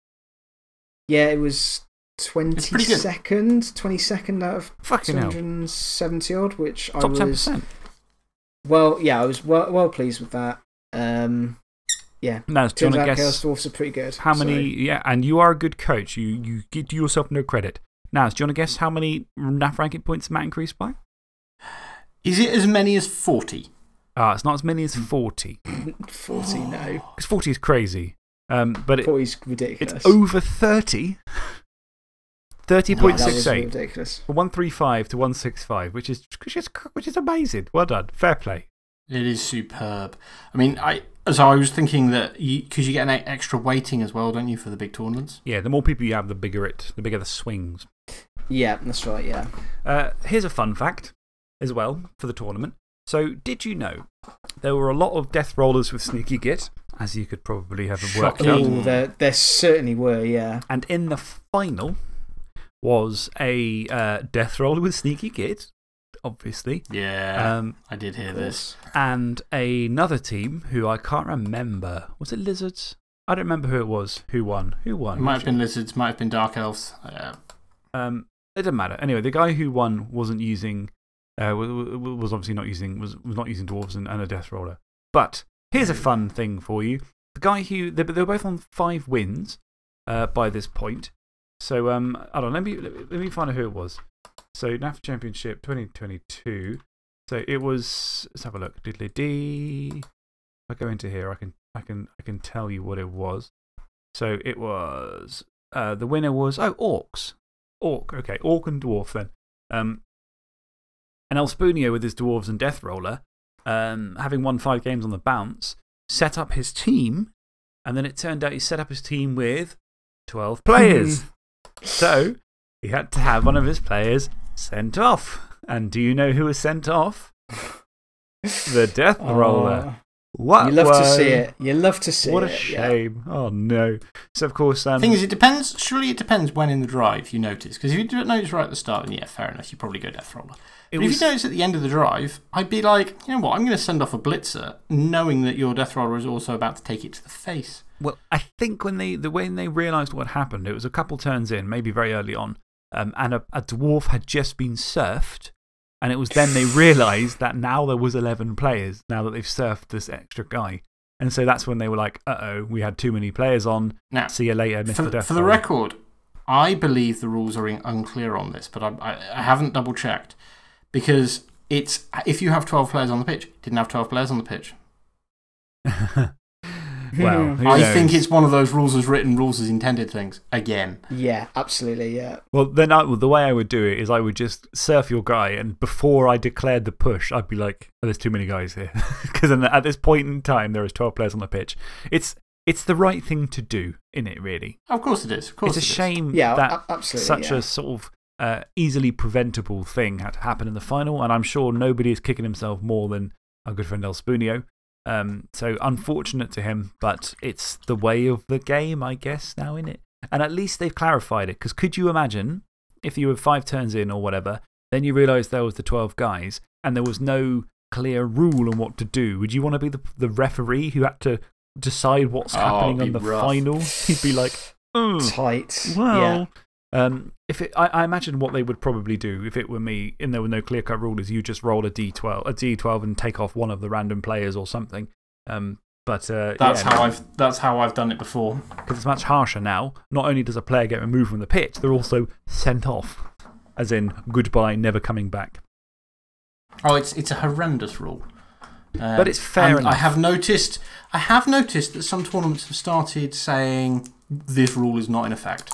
Yeah, it was twenty pretty good. second, twenty second out of Fucking hell. 270 odd, which I was 10%. well, yeah, I was well, well pleased with that. Um, yeah, Now, do you turns want out to Chaos guess Dwarfs are pretty good. how many? so- Yeah, and you are a good coach. You, you give yourself no credit. Now, do you want to guess how many NAF ranking points Matt increased by? Is it as many as 40? Ah, it's not as many as 40. 40 no. Because 40 is crazy. Um, but it, 40 is ridiculous. it's over 30. Yeah, that was 30.68. ridiculous. 135 to 165, which is, which, is, which is amazing. Well done. Fair play. It is superb. I mean, I, so I was thinking that because you, get an e- extra weighting as well, don't you, for the big tournaments? Yeah, the more people you have, the bigger it, the bigger the swings. Yeah, that's right, yeah. Uh, here's a fun fact as well for the tournament. So, did you know there were a lot of death rollers with Sneaky Git, as you could probably have worked out? Oh, there, there certainly were, yeah. And in the final was a uh, death roller with Sneaky Git, obviously, Yeah, um, I did hear this. and another team who I can't remember. Was it Lizards? I don't remember who it was. Who won? Who won? It might have been lizards, might have been dark elves. Um, it doesn't matter. Anyway, the guy who won wasn't using, uh, wa- wa- was obviously not using, was, was not using dwarves and, and a death roller. But here's a fun thing for you. The guy who, they, they were both on five wins uh, by this point. So, um, on, let me, let me, let me find out who it was. So, NAF Championship 2022. So it was, let's have a look. Diddly. If I go into here, I can, I can, I can tell you what it was. So it was, uh, the winner was, oh, Orcs. Orc, okay, Orc and Dwarf then. Um, and Elspunio with his Dwarves and Death Roller, um, having won five games on the bounce, set up his team, and then it turned out he set up his team with 12 players. so he had to have one of his players sent off. And do you know who was sent off? The Death Roller. What? You love to see it. You love to see What it. What a yeah. shame. Oh, no. So, of course. Um, thing is, it depends. Surely it depends when in the drive you notice. Because if you don't notice right at the start, then yeah, fair enough. You probably go death roller. But was, if you notice at the end of the drive, I'd be like, you know what, I'm going to send off a blitzer, knowing that your death roller is also about to take it to the face. Well, I think when they, the when they realised what happened, it was a couple turns in, maybe very early on, um, and a, a dwarf had just been surfed. And it was then they realised that now there was 11 players, now that they've surfed this extra guy. And so that's when they were like, uh oh, we had too many players on. Now, See you later, Mr. for, Death for the record, I believe the rules are unclear on this, but I, I, I haven't double checked. Because it's if you have 12 players on the pitch, didn't have 12 players on the pitch. well, who I knows? think it's one of those rules as written, rules as intended things. Again. Yeah, absolutely, yeah. Well, then I, well, the way I would do it is I would just surf your guy, and before I declared the push, I'd be like, oh, there's too many guys here. Because at this point in time, there is 12 players on the pitch. It's, it's the right thing to do, in it, really. Of course it is. Of course It's a it is. shame Yeah, that a- absolutely. such yeah. a sort of uh, easily preventable thing had to happen in the final, and I'm sure nobody is kicking himself more than our good friend El Spunio. Um, so unfortunate to him, but it's the way of the game, I guess, now, in it. And at least they've clarified it, because could you imagine if you were five turns in or whatever, then you realised there was the 12 guys, and there was no clear rule on what to do? Would you want to be the, the referee who had to decide what's Oh, happening on the rough. final? He'd be like, "Ugh." tight. Well, um, if it, I, I imagine what they would probably do if it were me and there were no clear cut rule is you just roll a d12, a d12 and take off one of the random players or something. Um, but uh, That's, yeah, how I've, that's how I've done it before. because it's much harsher now. Not only does a player get removed from the pitch, they're also sent off, as in goodbye, never coming back. Oh, it's, it's a horrendous rule. Uh, But it's fair enough. I have noticed. I have noticed that some tournaments have started saying this rule is not in effect.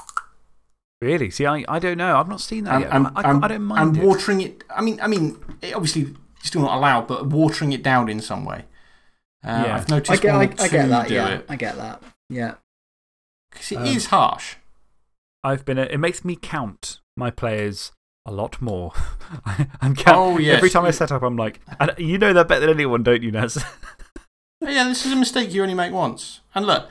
Really? See, I, I don't know. I've not seen that And, yet. and, I, I, and- I don't mind And it. watering it. I mean, I mean, it obviously still not allowed, but watering it down in some way. Uh, Yeah. I've noticed I get, one I, or I get that, do yeah. it. I get that. Yeah. 'Cause it Um, is harsh. I've been. A, it makes me count my players a lot more. I, I'm count, Oh, yes. Every time I set up, I'm like, and you know that better than anyone, don't you, Naz? Yeah, this is a mistake you only make once. And look,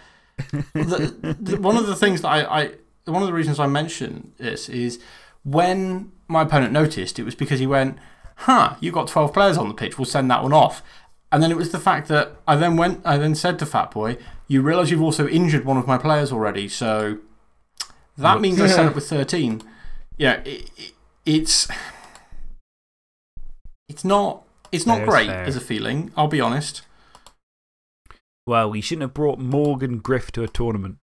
the, the, one of the things that I, I, one of the reasons I mention this is when my opponent noticed, it was because he went, huh, you got 12 players on the pitch, we'll send that one off. And then it was the fact that I then went, I then said to Fat Boy, you realise you've also injured one of my players already, so that Whoops. means I set up with 13. Yeah, it, it, it's, it's not, it's not Fair great fair. as a feeling, I'll be honest. well, we shouldn't have brought Morgan Griff to a tournament.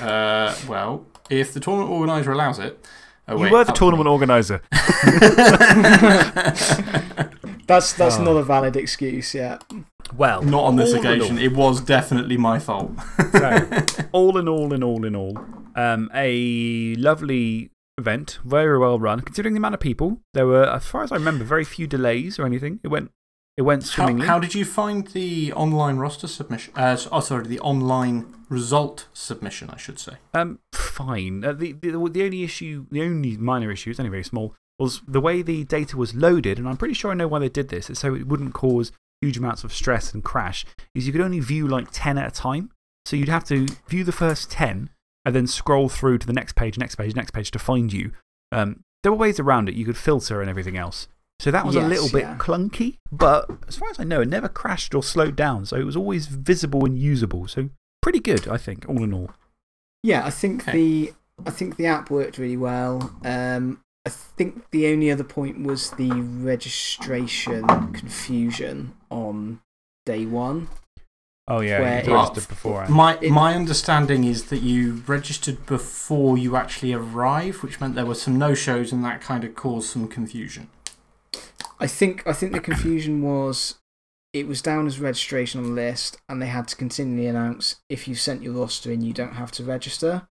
Uh, well, if the tournament organizer allows it. Oh, you were the that was tournament organizer. That's, that's Oh. not a valid excuse, yeah. Well, Not on this occasion. all- It was definitely my fault. So, all in all, in all, in all, um, a lovely event, very well run. Considering the amount of people, there were, as far as I remember, very few delays or anything. It went, it went How, swimmingly. how did you find the online roster submission? Uh, oh, sorry, the online result submission, I should say. Um, fine. Uh, the, the, the only issue, the only minor issue, it's only very small, was the way the data was loaded, and I'm pretty sure I know why they did this, so it wouldn't cause huge amounts of stress and crash, is you could only view like 10 at a time. So you'd have to view the first 10 and then scroll through to the next page, next page, next page to find you. Um, there were ways around it. You could filter and everything else. So that was a little bit yeah. clunky, but as far as I know, it never crashed or slowed down. So it was always visible and usable. So pretty good, I think, all in all. Yeah, I think, Okay. the, I think the app worked really well. Um, I think the only other point was the registration confusion on day one. Oh, yeah. Where you it- registered beforehand. My, It- my understanding is that you registered before you actually arrived, which meant there were some no shows and that kind of caused some confusion. I think, I think the confusion was it was down as registration on the list, and they had to continually announce if you sent your roster in, you don't have to register.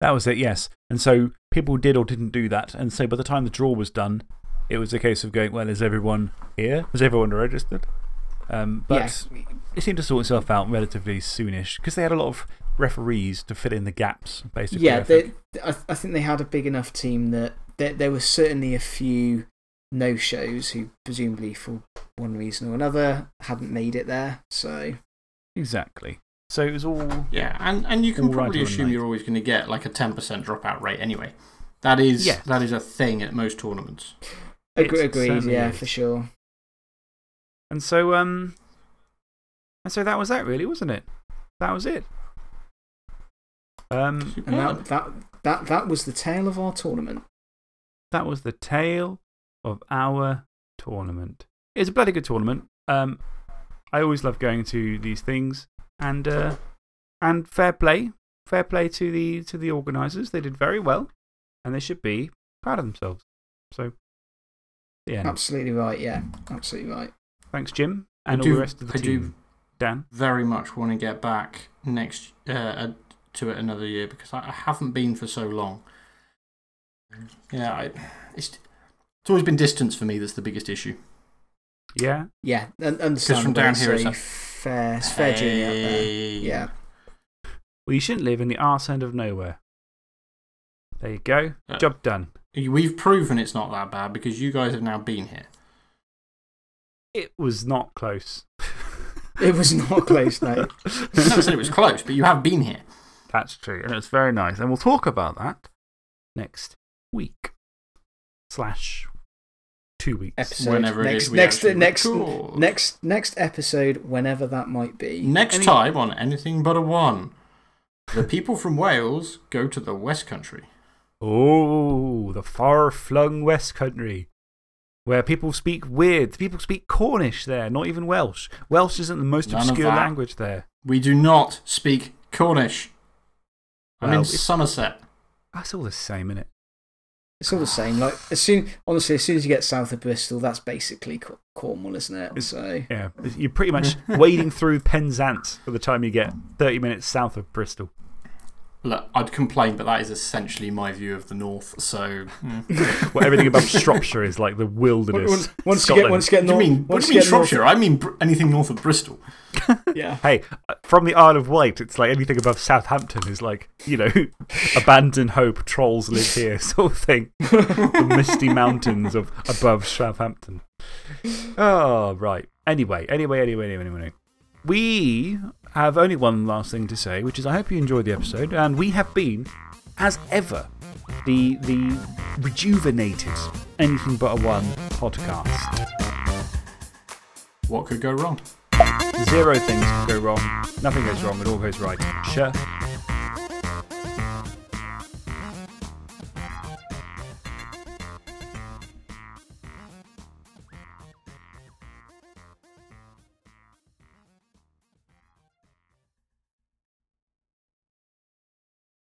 That was it, yes. And so people did or didn't do that. And so by the time the draw was done, it was a case of going, well, is everyone here? Is everyone registered? Um, but yeah, it seemed to sort itself out relatively soonish because they had a lot of referees to fill in the gaps, basically. yeah I think. they, I, I think they had a big enough team that there, there were certainly a few no shows who, presumably for one reason or another, hadn't made it there. So, Exactly. So it was all. Yeah, and, and you can probably assume night. you're always going to get like a 10% dropout rate anyway. That is, Yes. that is a thing at most tournaments. agree, It agreed, certainly yeah, is. for sure. And so, um, and so that was that, really, wasn't it? That was it. Um, And that, that, that, that was the tale of our tournament. that was the tale of our tournament. It was a bloody good tournament. Um, I always love going to these things. And, uh, and fair play. Fair play to the, to the organisers. They did very well. And they should be proud of themselves. So, the end. Absolutely right, yeah. Absolutely right. Thanks, Jim. I And all do- the rest of the I do- team. Dan? Very much want to get back next uh, uh, to it another year because I, I haven't been for so long. Yeah, I, it's, it's always been distance for me that's the biggest issue. Yeah? Yeah, un- understandable. down it's here it's a fair, it's fair journey out there. Yeah. Well, you shouldn't live in the arse end of nowhere. There you go. Uh, Job done. We've proven it's not that bad because you guys have now been here. It was not close. It was not close, no. Never said it was close, but you have been here. That's true. And it's very nice. And we'll talk about that next week. Slash two weeks. Episode Whenever it next, is we next, next, record. next, next episode, whenever that might be. Next Any- time on Anything But a One, the people from Wales go to the West Country. Oh, the far flung West Country. Where people speak weird. People speak Cornish there, not even Welsh. Welsh isn't the most None obscure language there. We do not speak Cornish. I'm Well, in Somerset. That's all the same, innit? It's all the same. Like, as soon, honestly, as soon as you get south of Bristol, that's basically Cornwall, isn't it? So, Yeah, you're pretty much wading through Penzance by the time you get 30 minutes south of Bristol. Look, I'd complain, but that is essentially my view of the north. So, mm. Well, everything above Shropshire is like the wilderness. once, once you get, once you get what do north, you mean, what do you you mean get north- Shropshire? I mean br anything north of Bristol. yeah. Hey, uh, from the Isle of Wight, it's like anything above Southampton is like, you know, abandoned hope, trolls live here, sort of thing. the misty mountains of above Southampton. Oh, right. Anyway, anyway, anyway, anyway, anyway. We have only one last thing to say, which is I hope you enjoyed the episode. And we have been, as ever, the, the rejuvenated Anything But a One podcast. What could go wrong? Zero things go wrong, nothing goes wrong, it all goes right. Sure.